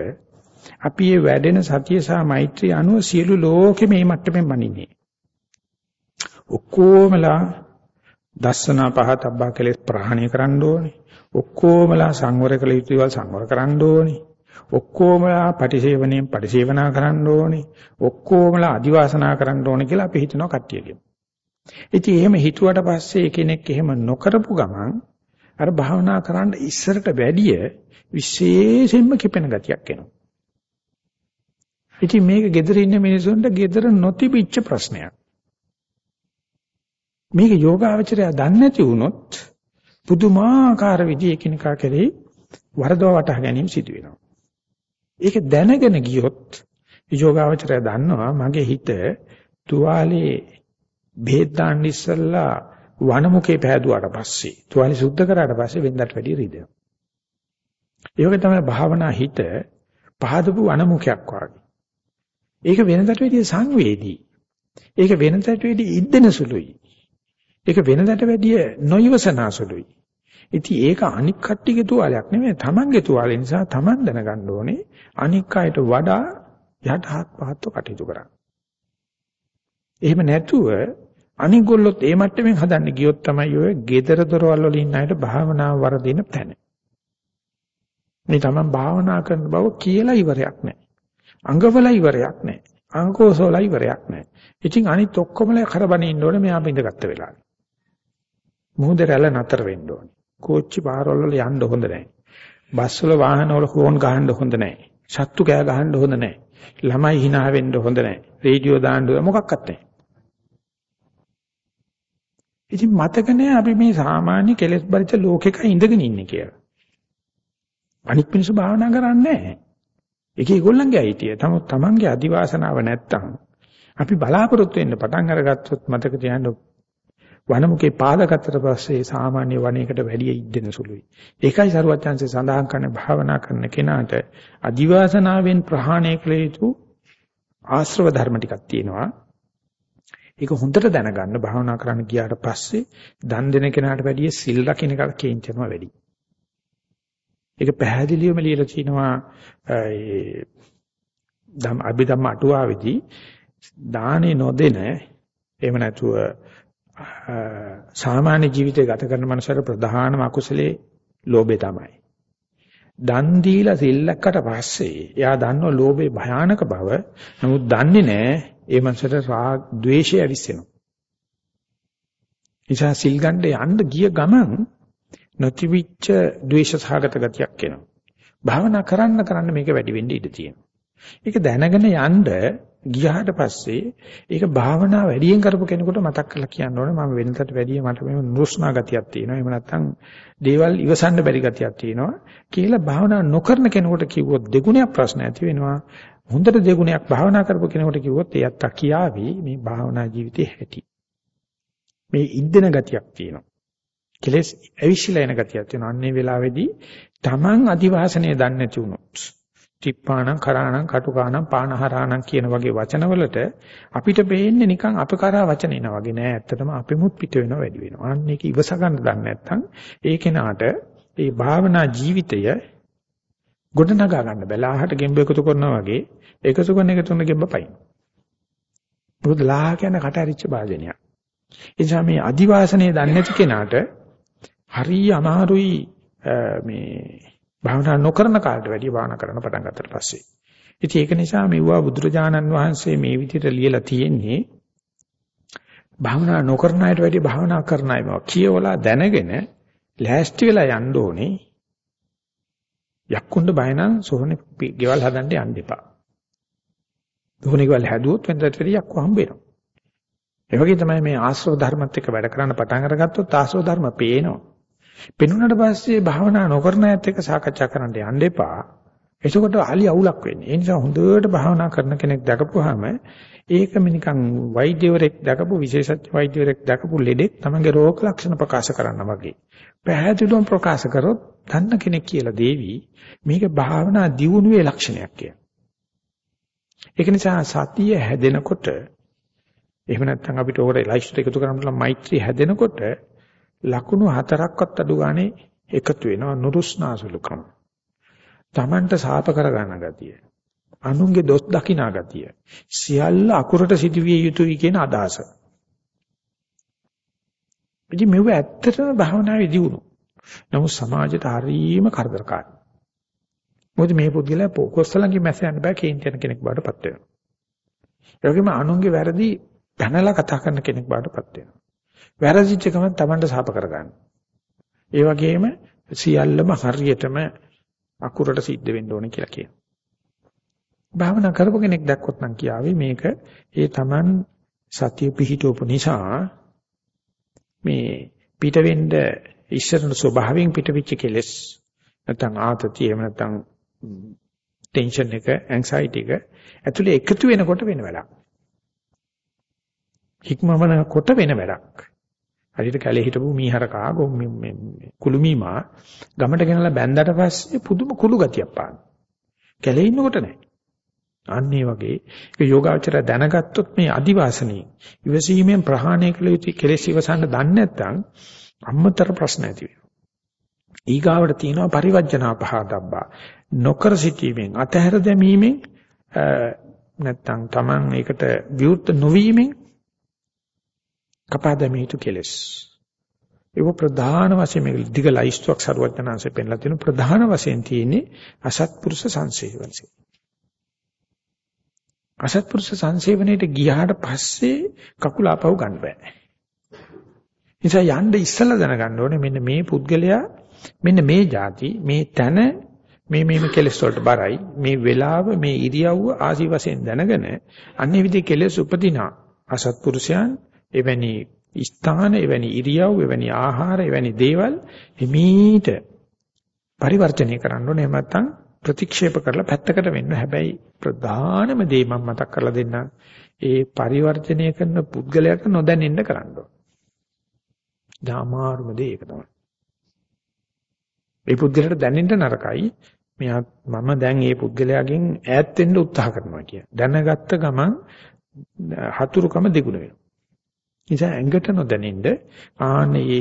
අපි මේ වැඩෙන සතිය සහ මෛත්‍රිය අනුව සියලු ලෝකෙ මේ මට්ටමින් මනින්නේ. ඔක්කොමලා දස්සනා පහතබ්බා කෙලෙස් ප්‍රහාණය කරන්න ඕනේ. ඔක්කොමලා සංවර කළ යුතු දේවල් සංවර කරන්න ඕනේ. ඔක්කොමලා පටිසේවණයෙන් පටිසේවනා කරන්න ඕනේ. ඔක්කොමලා අදිවාසනා කරන්න ඕනේ කියලා අපි හිතනවා කට්ටියගෙන්. ඉතින් එහෙම හිතුවට පස්සේ කෙනෙක් එහෙම නොකරපු ගමන් අර භාවනා කරන්න ඉස්සරට වැඩිය විශේෂයෙන්ම කිපෙන ගතියක් එනවා. ඉතින් මේක gedera ඉන්න මිනිසුන්ට gedera නොතිබිච්ච ප්‍රශ්නයක්. මේක යෝගාවචරය දන්නේ නැති වුණොත් පුදුමාකාර විදිහේ කෙනකා කෙරෙහි වරදව වටහා ගැනීම සිදු වෙනවා. ඒක දැනගෙන ගියොත් යෝගාවචරය දන්නවා මගේ හිත තුවාලේ බෙහෙත් දාන්න ඉස්සෙල්ලා වනමුකේ පෑදුවාට පස්සේ තුවාලේ සුද්ධ කරාට පස්සේ වෙනදට වැඩිය රිදෙනවා. ඒක තමයි භාවනා හිත පහදපු වනමුකයක් වගේ. ඒක වෙනදට වැඩිය සංවේදී. ඒක වෙනදට වැඩිය ඉද්දෙන සුළුයි. ඒක වෙනදට වැඩිය නොයවසනාසුළුයි. ඉතින් ඒක අනික් කට්ටියගේ තුවාලයක් නෙමෙයි තමන්ගේ තුවාලේ නිසා තමන් දැනගන්න ඕනේ අනික් අයට වඩා යටහත් පහත්ව කටයුතු කරන්න. එහෙම නැතුව අනිගොල්ලොත් ඒ මට්ටමින් හදන්න ගියොත් තමයි ඔය gedara දොරවල් වල ඉන්න අයට භාවනාව වරදින තැන. මේ තමන් භාවනා කරන බව කියලා ඉවරයක් නැහැ. අංගවල ඉවරයක් නැහැ. අංකෝසවල ඉවරයක් නැහැ. ඉතින් අනිත් ඔක්කොමලා කරබනේ ඉන්න ඕනේ මෙයා බින්දගත්ත වෙලාවේ. මුහුද රැළ නතර වෙන්න ඕනේ. කෝච්චි පාරවල් වල යන්න හොඳ නැහැ. බස් වල වාහන වල හෝන් ගහන්න හොඳ නැහැ. සත්තු කෑ ගහන්න හොඳ නැහැ. ළමයි hina වෙන්න හොඳ නැහැ. රේඩියෝ දාන්න මොකක්වත් නැහැ. ඉතින් මතක නැහැ අපි මේ සාමාන්‍ය කෙලෙස් බරිත ලෝකෙක ඉඳගෙන ඉන්නේ කියලා. අනිත් මිනිස්සු භාවනා කරන්නේ නැහැ. ඒක ඒගොල්ලන්ගේ අයිතිය. තම තමන්ගේ අදිවාසනාව නැත්තම් අපි බලාපොරොත්තු වෙන්න පටන් අරගත්තොත් මතක තියාගන්න වනමුකේ පාදගත්තට පස්සේ සාමාන්‍ය වනයේකට වැඩිය ඉද්දෙන සුළුයි. ඒකයි සරුවත් chance සඳහන් කරන භාවනා කරන කෙනාට අදිවාසනාවෙන් ප්‍රහාණය කළ යුතු ආශ්‍රව ධර්ම ටිකක් තියෙනවා. ඒක හොඳට දැනගන්න භාවනා කරන්න ගියාට පස්සේ දන් දෙන කෙනාට වැඩිය සිල් රකින්න එකට කේන්තියනවා වැඩි. ඒක පැහැදිලිවම ලියලා තිනවා ඒ ධම් අභිධම්ම අටුවාවේදී දානේ නොදෙන එහෙම නැතුව සාමාන්‍ය ජීවිතය ගත කරන මනුස්සයර ප්‍රධානම අකුසලේ ලෝභය තමයි. දන් දීලා සිල්ලක්කට පස්සේ එයා දන්නව ලෝභේ භයානක බව. නමුත් දන්නේ නැහැ ඒ මනුස්සයට රාග, ద్వේෂය ඇවිස්සෙනවා. නිසා සිල් ගන්න යන්න ගිය ගමන් නොතිවිච්ච ද්වේෂ සහගත ගතියක් එනවා. භාවනා කරන්න කරන්න මේක වැඩි වෙන්න ඉඩ තියෙනවා. ඒක දැනගෙන යන්න ගියාට පස්සේ ඒක භාවනා වැඩියෙන් කරපු කෙනෙකුට මතක් කරලා කියන්න ඕනේ මම වෙනතට වැඩිය මට මේ නුරුස්නා ගතියක් තියෙනවා. එහෙම නැත්නම් දේවල් ඉවසන්න බැරි ගතියක් තියෙනවා කියලා භාවනා නොකරන කෙනෙකුට කිව්වොත් දෙගුණයක් ප්‍රශ්න ඇති වෙනවා. හොඳට දෙගුණයක් භාවනා කරපු කෙනෙකුට කිව්වොත් එයත් කියාවි මේ භාවනා ජීවිතේ හැටි. මේ ඉද්දෙන ගතියක් තියෙනවා. කෙලස් ඇවිස්සලා එන ගතියක් තියෙනවා. අන්නේ වෙලාවේදී Taman අදිවාසනය දන්නේ නැති වුණොත් තිප්පාණං කරාණං කටුකාණං පානහරාණං කියන වගේ වචනවලට අපිට පේන්නේ නිකන් අපකරා වචන එනවා වගේ නෑ ඇත්තටම අපෙමුත් පිට වෙනවා වැඩි වෙනවා. අන්න ඒක ඉවස ගන්න දන්නේ නැත්නම් ඒ කෙනාට ඒ භාවනා ජීවිතය ගොඩනගා ගන්න බැල ආහට ගෙම්බ එකතු කරනවා වගේ එකතු කරන එක තුන ගෙම්බ පයින්. මොකද ලාහ කියන කට ඇරිච්ච භාජනයක්. ඒ නිසා මේ අදිවාසනේ දන්නේ නැති කෙනාට හරිය අමාරුයි මේ භාවනා නොකරන කාලට වැඩිය භාවනා කරන්න පටන් ගත්තට පස්සේ. ඉතින් ඒක නිසා මෙවුවා බුදුරජාණන් වහන්සේ මේ විදිහට ලියලා තියෙන්නේ භාවනා නොකරන අයට වැඩිය භාවනා කරන අය මේවා කියවලා දැනගෙන ලෑස්ති වෙලා යන්න ඕනේ. යක්කුණ්ඩ බය නම් සෝහනේ ගෙවල් හදන්න යන්න එපා. සෝහනේ ගෙවල් හැදුවොත් වෙනදට වැඩිය යක්කු හම්බ වෙනවා. ඒ වගේ තමයි මේ ආශ්‍රව ධර්මත් එක්ක වැඩ කරන්න පටන් අරගත්තොත් ආශ්‍රව ධර්ම පේනවා. පෙනුනට පස්සේ භාවනා නොකරන ඇත් එක්ක සාකච්ඡා කරන්න යන්න එපා. එතකොට අලි අවුලක් වෙන්නේ. ඒ නිසා හොඳට භාවනා කරන කෙනෙක් දැකපුවාම ඒකම නිකන් වෛද්‍යවරයෙක් දැකපු විශේෂඥ වෛද්‍යවරයෙක් දැකපු ලෙඩෙක් තමන්ගේ රෝග ලක්ෂණ ප්‍රකාශ කරන්න වගේ. පැහැදිලිවම ප්‍රකාශ කරොත් දන්න කෙනෙක් කියලා දේවි මේක භාවනා දියුණුවේ ලක්ෂණයක් කියලා. ඒක නිසා සතිය හැදෙනකොට එහෙම නැත්නම් අපිට ඕකට ලයිස්ට් එකතු කරන්න පුළුවන් මෛත්‍රී හැදෙනකොට ලකුණු හතරක්වත් අඩු ගානේ එකතු වෙනවා නුරුස්නාසුලුකම. Tamanට සාප කරගන්න ගතිය. අනුන්ගේ දොස් දකිනා ගතිය. සියල්ල අකුරට සිදුවිය යුතුයි කියන අදහස. ඉතින් මෙව ඇත්තටම භාවනාවේ දියුණු. නමුත් සමාජයට හරීම කරදරකාරයි. මොකද මේ පුද්ගලයා කොස්සලංගේ මැස යන්න බෑ කේන්ති යන කෙනෙක් බවට පත් වෙනවා. ඒ වගේම අනුන්ගේ වැරදි පැනලා කතා කරන කෙනෙක් බවට පත් වෙනවා. වැරදිච්ච ගමන් Tamanට සාප කරගන්න. ඒ වගේම සියල්ලම හරියටම අකුරට සිද්ධ වෙන්න ඕනේ කියලා කියනවා. භාවනා කරපු කෙනෙක් දැක්කොත් නම් කියාවි මේක ඒ Taman සතිය පිහිටවපු නිසා මේ පිට වෙන්න ඉස්සරන ස්වභාවයෙන් පිටවිච්ච කෙලස් නැත්නම් ආතතිය එහෙම නැත්නම් ටෙන්ෂන් එක ඇන්සයිටි එක ඇතුලේ එකතු වෙනකොට වෙන වැඩක්. හික්මවන කොට වෙන වැඩක්. හරියට කැලේ හිටපු මීහරකා කුළුමීමා ගමට ගෙනලා බැන්දට පස්සේ පුදුම කුළු ගතියක් පාන. කැලේ ඉන්නකොට නැහැ. අන්න ඒ වගේ ඒක යෝගාචරය දැනගත්තොත් මේ අදිවාසනී ඉවසීමෙන් ප්‍රහාණය කළ යුතු කෙලෙස් ඉවසන්න දන්නේ නැත්නම් අම්මතර ප්‍රශ්න ඇති වෙනවා. ඊගාවට තියෙනවා පරිවර්ජනා පහදබ්බා. නොකර සිටීමෙන් අතහැර දැමීමෙන් නැත්නම් Taman ඒකට විවුර්ත නොවීමෙන් කපා දැමිය යුතු කෙලෙස්. ඒක ප්‍රධාන වශයෙන් මේ දිග ලයිස්තුවක් සරුවචනාංශයෙන් පෙන්ලා තියෙන ප්‍රධාන වශයෙන් තියෙන්නේ අසත්පුරුෂ සංසේවනසේ. අසත්පුරුෂ සංසේවනයේට ගියාට පස්සේ කකුල ආපහු ගන්න බෑ. නිසා යන්න ඉස්සලා දැනගන්න ඕනේ මෙන්න මේ පුද්ගලයා මෙන්න මේ જાති මේ තන මේ මේ කෙලෙස් වලට බරයි මේ වෙලාව මේ ඉරියව්ව ආසි වශයෙන් දැනගෙන අන්නේ විදිහේ කෙලෙස් උපදිනා අසත්පුරුෂයන් එවැනි ස්ථාන, එවැනි ඉරියව්, එවැනි ආහාර, එවැනි දේවල් හිමීට පරිවර්තනය කරන්න ඕනේ. එහෙම නැත්නම් ප්‍රතික්ෂේප කරලා පැත්තකට වෙන්න. හැබැයි ප්‍රධානම දේ මම මතක් කරලා දෙන්නම්. ඒ පරිවර්තනය කරන පුද්ගලයාට නොදැනෙන්න කරන්න ඕනේ. ධාමාරුම දේ ඒක තමයි. ඒ පුද්ගලයාට දැනෙන්න නරකයි. මෙයා මම දැන් මේ පුද්ගලයාගෙන් ඈත් වෙන්න උත්සාහ කරනවා කිය. දැනගත්ත ගමන් හතුරුකම දෙගුණ වෙනවා. නිසා ඇඟට නොදැනින්න ආනේ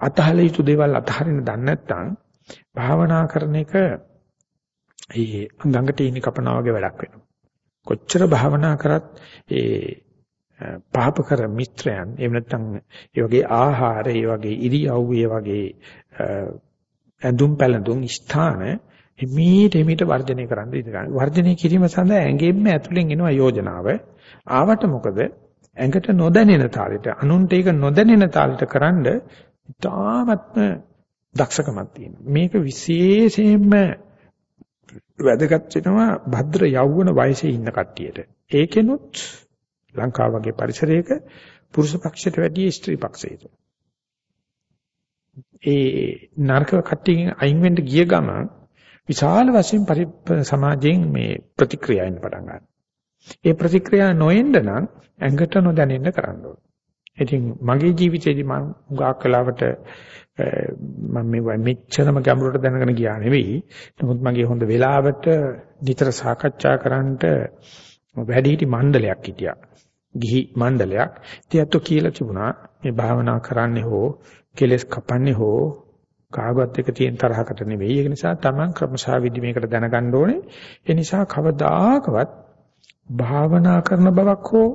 අතහල යුතු දේවල් අතහරින්න දන්නේ නැත්නම් භාවනා කරන එක ඒ අඟඟට ඉනි කපනා වගේ වැඩක් වෙනවා. කොච්චර භාවනා කරත් ඒ පාප කර මිත්‍රයන් එහෙම නැත්නම් ඒ වගේ ආහාර ඒ වගේ ඉරියව් ඒ වගේ ඇඳුම් පැළඳුම් ස්ථාන හිමීට හිමීට වර්ධනය කරන්න ඉඳ ගන්න. වර්ධනය කිරීම සඳහා ඇඟෙන්න ඇතුලෙන් එනවා යෝජනාව. ආවට මොකද ඇඟට නොදැනෙන තාලෙට අනුන්ට ඒක නොදැනෙන තාලෙට කරන්ඩ ඉතාමත්ම දක්ෂකමක් තියෙනවා. මේක විශේෂයෙන්ම වැදගත් වෙනවා භද්‍ර යෞවන වයසේ ඉන්න කට්ටියට. ඒකෙනුත් ලංකාව වගේ පරිසරයක පුරුෂ පක්ෂයට වැඩිය ස්ත්‍රී පක්ෂයට. ඒ නරක කට්ටියන් අයින් වෙන්න ගිය ගමන් විශාල වශයෙන් සමාජයෙන් මේ ප්‍රතික්‍රියා එන්න පටන් ගන්නවා. ඒ ප්‍රතික්‍රියා නොඑන්න නම් ඇඟට නොදැනෙන්න කරන්න ඕනේ. ඉතින් මගේ ජීවිතේදී මම හුඟක් වෙලාවට මම මේ මෙච්චරම ගැඹුරට දැනගෙන ගියා නෙවෙයි. නමුත් මගේ හොඳ වෙලාවට නිතර සාකච්ඡා කරන්නට වැඩිහිටි මණ්ඩලයක් හිටියා. ගිහි මණ්ඩලයක්. ඉතින් කියලා තිබුණා මේ භාවනා කරන්නේ හෝ කෙලස් කපන්නේ හෝ කාගවත් එක තියෙන තරහකට නෙවෙයි. ඒක නිසා Taman ක්‍රමශා විදි මේකට දැනගන්න ඕනේ. ඒ නිසා කවදාකවත් භාවනා කරන බවක් හෝ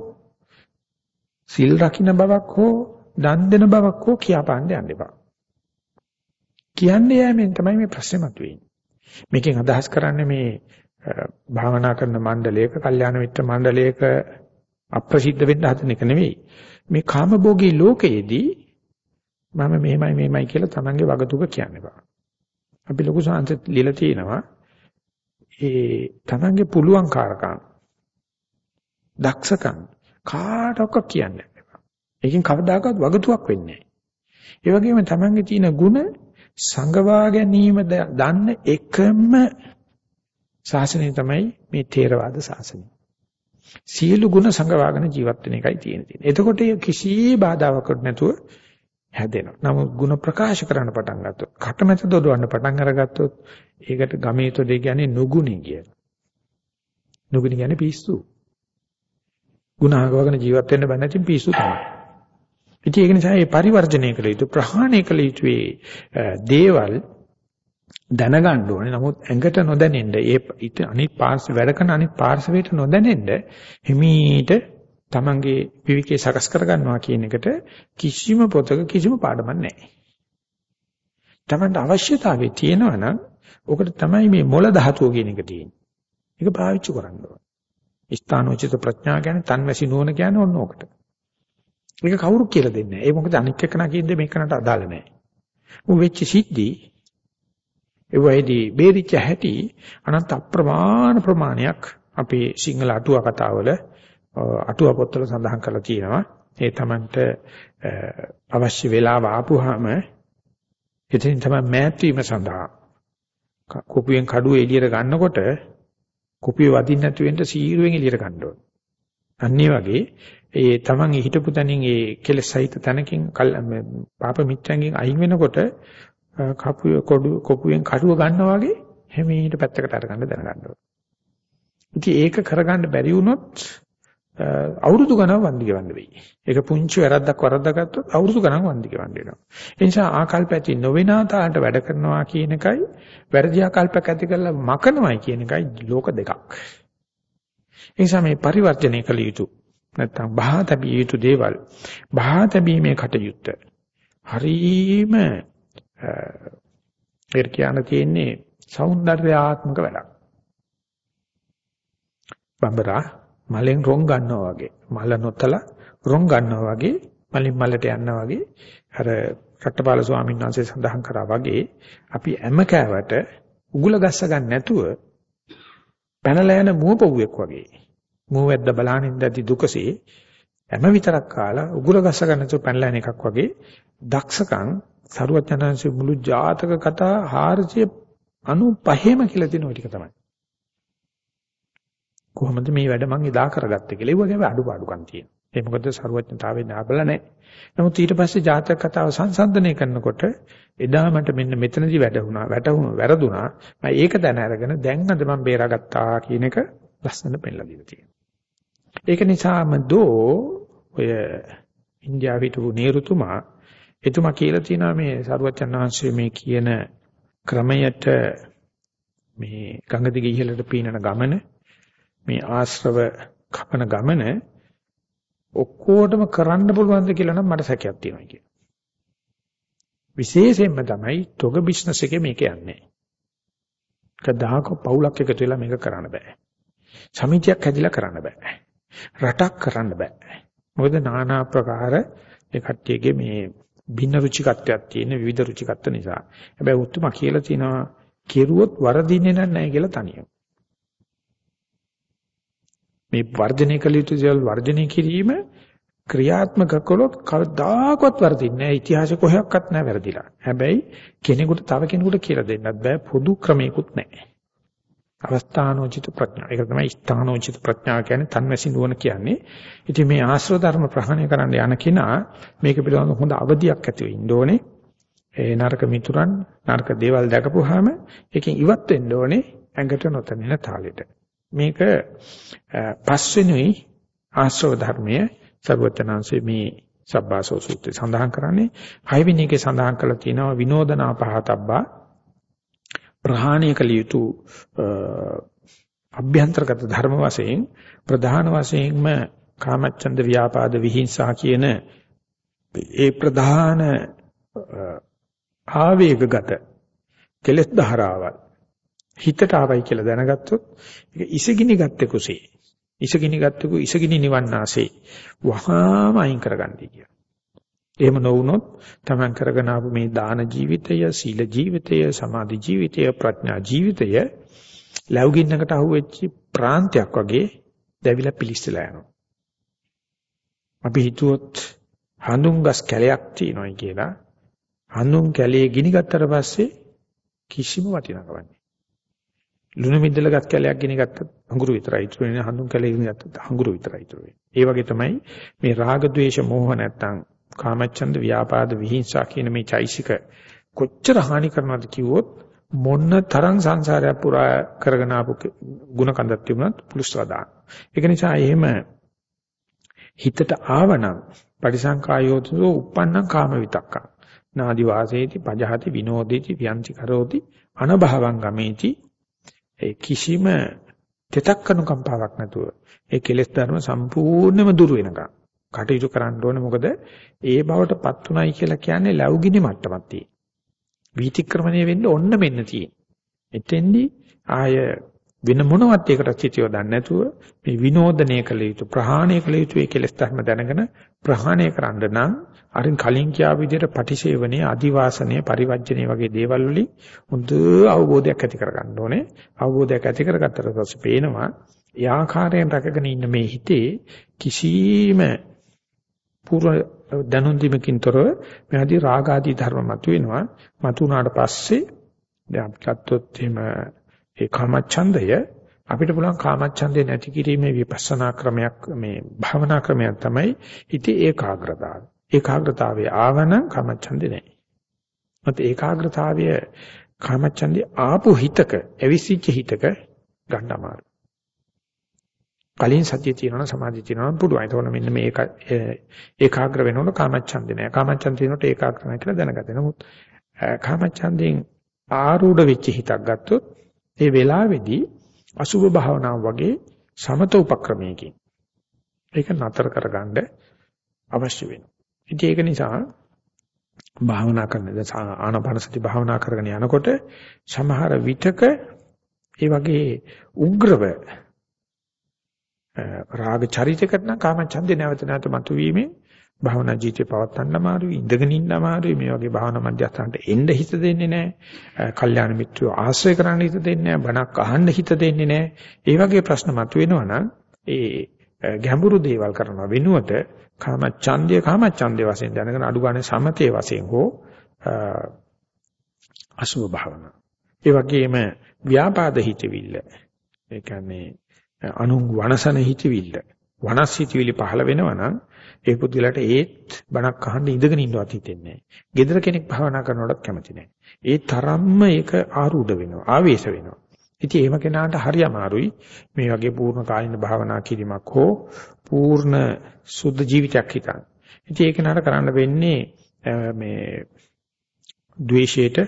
සිල් රකින්න බවක් හෝ දන් දෙන බවක් හෝ කියාපාන්න යන්න එපා. කියන්නේ යෑමෙන් තමයි මේ ප්‍රශ්නේ මතුවෙන්නේ. මේකෙන් අදහස් කරන්නේ මේ භාවනා කරන මණ්ඩලයක, කල්යාණ මිත්‍ර මණ්ඩලයක අප්‍රසිද්ධ වෙන්න හදන එක නෙවෙයි. මේ කාමභෝගී ලෝකයේදී මම මෙහෙමයි මෙහෙමයි කියලා තමන්ගේ වගතුක කියන්න බෑ. අපි ලොකු සංසත් ලියලා තිනවා ඒ තමන්ගේ පුළුවන් කාරකම් දක්ෂකම් කාටවත් කියන්න බෑ. ඒකෙන් කවදාකවත් වගතුවක් වෙන්නේ නැහැ. ඒ වගේම තමන්ගේ තියෙන ಗುಣ සංගවා ගැනීම දන්න එකම ශාසනය තමයි මේ ථේරවාද ශාසනය. සියලු ಗುಣ සංගවාගෙන ජීවත් වෙන එකයි තියෙන්නේ. එතකොට කිසි බාධාවක් නැතුව හැදෙනවා. නමුත් ಗುಣ ප්‍රකාශ කරන්න පටන් ගත්තොත්, කටමැත දොඩවන්න පටන් අරගත්තොත් ඒකට ගමේ තොදේ කියන්නේ නුගුණි කියලා. නුගුණි කියන්නේ පිස්සු. ಗುಣ ආගවගෙන ජීවත් වෙන්න බෑ නැතිනම් පිස්සු තමයි. ඉතින් ඒක නිසා මේ පරිවර්ජණය කළ යුතු ප්‍රහාණය කළ යුතු දේවල් දැනගන්න ඕනේ. නමුත් ඇඟට නොදැනෙන්න ඒ අනිත් පාර්ශව වැඩ කරන අනිත් පාර්ශවයට නොදැනෙන්න හිමීට තමන්ගේ විවිකේ සකස් කරගන්නවා කියන එකට කිසිම පොතක කිසිම පාඩමක් නැහැ. තමන්ට අවශ්‍යතාවය තියෙනවා නම් ඔකට තමයි මේ මොළ ධාතුව කියන එක තියෙන්නේ. ඒක පාවිච්චි කරන්න ඕන. ස්ථානෝචිත ප්‍රඥා කියන්නේ තන්වැසි නුවණ කියන්නේ ඔන්න ඕකට. මේක කවුරු කියලා දෙන්නේ නැහැ. ඒ මොකද අනික් එකනා කියන්නේ මේකනට අදාළ නැහැ. උන් වෙච්ච සිද්ධි ඒ වෙයිදී බේරිච්ච හැටි අනන්ත අප්‍රමාණ ප්‍රමාණයක් අපේ සිංහල අටුවා කතාවල අටුවා පොත්වල සඳහන් කරලා තියෙනවා. ඒ Tamanට අවශ්‍ය වෙලාව ආපුවාම ඉතින් තමයි මෑත් වීම සඳහා කුපියෙන් කඩුව එළියට ගන්නකොට කුපිය වදින්න නැති වෙන්න සීරුවෙන් එළියට ගන්න ඕනේ. අන්නේ වගේ ඒ Taman හිටපු තැනින් ඒ කෙලෙස් සහිත තැනකින් පාප මිත්‍යංගෙන් අයින් වෙනකොට කපුව කොඩු කොපුවෙන් කඩුව ගන්නවා වගේ හැමීට පැත්තකට අරගන්න දැනගන්න ඕනේ. ඉතින් ඒක කරගන්න බැරි වුණොත් අවුරුදු ගණන් වන්දි ගෙවන්න වෙයි. ඒක පුංචි වැරද්දක් වරද්දාගත්තොත් අවුරුදු ගණන් වන්දි ගෙවන්න වෙනවා. ඒ නිසා ආකල්ප ඇති නොවෙනා තාලට වැඩ කරනවා කියන එකයි වැරදි ආකල්පයක් ඇති කරලා මකනවයි කියන එකයි ලෝක දෙකක්. ඒ නිසා මේ පරිවර්ජනය කළ යුතු නැත්තම් බහාතැබිය යුතු දේවල් බහාතැබීමේ කටයුත්ත හරීම ඒ කියන තියෙන්නේ సౌందర్యාත්මක වැඩක්. බඹරා මලෙන් රොන් ගන්නවා වගේ. මල නොතල රොන් ගන්නවා වගේ මලින් මලට යනවා වගේ. අර රට්ටපාල ස්වාමීන් වහන්සේ සඳහන් කරා වගේ අපි හැම කෑවට උගුල ගස්ස ගන්න නැතුව පැනලා යන මුවපොව්වෙක් වගේ. මුවැද්ද බලානින් දැදි දුකසේ හැම විතරක් කාලා උගුල ගස්ස ගන්න නැතුව පැනලා යන එකක් වගේ දක්ෂකම් සරුවචනංශ මුළු ජාතක කතා 495ම කියලා තියෙන ওই ටික තමයි. කොහොමද මේ වැඩ මං එදා කරගත්තේ කියලා. ඒ වගේම අඩුපාඩුකම් තියෙනවා. ඒ මොකද ਸਰුවඥතාවේ නාබල නැහැ. නමුත් ඊට පස්සේ ජාතක කතාව සංසන්දනය කරනකොට එදා මට මෙන්න මෙතනදි වැඩ වුණා, වැටුණා, වැරදුනා. මම ඒක දැන අරගෙන දැන් අද මම බේරාගත්තා කියන එක ලස්සන පෙන්නලා දීලා තියෙනවා. ඒක නිසාම දෝ ඔය ඉන්දියාවේ හිටපු නේරුතුමා එතුමා කියලා තියෙනවා මේ සරුවචන් වහන්සේ මේ කියන ක්‍රමයට මේ ගංගා දිගේ ඉහළට පීනන ගමන මේ ආශ්‍රව කපන ගමන ඔක්කොටම කරන්න පුළුවන්ද කියලා නම් මට සැකයක් තියෙනවා කියන. විශේෂයෙන්ම තමයි තොග බිස්නස් එකේ මේක යන්නේ. කදාක පවුලක් එකතු වෙලා මේක කරන්න බෑ. සමිතියක් හැදිලා කරන්න බෑ. රටක් කරන්න බෑ. මොකද নানা ආකාර ඒ කට්ටියගේ මේ භින්න රුචිකත්වයක් තියෙන විවිධ රුචිකත්ව නිසා. හැබැයි උතුම කියලා තිනවා කෙරුවොත් වරදින්නේ නැහැ කියලා තනියම. මේ වර්ධනය කළ යුතු දේවල් වර්ධනය කිරීම ක්‍රියාත්මක කළොත් කවදාකවත් වර්ධින්නේ නැහැ. ඉතිහාසෙ කොහෙවත් නැහැ වැරදිලා. හැබැයි කෙනෙකුට තව කෙනෙකුට කියලා දෙන්නත් බෑ. පොදු ක්‍රමයකුත් නැහැ. අවස්ථානෝචිත ප්‍රඥා. ඒක තමයි ස්ථානෝචිත ප්‍රඥා කියන්නේ තන්වැසි නුවණ කියන්නේ. ඉතින් මේ ආශ්‍රව ධර්ම ප්‍රහාණය කරන්න යන කෙනා මේක පිළිබඳව හොඳ අවධියක් ඇතිව ඉන්න ඕනේ. ඒ නරක මිතුරන් නරක දේවල් දැකපුවාම ඒකෙන් ඉවත් වෙන්න ඕනේ ඇඟට නොතැනෙන තාලෙට. මේක පස්වෙනුයි ආශ්‍රව ධර්මයේ සර්වචනාංශයේ මේ සබ්බාසෝ සූත්‍රය සඳහන් කරන්නේ. හයවෙනි එකේ සඳහන් කරලා තියෙනවා විනෝදනා පහතබ්බා. ප්‍රහාණය කළ යුතු අභ්‍යන්තරගත ධර්ම වශයෙන් ප්‍රධාන වශයෙන්ම කාමච්ඡන්ද ව්‍යාපාද විහිංසා කියන ඒ ප්‍රධාන ආවේගගත කෙලෙස් ධාරාවල් හිතට ආවයි කියලා දැනගත්තොත් ඒක ඉසගිනි ගත්තේ කුසේ ඉසගිනි ගත්තකු ඉසගිනි නිවන්නාසේ වහාම අයින් කරගන්නයි කිය. එහෙම නොවුනොත් Taman කරගෙන ආපු මේ දාන ජීවිතය, සීල ජීවිතය, සමාධි ජීවිතය, ප්‍රඥා ජීවිතය ලැබුගින්නකට අහුවෙච්ච ප්‍රාන්තයක් වගේ දැවිලා පිලිස්සලා යනවා. අපි හිතුවොත් හඳුන්ගස් කැලයක් තියෙනවායි කියලා හඳුන් කැලේ ගිනි ගත්තට පස්සේ කිසිම වටිනාකමක් නැහැ. ලුණු මිදල ගත් කැලයක් ගිනි ගත්තත් අඟුරු විතරයි ඉතුරු වෙන්නේ හඳුන් කැලේ ගිනි ගත්තත් අඟුරු විතරයි ඉතුරු වෙන්නේ. ඒ වගේ තමයි මේ රාග ద్వේෂ මෝහ නැත්තම් කාමච්ඡන්ද ව්‍යාපාද විහිංසා කියන මේ චෛසික කොච්චර හානි කරනවද කිව්වොත් මොන්න තරම් සංසාරය පුරා කරගෙන ආපු ಗುಣ කන්දක් තිබුණත් පුළුස්සලා දාන්න. ඒක නිසා එහෙම හිතට ආවනම් පටිසංකායෝතෝ uppannam කාම විතක්කා. නාදි වාසේති පජහති විනෝදේති ව්‍යන්ති කරෝති අනභවං ගමේති ඒ කිසිම තෙතක් කනුකම්පාවක් නැතුව ඒ කෙලෙස් ධර්ම සම්පූර්ණයෙන්ම දුර වෙනකම් කටයුතු කරන්න ඕනේ මොකද ඒ බවටපත් උනායි කියලා කියන්නේ ලැබුගිනි මට්ටමක් තියෙන. වීතික්‍රමණය වෙන්න ඔන්න මෙන්න තියෙන. එතෙන්දී ආය වෙන මොනවත් ඒකට චිතියව දන්නේ නැතුව මේ විනෝදනය කළ යුතු ප්‍රහාණය කළ යුතු ඒ කෙලෙස් ධර්ම දැනගෙන ප්‍රහාණය කරන්න නම් අරින් කලින් කියා විදිහට පටිසේවනයේ අදිවාසනයේ පරිවර්ජනයේ වගේ දේවල් වලින් හොඳ අවබෝධයක් ඇති කරගන්න ඕනේ. අවබෝධයක් ඇති කරගත්තට පස්සේ පේනවා ඒ ආකාරයෙන් රැකගෙන ඉන්න මේ හිතේ කිසිම පූර්ව දැනුම් දීමකින් තොරව මෙහදී රාග ආදී ධර්ම මතුවෙනවා. මතුනාට පස්සේ දැන් අපි ගත්තොත් එහෙම ඒ කාමච්ඡන්දය අපිට පුළුවන් කාමච්ඡන්දේ නැති කිරීමේ විපස්සනා ක්‍රමයක් මේ භාවනා ක්‍රමයක් තමයි හිතේ ඒකාග්‍රතාවය. ඒකාග්‍රතාවයේ ආවනම් කාමච්ඡන්දේ නැහැ. මත ඒකාග්‍රතාවය කාමච්ඡන්දේ ආපු හිතක, ඇවිසිච්ච හිතක ගන්න අමාරුයි. කලින් සතිය තියෙනවා සමාධිය තියෙනවා පුළුවන්. ඒතකොට මෙන්න මේ ඒකාග්‍ර වෙනකොට කාමච්ඡන්දේ නැහැ. කාමච්ඡන්ද තියෙනකොට ඒකාග්‍ර නැහැ කියලා දැනගන්න. නමුත් කාමච්ඡන්දෙන් ආරූඪ වෙච්ච හිතක් ගත්තොත් ඒ වෙලාවේදී අසුභ භාවනාව වගේ සමත උපක්‍රමයකින් ඒක නතර කරගන්න අවශ්‍ය වෙනවා. ඉතින් ඒක නිසා භාවනා කරන ආනාපාන සති භාවනා කරගෙන යනකොට සමහර විටක ඒ වගේ උග්‍රව රාග චරිතයකට නම් කාම ඡන්දේ නැවත නැවත මතුවීමේ භාවනා ජීවිතේ පවත්වන්න අමාරුයි ඉඳගෙන ඉන්න අමාරුයි මේ වගේ භාවනා මධ්‍යස්ථානට එන්න හිත දෙන්නේ නැහැ. කල්යාණ මිත්‍රයෝ ආශ්‍රය කරන්න හිත දෙන්නේ නැහැ. බණක් අහන්න හිත දෙන්නේ නැහැ. ඒ වගේ ප්‍රශ්න මතුවෙනවා නම් ඒ ගැඹුරු දේවල් කරන වෙනුවට කාම ඡන්දය කාම ඡන්දේ වශයෙන් දැනගෙන අඩු ගන්න සමතේ වශයෙන් හෝ අසුභ භාවනා. ඒ වගේම ව්‍යාපාද හිතවිල්ල. ඒ කියන්නේ අනුන් වනසන හිතවිල්ල. වනස් හිතවිලි පහළ වෙනවා නම් ඒ පුදුලට ඒත් බණක් අහන්න ඉඳගෙන ඉන්නවත් හිතෙන්නේ නැහැ. gedara කෙනෙක් භාවනා කරනකොටත් කැමති නැහැ. ඒ තරම්ම ඒක ආරූඪ වෙනවා, ආවේශ වෙනවා. ඉතින් එහෙම කෙනාට හරි අමාරුයි මේ වගේ පූර්ණ කායින භාවනා කිරීමක් හෝ පූර්ණ සුද්ධ ජීවිතයක් හිතන්න. ඉතින් ඒක නට කරන්න වෙන්නේ මේ ද්වේෂයට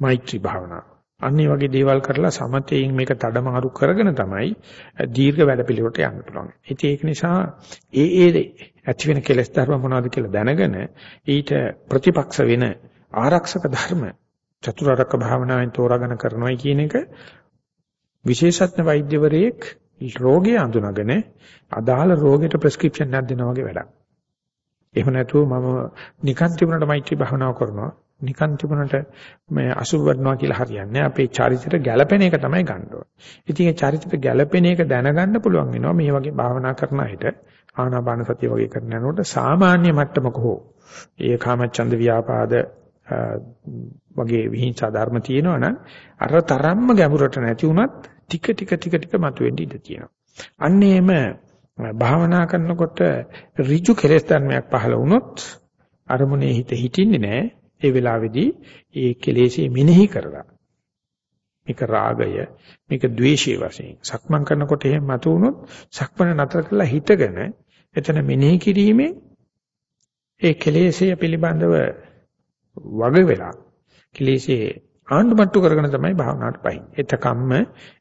මෛත්‍රී භාවනාව. අන්නේ වගේ දේවල් කරලා සමතේයින් මේක තඩමාරු කරගෙන තමයි දීර්ඝ වැඩපිළිවෙලට යන්න පුළුවන්. ඉතින් ඒක නිසා ඒ ඒ ඇති වෙන කෙලෙස් ධර්ම මොනවද කියලා දැනගෙන ඊට ප්‍රතිපක්ෂ වෙන ආරක්ෂක ධර්ම චතුරාර්යක භාවනාවෙන් තෝරාගෙන කරනවායි කියන එක විශේෂඥ වෛද්‍යවරයෙක් රෝගය අඳුනගෙන අදාළ රෝගයට ප්‍රෙස්ක්‍රිප්ෂන් එකක් දෙනවා වගේ වැඩක්. එහෙම නැතුව මම නිකන් තිබුණට මෛත්‍රී භාවනාව කරනවා. නිකන් තිබුණට මේ අසුබ වඩනවා කියලා හරියන්නේ අපේ චරිතයට ගැළපෙන එක තමයි ගන්න ඕනේ. ඉතින් ඒ චරිතයට ගැළපෙන එක දැනගන්න පුළුවන් වෙනවා මේ වගේ භාවනා කරන අයට ආනාපාන සතිය වගේ කරන යනකොට සාමාන්‍ය මට්ටමක හෝ ඒ කාමච්ඡන්ද ව්‍යාපාද වගේ විහිංසා ධර්ම තියෙනවා නම් අර තරම්ම ගැඹුරට නැති වුණත් ටික ටික ටික ටික මතුවෙන්න ඉඩ තියෙනවා. අන්න එහෙම භාවනා කරනකොට ඍජු කෙලෙස් ධර්මයක් පහළ වුණොත් අරමුණේ හිත හිටින්නේ නැහැ. ඒ වෙලාවේදී ඒ කෙලෙසේ මෙනෙහි කරලා මේක රාගය මේක ද්වේෂය වශයෙන් සක්මන් කරනකොට එහෙම මතු වුණොත් සක්මන නතර කරලා හිතගෙන එතන මෙනෙහි කිරීමේ ඒ කෙලෙසය පිළිබඳව වග වෙලා කෙලෙසේ ආණ්ඩුමට්ටු කරගෙන තමයි භාවනාවට පහින්. එතකම්ම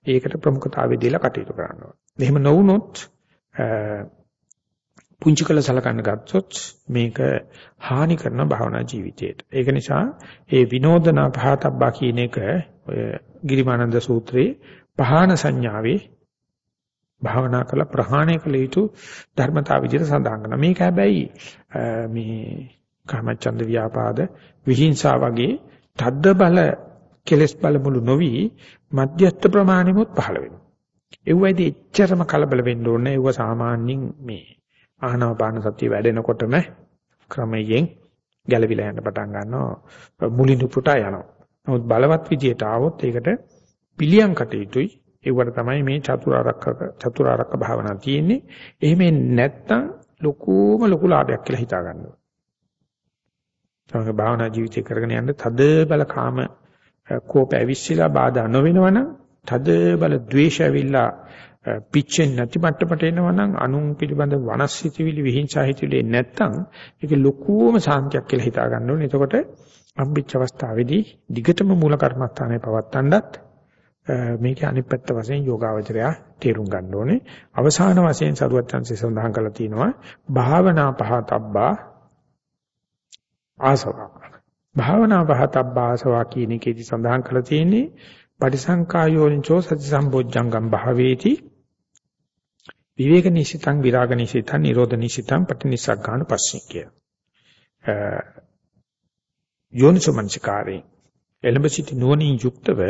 ඒකට ප්‍රමුඛතාවය දීලා කටයුතු කරනවා. එහෙම නොවුනොත් පුංචි කළ සලකන්න ගත්තොත් මේක හානි කරන භාවනා ජීවිතයට. ඒක නිසා ඒ විනෝදනා පහතබ්බා කියන එක ඔය ගිරිමානන්ද සූත්‍රයේ පහාන සංඥාවේ භාවනා කළ ප්‍රහාණය කළ යුතු ධර්මතාව විදිහට සඳහන් කරනවා. මේක හැබැයි මේ කාමචන්ද ව්‍යාපාද විහිංසා වගේ තද්ද බල කෙලස් බල මුළු නොවි මධ්‍යස්ථ ප්‍රමාණෙමුත් පහළ වෙනවා. ඒවයිදී එච්චරම කලබල වෙන්න ඕනේ. ඒව සාමාන්‍යයෙන් මේ ආහනපාන සතිය වැඩෙනකොටම ක්‍රමයෙන් ගැළවිලා යන්න පටන් ගන්නවා. මුලින් උපුටා යනවා. නමුත් බලවත් විදියට ආවොත් ඒකට පිළියම් කටයුතුයි. ඒවට තමයි මේ චතුරාර්යක චතුරාර්යක භාවනා තියෙන්නේ. එහෙම නැත්තම් ලොකුම ලොකු ලාභයක් කියලා හිතා ගන්නවා. තමයි භාවනා ජීවිතය කරගෙන යන්න තද බල කාම කෝප ඇවිස්සලා බාධා නොවෙනවනම් තද බල ද්වේෂ ඇවිල්ලා පිච්චෙන්නේ නැති මට්ටමට එනවනම් අනුන් පිළිබඳ වනස්සිතවිලි විහිංසා හිතවිලි නැත්තම් ඒක ලොකුම සාන්තියක් කියලා හිතා ගන්න ඕනේ. එතකොට අම්බිච්ච අවස්ථාවේදී දිගටම මූල කර්මස්ථානයේ පවත්තන්නත් මේකේ අනිත් පැත්ත වශයෙන් යෝගාවචරය තේරුම් ගන්න ඕනේ. අවසාන වශයෙන් සරුවත් chance සඳහන් කරලා තිනවා භාවනා පහතබ්බා ආසවා. භාවනා පහතබ්බා ආසවා කියන එකේදී සඳහන් කරලා තියෙන්නේ පටිසංකායෝනිචෝ සති සම්බොජ්ජංගම් භාවේති විවේක නිසිතං විරාග නිසිතං නිරෝධ නිසිතං පටිනිසග්ගාන පස්සේ කිය. යෝනිසමංචකාරේ එළඹ සිටි නුවණින් යුක්තව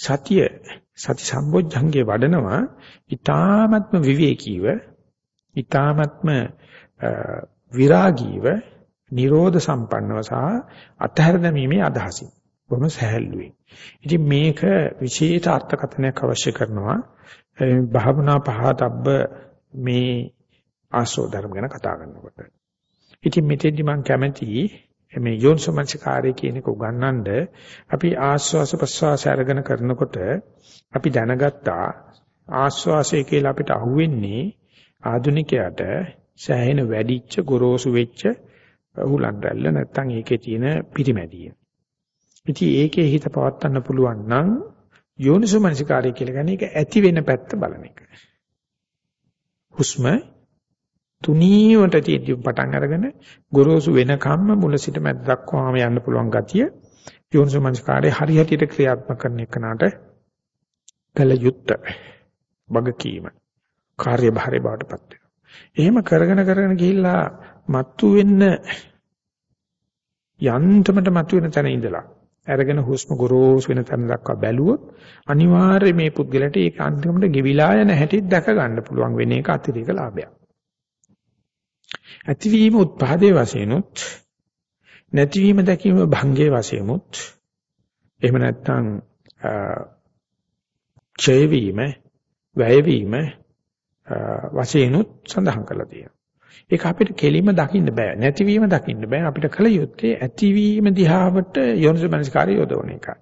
සතිය සති සම්බොජ්ජංගේ වඩනවා ඊ타ත්ම විවේකීව ඊ타ත්ම විරාගීව නිරෝධ සම්පන්නව සහ අතහැර දැමීමේ අදහසින් බොහොම සහැල්ලුවෙන්. ඉතින් මේක විශේෂ අර්ථකථනයක් අවශ්‍ය කරනවා. භාවනා පහතබ්බ මේ ආසෝ ධර්ම ගැන කතා කරනකොට. ඉතින් මෙතෙන්දි මම කැමති මේ යෝනිසමංසකාරය කියන එක උගන්වන්න අපි ආස්වාස ප්‍රස්වාස අරගෙන කරනකොට අපි දැනගත්තා ආස්වාසය කියලා අපිට අහුවෙන්නේ ආධුනිකයාට සෑහෙන වැඩිච්ච ගොරෝසු වෙච්ච උලන් රැල්ල නැත්තම් ඒකේ තියෙන පිරිමැදිය. ඉතින් ඒකේ හිත පවත්වන්න පුළුවන් නම් යෝනිසමංසකාරය කියලා කියන්නේ ඒක ඇති වෙන පැත්ත බලන එක. හුස්ම තුනීවට තියෙද්දි පටන් අරගෙන ගොරෝසු වෙනකම්ම මුල සිට මැද දක්වාම යන්න පුළුවන් ගතිය යෝනිසමංස්කාරයේ හරියටියට ක්‍රියාත්මක කරන එකනට කළ යුත්ත වගකීම කාර්යභාරය බවටපත් වෙනවා. එහෙම කරගෙන කරගෙන ගිහිල්ලා මත්තු වෙන්න යන්තමට මතු වෙන තැන ඉඳලා අරගෙන හුස්ම ගොරෝසු වෙන තැන දක්වා බැලුවොත් අනිවාර්යයෙන් මේ පුද්ගලට ඒක අන්තිමට ගෙවිලා යන හැටි දැක ගන්න පුළුවන් වෙන එක අතිරේක ලාභයක්. ඇතිවීම උත්පාදේ වශයෙන්ුත් නැතිවීම දැකීම භංගේ වශයෙන්ුත් එහෙම නැත්නම් ඡය වීම වැය වීම වශයෙන්ුත් සඳහන් කරලා තියෙනවා. ඒක අපිට කෙලිම දකින්න බෑ. නැතිවීම දකින්න බෑ. අපිට කල යුත්තේ ඇතිවීම දිහාවට යෝනිසමනස්කාරය යොදවන එකයි.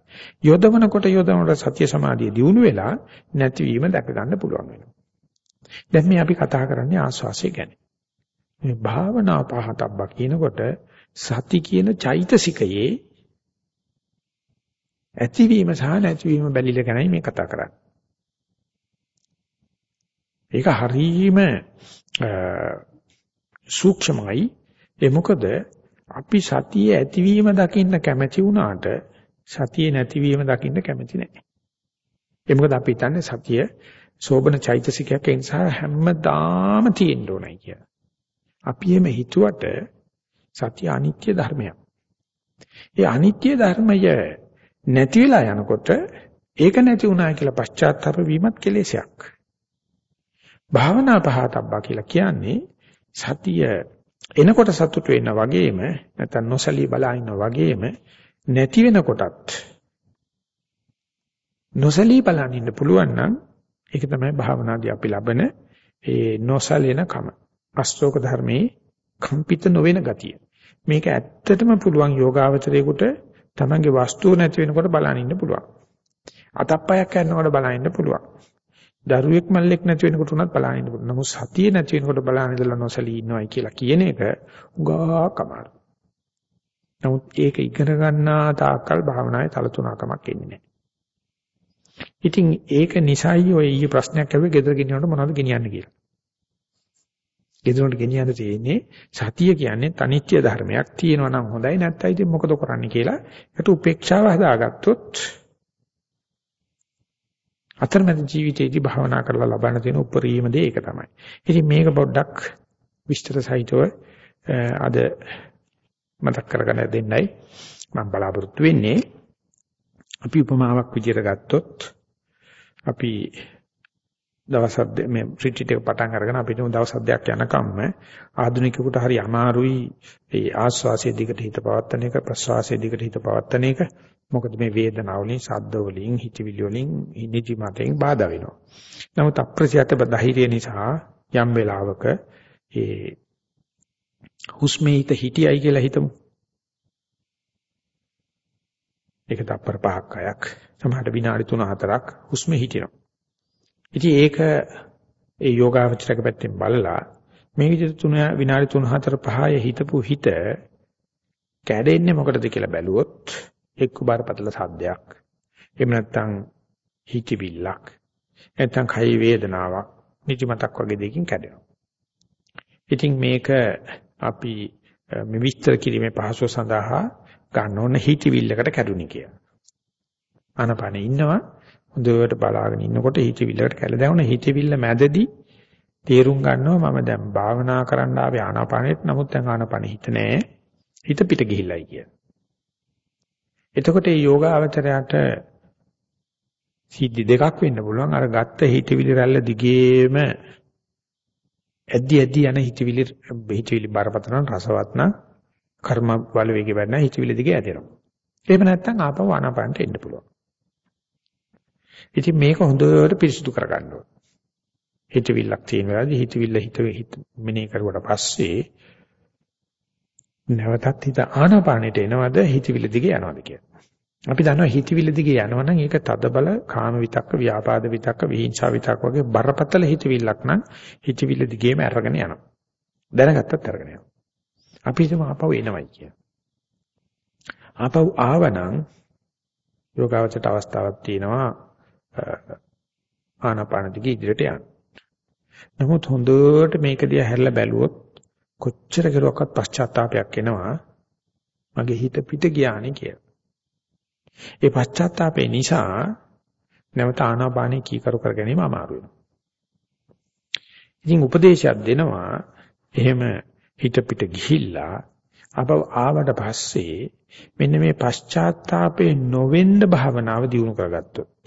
යොදවනකොට යොදවනකොට සත්‍ය සමාධිය දියුණු වෙලා නැතිවීම දැක ගන්න පුළුවන් වෙනවා. දැන් මේ අපි කතා කරන්නේ ආස්වාසිය ගැන. මේ භාවනා පහතබ්බා කියනකොට සති කියන චෛතසිකයේ ඇතිවීම සහ නැතිවීම බැලිල ගැනයි මේ කතා කරන්නේ. ඒක හරීම සූක්ෂමයි. ඒ මොකද අපි සතියේ ඇතිවීම දකින්න කැමැති වුණාට සතියේ නැතිවීම දකින්න කැමැති නැහැ. ඒ මොකද අපි හිතන්නේ සතිය සෝබන චෛතසිකයක් ඒ නිසා හැමදාම තියෙන්න ඕනයි කියලා. අපි එමෙ හිතුවට සතිය අනිත්‍ය ධර්මයක්. ඒ අනිත්‍ය ධර්මය නැති වෙලා යනකොට ඒක නැති වුණා කියලා පශ්චාත්තාප වීමත් කෙලෙසයක්. භාවනා පහතබ්බා කියලා කියන්නේ සතිය එනකොට සතුට වෙන වගේම නැත්නම් නොසලී බලා ඉන්න වගේම නැති වෙනකොටත් නොසලී බලන් ඉන්න පුළුවන් නම් ඒක තමයි භාවනාදී අපි ලබන ඒ නොසලෙන කම. අස්තෝක ධර්මයේ කම්පිත නොවන ගතිය. මේක ඇත්තටම පුළුවන් යෝගාවචරයේකට තමන්ගේ වස්තුව නැති වෙනකොට බලන් ඉන්න පුළුවන්. අතප්පයක් කරනකොට බලන් ඉන්න පුළුවන්. දරුවෙක් මල්ලෙක් නැති වෙනකොට උනත් බලන් ඉන්න පුළුවන්. නමුත් සතිය නැති වෙනකොට බලන් ඉඳලා නොසලී ඉන්නවයි කියලා කියන එක උගා කමාරු. නමුත් ඒක ඉගෙන ගන්නා තාක්කල් භාවනාවේ තල තුනකමක් එන්නේ නැහැ. ඉතින් ඒක නිසයි ඔය ඊයේ ප්‍රශ්නයක් ඇහුවේ ගෙදර ගෙනියනකොට මොනවද ගෙනියන්නේ කියලා. ගෙදරට ගෙනියන්න තියෙන්නේ සතිය කියන්නේ තනිත්‍ය ධර්මයක් තියෙනවා නම් හොඳයි නැත්නම් ඉතින් මොකද කරන්නේ කියලා ඒකට උපේක්ෂාව හදාගත්තොත් අතරමැද ජීවිතයේදී භාවනා කරලා ලබන්න තියෙන උපරිම දේ ඒක තමයි. ඉතින් මේක පොඩ්ඩක් විස්තර සහිතව අද මතක් කරගෙන දෙන්නයි මම බලාපොරොත්තු වෙන්නේ. අපි උපමාවක් විදිහට ගත්තොත් අපි දවස් මේ රිට්‍රීට් එක පටන් අරගෙන අපිට දවස් අධ්‍යයක් යනකම්ම ආධුනිකයෙකුට හරි අමාරුයි ඒ ආස්වාසයේ දිගට හිත පවත්තන එක ප්‍රස්වාසයේ දිගට හිත පවත්තන එක. මොකද මේ වේදනාව වලින් ශබ්ද වලින් හිතවිලි වලින් නිදි මතෙන් බාධා වෙනවා. නමුත් අප්‍රසියත ධෛර්යය නිසා යම් වෙලාවක ඒ හුස්මේ හිත හිටියයි කියලා හිතමු. ඒක තප්පර පහක් අයක්. සමහරට විනාඩි 3-4ක් හුස්ම හිටිනවා. ඉතින් ඒක ඒ යෝගාවචරක පැත්තෙන් බලලා මේ විදිහට තුන විනාඩි 3-4 5 හිතපු හිත කැඩෙන්නේ මොකටද කියලා බැලුවොත් එක්ක බරපතල සද්දයක් එහෙම නැත්නම් හිතවිල්ලක් නැත්නම් කයි වේදනාවක් නිදිමතක් වගේ දෙයකින් කැඩෙනවා. ඉතින් මේක අපි මේ විස්තර කිරීමේ පහසුව සඳහා ගන්න ඕන හිතවිල්ලකට කැඩුනි කියලා. ආනපනේ ඉන්නවා හොඳට බලාගෙන ඉන්නකොට හිතවිල්ලකට කැළ දැවුන හිතවිල්ල මැදදී තේරුම් ගන්නවා මම දැන් භාවනා කරන්න ආවේ ආනාපානෙත් නමුත් දැන් ආනාපානෙ හිත නෑ හිත පිට ගිහිල්ලයි කිය. එතකොට මේ යෝගාවචරයට සිද්ධි දෙකක් වෙන්න පුළුවන් අර ගත්ත හිතවිලි රැල්ල දිගේම ඇද්දි ඇද්දි යන හිතවිලි හිතවිලි බරපතල රසවත් නම් කර්ම බල වේගෙ වැඩන හිතවිලි දිගේ ඇදෙනවා. එහෙම නැත්නම් ආපහු ආනාපානට එන්න පුළුවන්. ඉතින් මේක හොඳට පිරිසිදු කරගන්න ඕනේ. හිතවිල්ලක් තියෙන වෙලාවදී හිතවිල්ල හිත හිත මෙනේ කරුවට පස්සේ නැවතත් හිත ආනාපානෙට එනවද හිතවිල්ල දිගේ යනවද කියලා. අපි දන්නවා හිතවිල්ල දිගේ යනවනම් ඒක තද බල කාම විතක්ක ව්‍යාපාද විතක්ක විහිංසාව විතක්ක වගේ බරපතල හිතවිල්ලක් නම් හිතවිල්ල දිගේම අරගෙන යනවා. දැනගත්තත් අරගෙන යනවා. අපි හිතමු ආපහු එනවයි කිය. ආපහු ආවනම් යෝගාවචට අවස්ථාවක් තියෙනවා ආනාපාන දිගේ ඉදිරියට යන්න. නමුත් හොඳට මේක දිහා හැරලා බැලුවොත් කොච්චර කෙරුවක්වත් පශ්චාත්තාවයක් එනවා. මගේ හිත පිට ගියානේ කියලා. ඒ පශ්චාත්තාපේ නිසා නැවත ආනාපානෙ කීකරු කර ගැනීම අමාරු වෙනවා. ඉතින් උපදේශයක් දෙනවා එහෙම හිත පිට ගිහිල්ලා අපව ආවට පස්සේ මෙන්න මේ පශ්චාත්තාපේ නොවෙන්න භාවනාව දියුණු කරගත්තොත්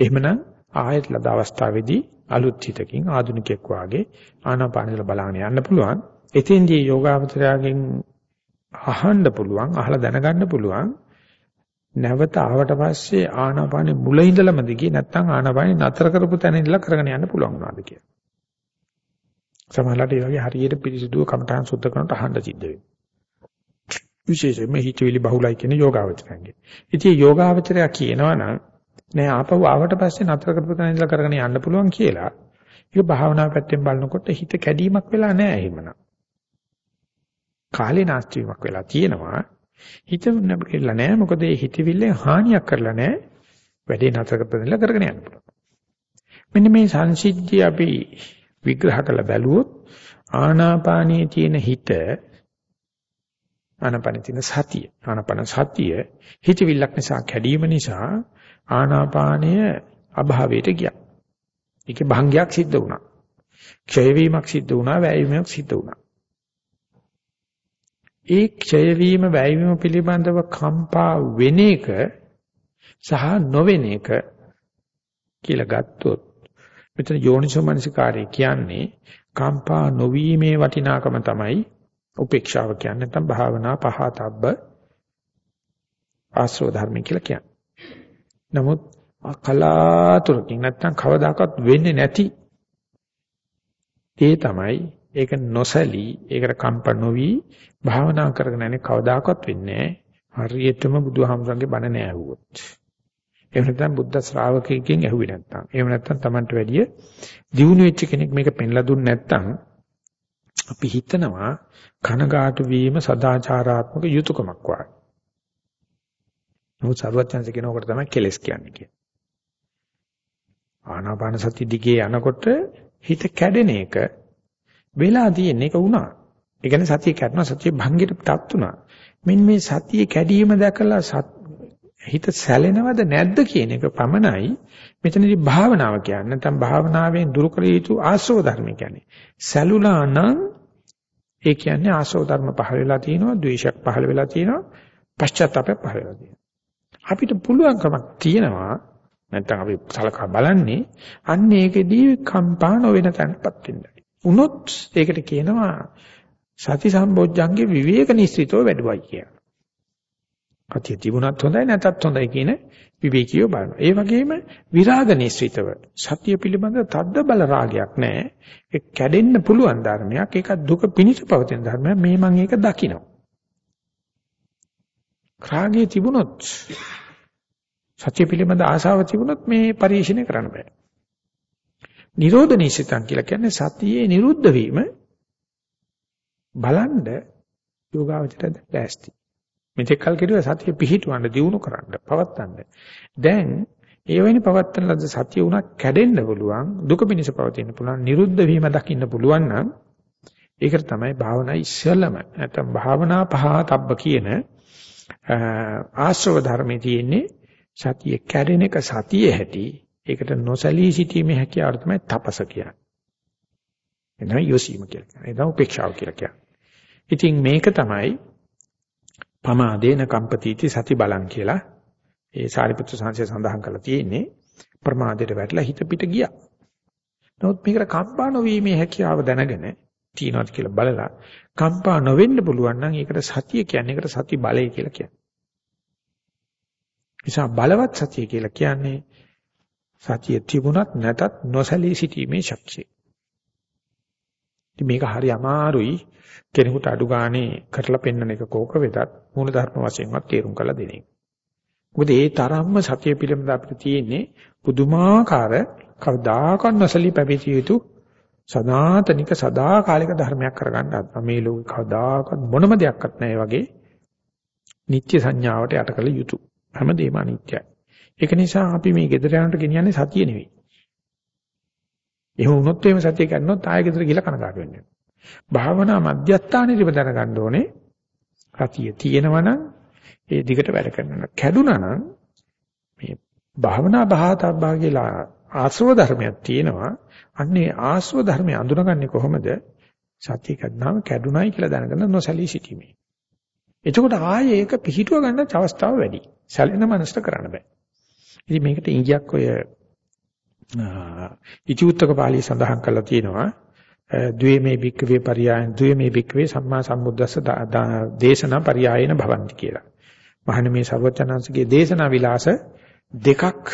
එහෙමනම් ආයත් ලද අවස්ථාවේදී අලුත් හිතකින් ආධුනිකෙක් වාගේ ආනාපානෙල බලාගෙන යන්න පුළුවන් එතෙන්දී යෝගාවචරයෙන් අහන්න පුළුවන් අහලා දැනගන්න පුළුවන් නැවත ආවට පස්සේ ආනාපානෙ මුල ඉඳලම දිගේ නැත්නම් ආනාපානෙ නතර කරපු තැන ඉඳලා කරගෙන යන්න පුළුවන් වුණාද කියලා සමහරවිට ඒ වගේ හරියට පිරිසිදුව කමඨහන් සුද්ධ කරනට අහන්න සිද්ධ වෙනවා. විශේෂයෙන්ම හිතවිලි බහුලයි කියන යෝගාවචරයන්ගේ. ඉතින් යෝගාවචරය කියනවා නම් නෑ ආපහු ආවට පස්සේ නතර කරපු තැන ඉඳලා කරගෙන යන්න පුළුවන් කියලා. ඒක භාවනා පැත්තෙන් බලනකොට හිත කැඩීමක් වෙලා නෑ එහෙමනම්. කාලේ නාස්ති වීමක් වෙලා තියෙනවා. හිත නැබෙලා නෑ මොකද ඒ හිතවිල්ලෙන් හානියක් කරලා නෑ. වැඩේ නතර කරපු කරගෙන යන්න පුළුවන්. මෙන්න මේ සංසිද්ධිය අපි විග්‍රහ කරලා බැලුවොත් ආනාපානයේ තියෙන හිත ආනාපානයේ තියෙන සතිය ආනාපාන සතිය හිතවිල්ලක් නිසා කැඩීම නිසා ආනාපානය අභාවයට ගියා. ඒකේ භංගයක් සිද්ධ වුණා. ක්ෂය වීමක් සිද්ධ වුණා, වැය වීමක් සිද්ධ වුණා. ඒ ක්ෂය වීම වැය වීම පිළිබඳව කම්පා වෙන එක සහ නොවෙන එක කියලා ගත්තොත් මෙතන යෝනිසෝ මනසිකාරය කියන්නේ කම්පා නොවීමේ වටිනාකම තමයි උපේක්ෂාව කියන්නේ නැත්නම් භාවනා පහතබ්බ ආශ්‍රව ධර්ම කියලා කියන්නේ. නමුත් කලාතුරකින් නැත්නම් කවදාකවත් වෙන්නේ නැති ඒ තමයි ඒක නොසලී ඒකට කම්ප නොවි භාවනා කරගෙන යන්නේ කවදාකවත් වෙන්නේ හරියටම බුදුහාමුදුරන්ගේ බණ නෑ ඇහුවොත්. එහෙම නැත්නම් බුද්ධ ශ්‍රාවකයෙක්ගෙන් ඇහුවේ නැත්නම්. එහෙම නැත්නම් Tamanට වැඩිය දියුණු වෙච්ච කෙනෙක් මේක පෙන්ලා දුන්නේ නැත්නම් අපි හිතනවා කනගාටු වීම සදාචාරාත්මක යුතුයකමක් වගේ. නමුත් සර්වඥාන්සේ කියනකොට තමයි කෙලස් කියන්නේ කියන්නේ. ආනාපාන සති දිගේ යනකොට හිත කැඩෙන එක වෙලා තියෙන එක වුණා. ඒ කියන්නේ සතිය කැඩනවා සතිය භංගයටපත් වුණා. මෙන්න මේ සතිය කැඩීම දැකලා හිත සැලෙනවද නැද්ද කියන එක පමණයි මෙතනදී භාවනාව කියන්නේ. නැත්නම් භාවනාවෙන් දුරු කළ යුතු ආශ්‍රව ධර්ම කියන්නේ. සැලුලා නම් ඒ කියන්නේ ආශ්‍රව ධර්ම පහළ වෙලා තියෙනවා, ද්වේෂයක් පහළ වෙලා තියෙනවා, පශ්චාත්තාපයක් පහළ වෙලා තියෙනවා. අපිට පුළුවන්කමක් තියෙනවා නැත්නම් අපි සලකා බලන්නේ අන්න ඒකෙදී කම්පා නොවන තැනපත් වෙන්නයි. උනොත් ඒකට කියනවා සති සම්බොජ්ජංගේ විවේක නිස්සිතව වැඩුවයි කියලා. කතිය තිබුණත් හොඳයි නැතත් හොඳයි කියන විවේකීව බලනවා. ඒ වගේම විරාග නිස්සිතව සතිය පිළිබඳ තද්ද බල රාගයක් නැහැ. ඒ කැඩෙන්න පුළුවන් ධර්මයක්. ඒක දුක පිනිස පවතින ධර්මයක්. මේ මම ඒක දකිනවා. රාගය තිබුණොත් සත්‍ය පිළිබඳ ආශාව තිබුණොත් මේ පරිශීලනය කරන්න බෑ. නිරෝධ නිසිතං කියලා කියන්නේ සතියේ නිරුද්ධ වීම බලන්න යෝගාවචරයට දැස්ති. මෙතෙක් කල් කෙරුවා සතිය පිහිටවන්න දියුණු කරන්න පවත්තන්න. දැන් ඒ වෙනි පවත්තන ලද සතිය උනක් කැඩෙන්න පුළුවන් දුක පිනිස පවතින්න පුළුවන් නිරුද්ධ වීම දකින්න පුළුවන් නම් ඒකට තමයි භාවනා ඉස්සෙල්ලම නැත්නම් භාවනා පහතබ්බ කියන ආශ්‍රව ධර්මයේ තියෙන්නේ සතිය කැඩෙන එක සතියේ හැටි ඒකට නොසලී සිටීමේ හැකියාව තමයි තපස කියන්නේ. එනවා යොසීම කියලා කියන්නේ. එනවා උපේක්ෂාව කියලා කියන්නේ. ඉතින් මේක තමයි පමාදේන කම්පතිති සති බලං කියලා ඒ සාරිපුත්‍ර සංසය සඳහන් කරලා තියෙන්නේ ප්‍රමාදයට වැටලා හිත පිට ගියා. නමුත් මේකට කම්පා නොවීමේ හැකියාව දැනගෙන තියනවාද කියලා බලලා කම්පා නොවෙන්න පුළුවන් නම් ඒකට සතිය කියන්නේ ඒකට සති බලය කියලා කියන්නේ. නිසා බලවත් සතිය කියලා කියන්නේ සතිය තිබුණත් නැතත් නොසලී සිටීමේ ශක්තිය. ඉතින් මේක හරි අමාරුයි කෙනෙකුට අඩු ගානේ කරලා පෙන්වන එක කෝක වෙතත් මූල ධර්ම වශයෙන්වත් තේරුම් කරලා දෙන එක. මොකද ඒ තරම්ම සතිය පිළිබඳ අපිට තියෙන්නේ පුදුමාකාර කවදාකවත් නොසලී පැවිදි යුතු සදාතනික සදාකාලික ධර්මයක් කරගන්න අත්ම මේ ලෝකේ කවදාකවත් මොනම දෙයක්වත් නැහැ වගේ නිත්‍ය සංඥාවට යටකල යුතු හැමදේම අනිත්‍යයි. ඒක නිසා අපි මේ gedara යනට ගෙනියන්නේ සතිය නෙවෙයි. එහෙම වුණොත් එහෙම සතිය ගන්නොත් ආයෙ gedara ගිහලා කනගාටු වෙන්නේ. භාවනා මධ්‍යස්ථානෙදිම දැනගන්න ඕනේ සතිය තියෙනවා නම් ඒ දිගට වැඩ කරනවා. කැඩුනා නම් මේ භාවනා බහතබ්බා කියලා ආස්ව ධර්මයක් තියෙනවා. අන්නේ ආස්ව ධර්මය අඳුනගන්නේ කොහොමද? සතිය කඩනාම කැඩුනයි කියලා දැනගෙන නොසලී සිටීමේ. එතකොට ආයේ ඒක පිහිටුව ගන්න අවස්ථාව වැඩි. සැලෙන මනසට කරන්න බෑ. ඉතින් මේකට ඉංගියක් ඔය ඉතිඋත්තක පාළිය සඳහන් කරලා තියෙනවා. ද්වේමේ භික්කවේ පරියායන් ද්වේමේ භික්කවේ සම්මා සම්බුද්දස්ස දේශනා පරියායන භවಂತಿ කියලා. මහණ මේ සර්වචනංශගේ දේශනා විලාස දෙකක්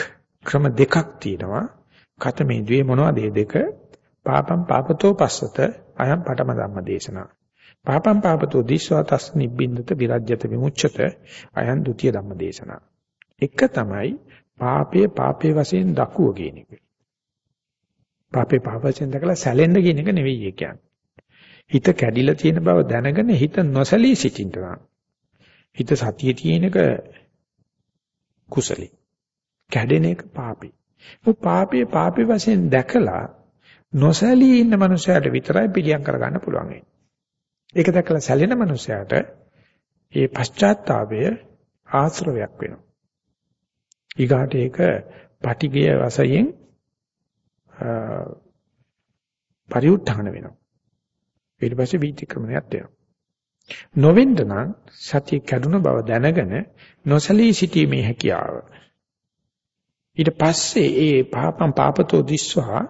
ක්‍රම දෙකක් තියෙනවා. කතමේ ද්වේ මොනවද මේ දෙක? පාපම් පාපතෝ පස්සත අයම් පඨම ධම්ම දේශනා. පාපම් පාපතෝ දිස්වා තස් නිබ්බින්දත විරජ්‍යත විමුච්ඡත අයන් ဒ ුතිය ධම්ම දේශනා. එක තමයි පාපයේ පාපයේ වශයෙන් දකුව කියන එක. පාපේ පාපයෙන් දැකලා සැලෙන්න කියන එක නෙවෙයි ඒ කියන්නේ. හිත කැඩිලා තියෙන බව දැනගෙන හිත නොසලී සිටිනවා. හිත සතියේ තියෙනක කුසලී. කැඩෙන එක පාපේ. ਉਹ පාපේ පාපේ වශයෙන් දැකලා නොසලී ඉන්න මනුස්සයාට විතරයි පිළියම් කරගන්න පුළුවන් වෙන්නේ. ඒක දැකලා සැලෙන මනුස්සයාට ඒ පශ්චාත්තාවය ආශ්‍රවයක් වෙනවා. ඊගාට ඒක පටිගය වශයෙන් පරිඋත්ථාන වෙනවා. ඊට පස්සේ වීතික්‍රමණයක් වෙනවා. නොවෙන්න නම් සතිය කැඩුන බව දැනගෙන නොසලී සිටීමේ හැකියාව. ඊට පස්සේ ඒ පාපම් පාපතෝ දිස්වා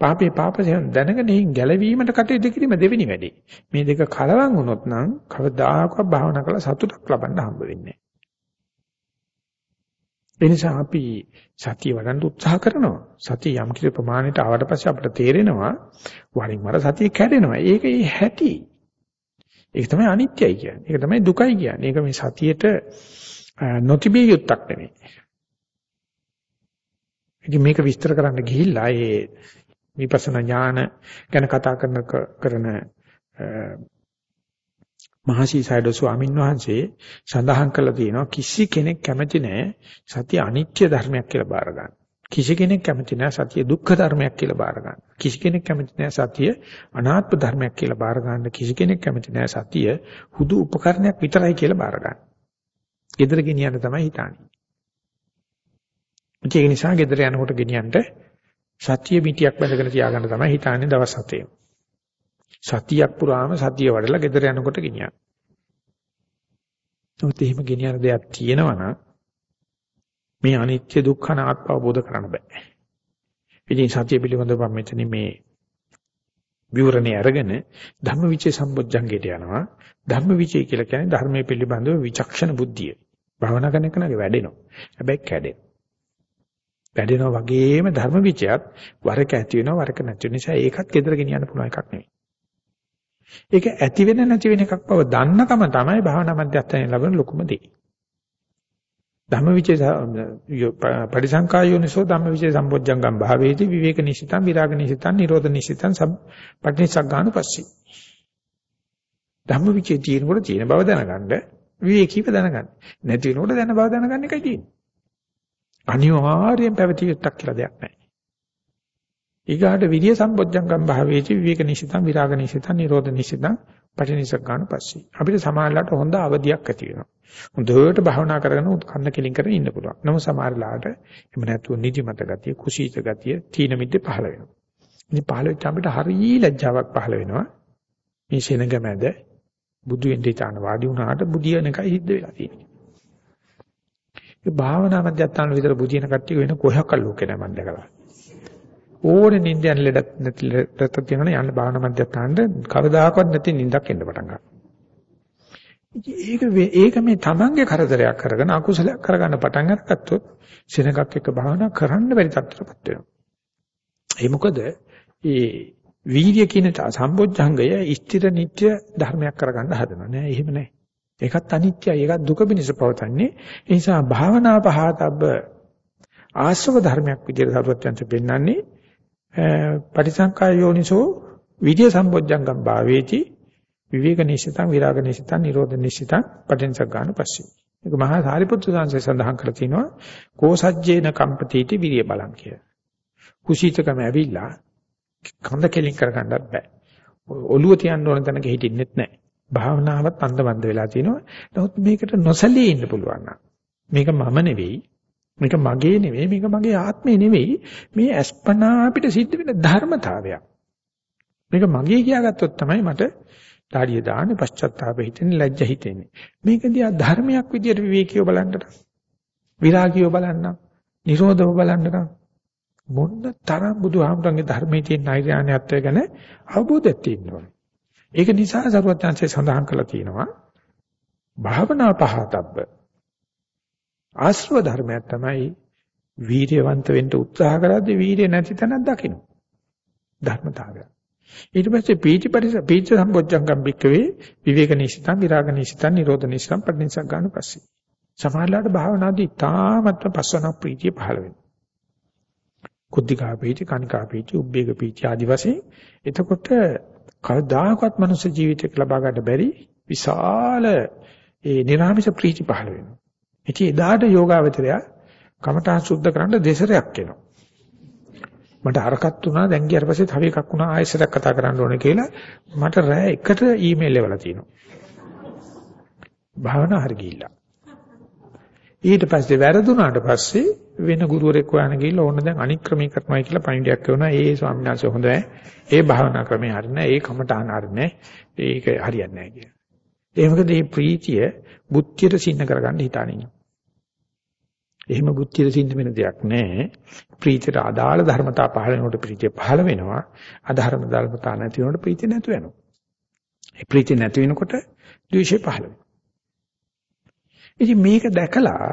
පාපේ පාපයෙන් දැනගෙන ඉන් ගැලවීමට කටයුතු කිරීම දෙවෙනි වැඩේ. මේ දෙක කලවම් වුණොත් නම් කවදාකවත් භාවනා කරලා සතුටක් ලබන්න හම්බ වෙන්නේ නැහැ. නිසා අපි සතිය වඩන්න උත්සාහ කරනවා. සතිය යම් කිසි ප්‍රමාණයට ආවට පස්සේ අපිට තේරෙනවා වරින් වර සතිය කැඩෙනවා. ඒක ඒ හැටි. ඒක තමයි අනිත්‍යයි කියන්නේ. ඒක තමයි දුකයි කියන්නේ. ඒක මේ සතියේට නොතිබිය යුත්තක් නෙමෙයි. ඉතින් මේක විස්තර කරන්න ගිහිල්ලා ඒ විපස්සනා ඥාන ගැන කතා කරන කරන මහසී සයිඩෝ ස්වාමීන් වහන්සේ සඳහන් කළා තියෙනවා කිසි කෙනෙක් කැමති නැහැ සතිය අනිත්‍ය ධර්මයක් කියලා බාර ගන්න. කිසි කෙනෙක් කැමති නැහැ සතිය දුක්ඛ ධර්මයක් කියලා බාර ගන්න. කිසි කෙනෙක් කැමති නැහැ සතිය අනාත්ම ධර්මයක් කියලා බාර ගන්න. කිසි කෙනෙක් කැමති නැහැ සතිය හුදු උපකරණයක් විතරයි කියලා බාර ගන්න. gedara ගෙනියන්න තමයි හිතන්නේ. ඒක නිසා gedara යනකොට ගෙනියන්න සතිය මිටියක් බඳගෙන තියාගන්න තමයි හිතන්නේ දවස් 7 සතියක් පුරාම සතිය වඩලා ගෙදර යනකොට ගෙනියන්න. නමුත් එහෙම ගෙනියන දෙයක් තියෙනවා නම් මේ අනිත්‍ය දුක්ඛ අනාත්ම අවබෝධ කරන්න බෑ. ඉතින් සතිය පිළිබඳව මම මෙතන මේ විවරණේ අරගෙන ධම්මවිචේ සම්බොජ්ජංගයට යනවා. ධම්මවිචේ කියලා කියන්නේ ධර්මයේ පිළිබඳව විචක්ෂණ බුද්ධිය. භවනා කරන එකනගේ වැඩෙනවා. හැබැයි කැඩෙනවා. වැඩෙනවා වගේම ධර්ම විචයත් වරක ඇති වෙනවා වරක නැති වෙන නිසා ඒකත් gedera ගෙනියන්න පුළුවන් එකක් නෙවෙයි. ඒක ඇති වෙන නැති වෙන එකක් බව දන්නකම තමයි භාවනා මධ්‍යස්ථානයේ ලැබෙන ලොකුම දේ. ධම්මවිචේ පරිසංකායෝනිසෝ ධම්මවිචේ සම්බොජ්ජංගම් භාවේති විවේක නිසිතං විරාග නිසිතං නිරෝධ නිසිතං සබ් පටිනිසග්ගාන පස්සී. ධම්මවිචේ තියෙනකොට තියෙන බව දැනගන්න විවේකීව දැනගන්න. නැති වෙනකොට දැන බව දැනගන්න එකයි තියෙන්නේ. අනිවාර්යෙන් පැවතිය යුත්තක් කියලා දෙයක් නැහැ. ඊගාට විරිය සම්බොජ්ජංගම් භාවේචි විවේක නිසිතං විරාග නිසිතං නිරෝධ නිසිතං පටිනිසක් ගන්න පස්සේ අපිට සමාජලාට හොඳ අවදියක් ඇති වෙනවා. හොඳට භාවනා කරගෙන කන්න කෙලින් කරගෙන ඉන්න පුළුවන්. නමුත් සමහරලාට එහෙම නැතුව නිදිමත ගතිය, කුසීත ගතිය, තීන මිද්දේ පහළ වෙනවා. ඉතින් පහළ වෙච්ච අපිට හරිය ලැජ්ජාවක් පහළ වෙනවා. මේ සෙනඟ මැද බුදු වෙන්න ඉතාන වාඩි වුණාට බුදියන එකයි සිද්ධ වෙලා තියෙන්නේ. ඒ භාවනා මධ්‍යස්ථාන විතර බුදින කට්ටිය වෙන කොහොක්ක ලෝකේ නෑ මම දැකලා. ඕනේ නිින්දයන් ලෙඩක් නැති ලෙඩක් තියෙනවනේ යන්න භාවනා මධ්‍යස්ථානට කවදාකවත් නැති නිින්දක් එන්න පටන් ගන්නවා. ඒක ඒක මේ තමන්ගේ කරදරයක් කරගෙන අකුසලයක් කරගන්න පටන් අරගත්තොත් සෙනගක් එක්ක භාවනා කරන්න බැරි තත්ත්වයකට වෙනවා. ඒ මොකද ඒ වීර්ය කියන සම්බොජ්ජංගය ස්ථිර නිත්‍ය ධර්මයක් කරගන්න හදනවා නෑ එහෙම නෑ. ඒකත් අනිත්‍යයි. ඒකත් දුක පිණිස පවතන්නේ. ඒ නිසා භාවනා පහතබ්බ ආශ්‍රව ධර්මයක් විදිහට සරුවත්යන්ට පෙන්වන්නේ පටිසංකාය යෝනිසෝ විද්‍ය සම්බොජ්ජංගම් භාවේති විවේක නිසිතං විරාග නිසිතං නිරෝධ නිසිතං පටිච්චසග්ගාන පස්සේ. ඒක මහා සාරිපුත්‍ර සංසේ සඳහන් කරලා තිනවා කෝසජ්ජේන කම්පතිටි විරිය බලං කිය. කුසීතකම ඇවිල්ලා කඳ කෙලින් කරගන්නත් බෑ. ඔළුව තියන්න ඕන තැනක හිටින්නෙත් නැහැ. භාවනාවත් අන්දමන්ද වෙලා තිනවා. නමුත් මේකට නොසැලී ඉන්න පුළුවන් මේක මම නෙවෙයි. මේක මගේ නෙවෙයි. මේක මගේ ආත්මේ නෙවෙයි. මේ අස්පනා අපිට සිද්ධ වෙන ධර්මතාවයක්. මේක මගේ කියාගත්තොත් තමයි මට ධාරිය දාන්නේ පශ්චාත්තාප හිතෙන්නේ ලැජ්ජ හිතෙන්නේ. මේක දිහා ධර්මයක් විදියට විවේකීව බලන්නට. විරාගීව බලන්න. නිරෝධව බලන්න. මොන්න තරම් බුදුහාමුදුරන්ගේ ධර්මයේ තියෙන නෛර්යාන්‍යත්වය ගැන අවබෝධයක් තියෙනවා. ඒක නිසා සරුවත්‍යංශය සඳහන් කරලා තියෙනවා භාවනා පහතබ්බ. ආශ්‍රව ධර්මයක් තමයි වීර්යවන්ත වෙන්න උත්සාහ කරද්දී වීර්ය නැති තැනක් දකින්න. ධර්මතාවය. ඊට පස්සේ පීචි පරිස පීච සම්බොජ්ජංගම් බික්කවේ විවේක නිසිතං විරාග නිසිතං නිරෝධ නිසිතං පටිනිසක් ගන්න පස්සේ. සමහරලාට භාවනාදී තාමත්ම පස්සන ප්‍රීතිය පහළ වෙනවා. කුද්ධිකා පීචි කනිකා පීචි උබ්බේක පීචි ආදි වශයෙන් එතකොට කවදාකවත් මනුස්ස ජීවිතයක ලබා ගන්න බැරි විශාල ඒ නිර්ආමිෂ ප්‍රීති පහළ වෙනවා. ඉතින් එදාට යෝගාවචරය කමඨා සුද්ධ කරන්න දෙසරයක් එනවා. මට අරකට උනා දැන් ගියාට පස්සේ තව එකක් උනා ආයෙසරක් කතා කරන්න ඕනේ කියලා මට රෑ එකට ඊමේල් එවලා තියෙනවා. භාවනා හරි ගිහිල්ලා. ඊට පස්සේ වැරදුනාට පස්සේ වෙන ගුරුවරෙක් හොයන්න ගිහිල්ලා ඕන දැන් අනික්‍රමී කරනවායි කියලා පණිඩයක් කියනවා. ඒ ස්වාමීන් වහන්සේ හොඳයි. ඒ භාවනා ක්‍රමේ හරිනේ. ඒ කමටහන හරිනේ. ඒක හරියන්නේ නැහැ කියලා. ඒ මොකද මේ ප්‍රීතිය බුද්ධියට සින්න කරගන්න හිතානින්. එහෙම බුද්ධියට සින්න වෙන දෙයක් නැහැ. ප්‍රීතියට අදාළ ධර්මතා පහළ වෙනකොට ප්‍රීතිය පහළ වෙනවා. අධර්ම ධර්මතා නැති වෙනකොට ප්‍රීතිය නැතු වෙනවා. ඒ ප්‍රීතිය නැති වෙනකොට ද්වේෂය පහළ වෙනවා. ඉතින් මේක දැකලා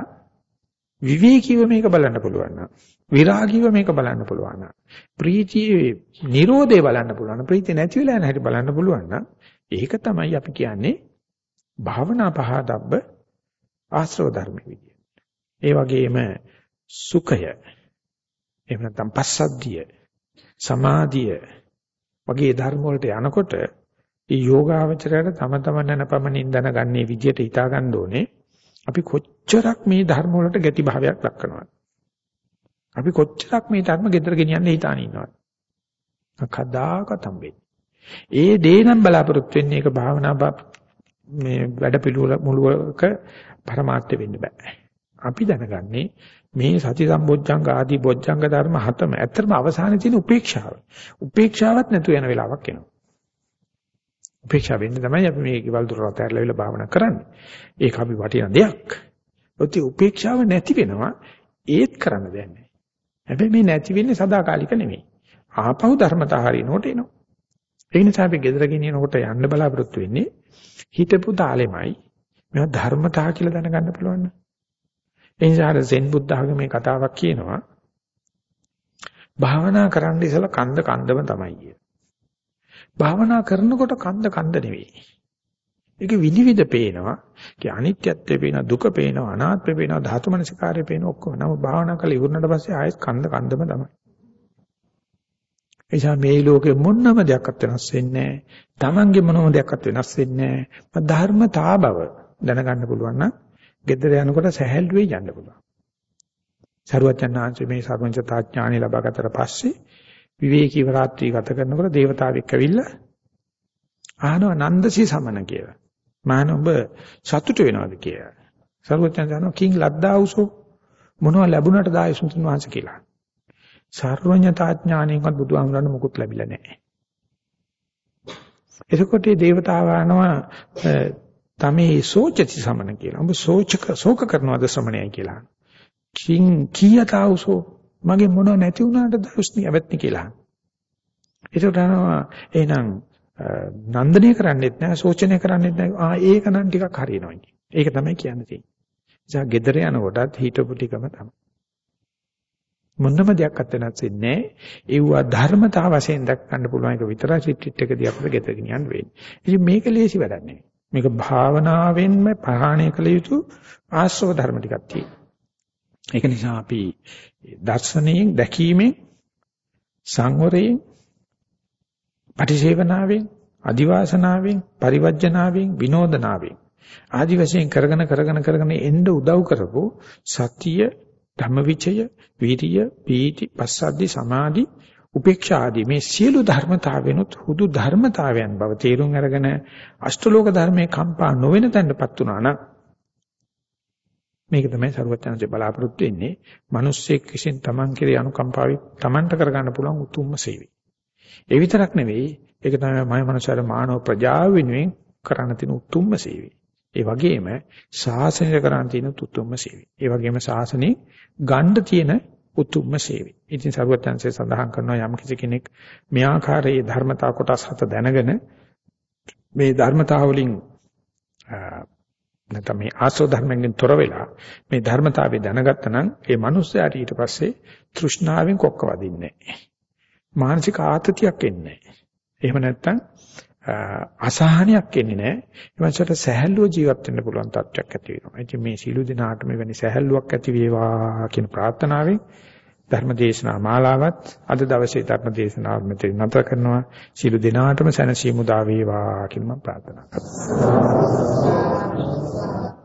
විවේකීව මේක බලන්න පුළුවන් නම් විරාගීව මේක බලන්න පුළුවන් නම් ප්‍රීතියේ Nirodhe බලන්න පුළුවන් ප්‍රීතිය නැති වෙලා යන හැටි බලන්න පුළුවන් නම් ඒක තමයි අපි කියන්නේ භාවනා පහදබ්බ ආශ්‍රව ධර්ම විදිය. ඒ වගේම සුඛය එහෙම නැත්නම් පස්සද්ධිය සමාධිය වගේ ධර්ම වලට යනකොට මේ යෝගාවචරයට තම තම නැනපමණින් දැනගන්නේ විදියට හිතා ගන්න ඕනේ අපි කොච්චරක් මේ ධර්ම වලට ගැටි භාවයක් දක්වනවද අපි කොච්චරක් මේ ධර්ම ගෙදර ගෙනියන්න හිතාන ඉන්නවද කදාකත් හම්බෙන්නේ ඒ දේ නම් බලාපොරොත්තු වෙන්නේ ඒක භාවනා මේ වැඩ පිළිවෙල මුලක પરමාර්ථ වෙන්න බෑ. අපි දැනගන්නේ මේ සති සම්බොජ්ජංග ආදී බොජ්ජංග ධර්ම හතම ඇත්තටම අවසානයේ තියෙන උපේක්ෂාව. උපේක්ෂාවක් නැතු වෙන වෙලාවක් එනවා. උපේක්ෂාව වෙන්නේ තමයි අපි මේ කිවල් දොර රතහැරලා විල භාවනා කරන්නේ. ඒක අපි වටින දෙයක්. ඔතී උපේක්ෂාව නැති වෙනවා ඒත් කරන්න දෙයක් නැහැ. හැබැයි මේ නැති වෙන්නේ සදාකාලික නෙමෙයි. ආපහු ධර්මතා හරිනකොට එනවා. ඒ නිසා අපි ගෙදර ගෙනියනකොට යන්න බලාපොරොත්තු වෙන්නේ හිතපු තාලෙමයි මේවා ධර්මතා කියලා දැනගන්න පුළුවන්. ඒ නිසා අර සෙන් බුද්ධ ආගමේ කතාවක් කියනවා භාවනා කරන්න ඉසලා කන්ද කන්දම තමයි කිය. භාවනා කරනකොට කන්ද කන්ද නෙවෙයි. ඒක විනිවිද පේනවා. ඒ අනිත්‍යත්වය පේනවා, දුක පේනවා, අනාත්මය පේනවා, ධාතු මනසිකාරය පේනවා ඔක්කොම. නමුත් භාවනා කරලා ඉවරනට පස්සේ ආයෙත් කන්ද කන්දම තමයි. එනිසා මේ ලෝකෙ මොනම දෙයක්වත් වෙනස් වෙන්නේ නැහැ. Tamange මොනම දෙයක්වත් වෙනස් වෙන්නේ නැහැ. ධර්මතා බව දැනගන්න පුළුවන් නම් ගෙදර යනකොට සැහැල්ලුවේ යන්න පුළුවන්. සරුවචනාංශ මේ සර්වඥතා ඥානෙ ලබාගත්තට පස්සේ විවේකීව රාත්‍රී ගත කරනකොට දේවතාවෙක් ඇවිල්ලා ආනව නන්දසි සමන කියලා. මාන ඔබ සතුට වෙනවද කියලා. සර්වඥයන්වහන්සේ කිං ලද්දාවුසෝ මොනව ලැබුණට දායසුතුන් වහන්සේ කියලා. සර්වඥතා ඥාණයෙන්වත් බුදුහාමුදුරන් මුකුත් ලැබිලා නැහැ. එතකොට මේ దేవතාවානවා තමේ සෝචති සමන කියලා. ඔබ සෝචක ශෝක කරනවද ශ්‍රමණයයි කියලා. කිං කීයතාවසෝ මගේ මොනව නැති වුණාට දරුස්නි අවත්නි කියලා. ඒකට අනවා එහෙනම් නන්දනය කරන්නෙත් නැහැ සෝචනය කරන්නෙත් නැහැ. ආ ඒක නම් ටිකක් හරියනවා. ඒක තමයි කියන්න තියෙන්නේ. නිසා gedere යනකොටත් හිතපු ටිකම තමයි. මොනම දෙයක්වත් වෙනස් වෙන්නේ නැහැ. ඒවා ධර්මතා වශයෙන් දක් ගන්න පුළුවන් එක විතරයි රිට්‍රීට් එකදී අපිට ගෙදරගෙන යන්න වෙන්නේ. ඉතින් මේක ලේසි වැඩක් නෙවෙයි. මේක භාවනාවෙන්ම පහාණය කළ යුතු ආශ්‍රව ධර්ම ටිකක් තියෙනවා. ඒක නිසා අපි දර්ශනයෙන් දැකීමෙන් සංවරයෙන් පටිසේවනාවෙන් අදිවාසනාවෙන් පරිවර්ජනාවෙන් විනෝදනාවෙන්. ආදි වශයෙන් කරගෙන කරගෙන කරගෙන එන්න උදව් කරපො සතිය ධම්මවිචය, වීරිය, පීති, පස්සද්ධි, සමාධි, උපේක්ෂා ආදී මේ සියලු ධර්මතාවෙනුත් හුදු ධර්මතාවයන් බව තේරුම් අරගෙන අෂ්ටලෝක ධර්මයේ කම්පා නොවන තැනටපත් වුණා නම් මේක තමයි සරුවචනසේ බලාපොරොත්තු වෙන්නේ මිනිස්සෙක් විසින් Taman කෙරේ අනුකම්පාවයි Tamanට කරගන්න පුළුවන් උතුම්ම සේවය. ඒ විතරක් නෙවෙයි ඒක තමයි මම මනසාර මානව ප්‍රජාව වෙනුවෙන් කරන්න තියෙන උතුම්ම සේවය. ඒ වගේම ශාසනය කරන්න තියෙන උතුම්ම සේවය. ඒ වගේම ශාසනේ ගණ්ඩ තියෙන උතුම්ම සේවය. ඉතින් සරුවත්යන්සේ සඳහන් කරනවා යම් කිසි කෙනෙක් මේ ආකාරයේ ධර්මතා කොටස් හත දැනගෙන මේ ධර්මතා වලින් නැත්නම් මේ ආසෝ ධර්මයෙන් තොර වෙලා මේ ධර්මතාවය දැනගත්තා නම් ඒ මනුස්සයාට ඊට පස්සේ තෘෂ්ණාවෙන් කොක්ක වදින්නේ නැහැ. මානසික ආතතියක් එන්නේ නැහැ. එහෙම නැත්නම් අසහනයක් එන්නේ නැහැ. ඒ වගේට සැහැල්ලුව ජීවත් වෙන්න පුළුවන් තත්ත්වයක් ඇති වෙනවා. ඉතින් මේ සීළු දිනාට මෙවැනි සැහැල්ලුවක් ඇති වේවා කියන ප්‍රාර්ථනාවෙන් ධර්ම දේශනා මාලාවත් අද දවසේ ධර්ම දේශනාව මෙතන නතර කරනවා. සීළු දිනාටම සැනසීම උදා වේවා කියන මම ප්‍රාර්ථනා කරනවා. うん。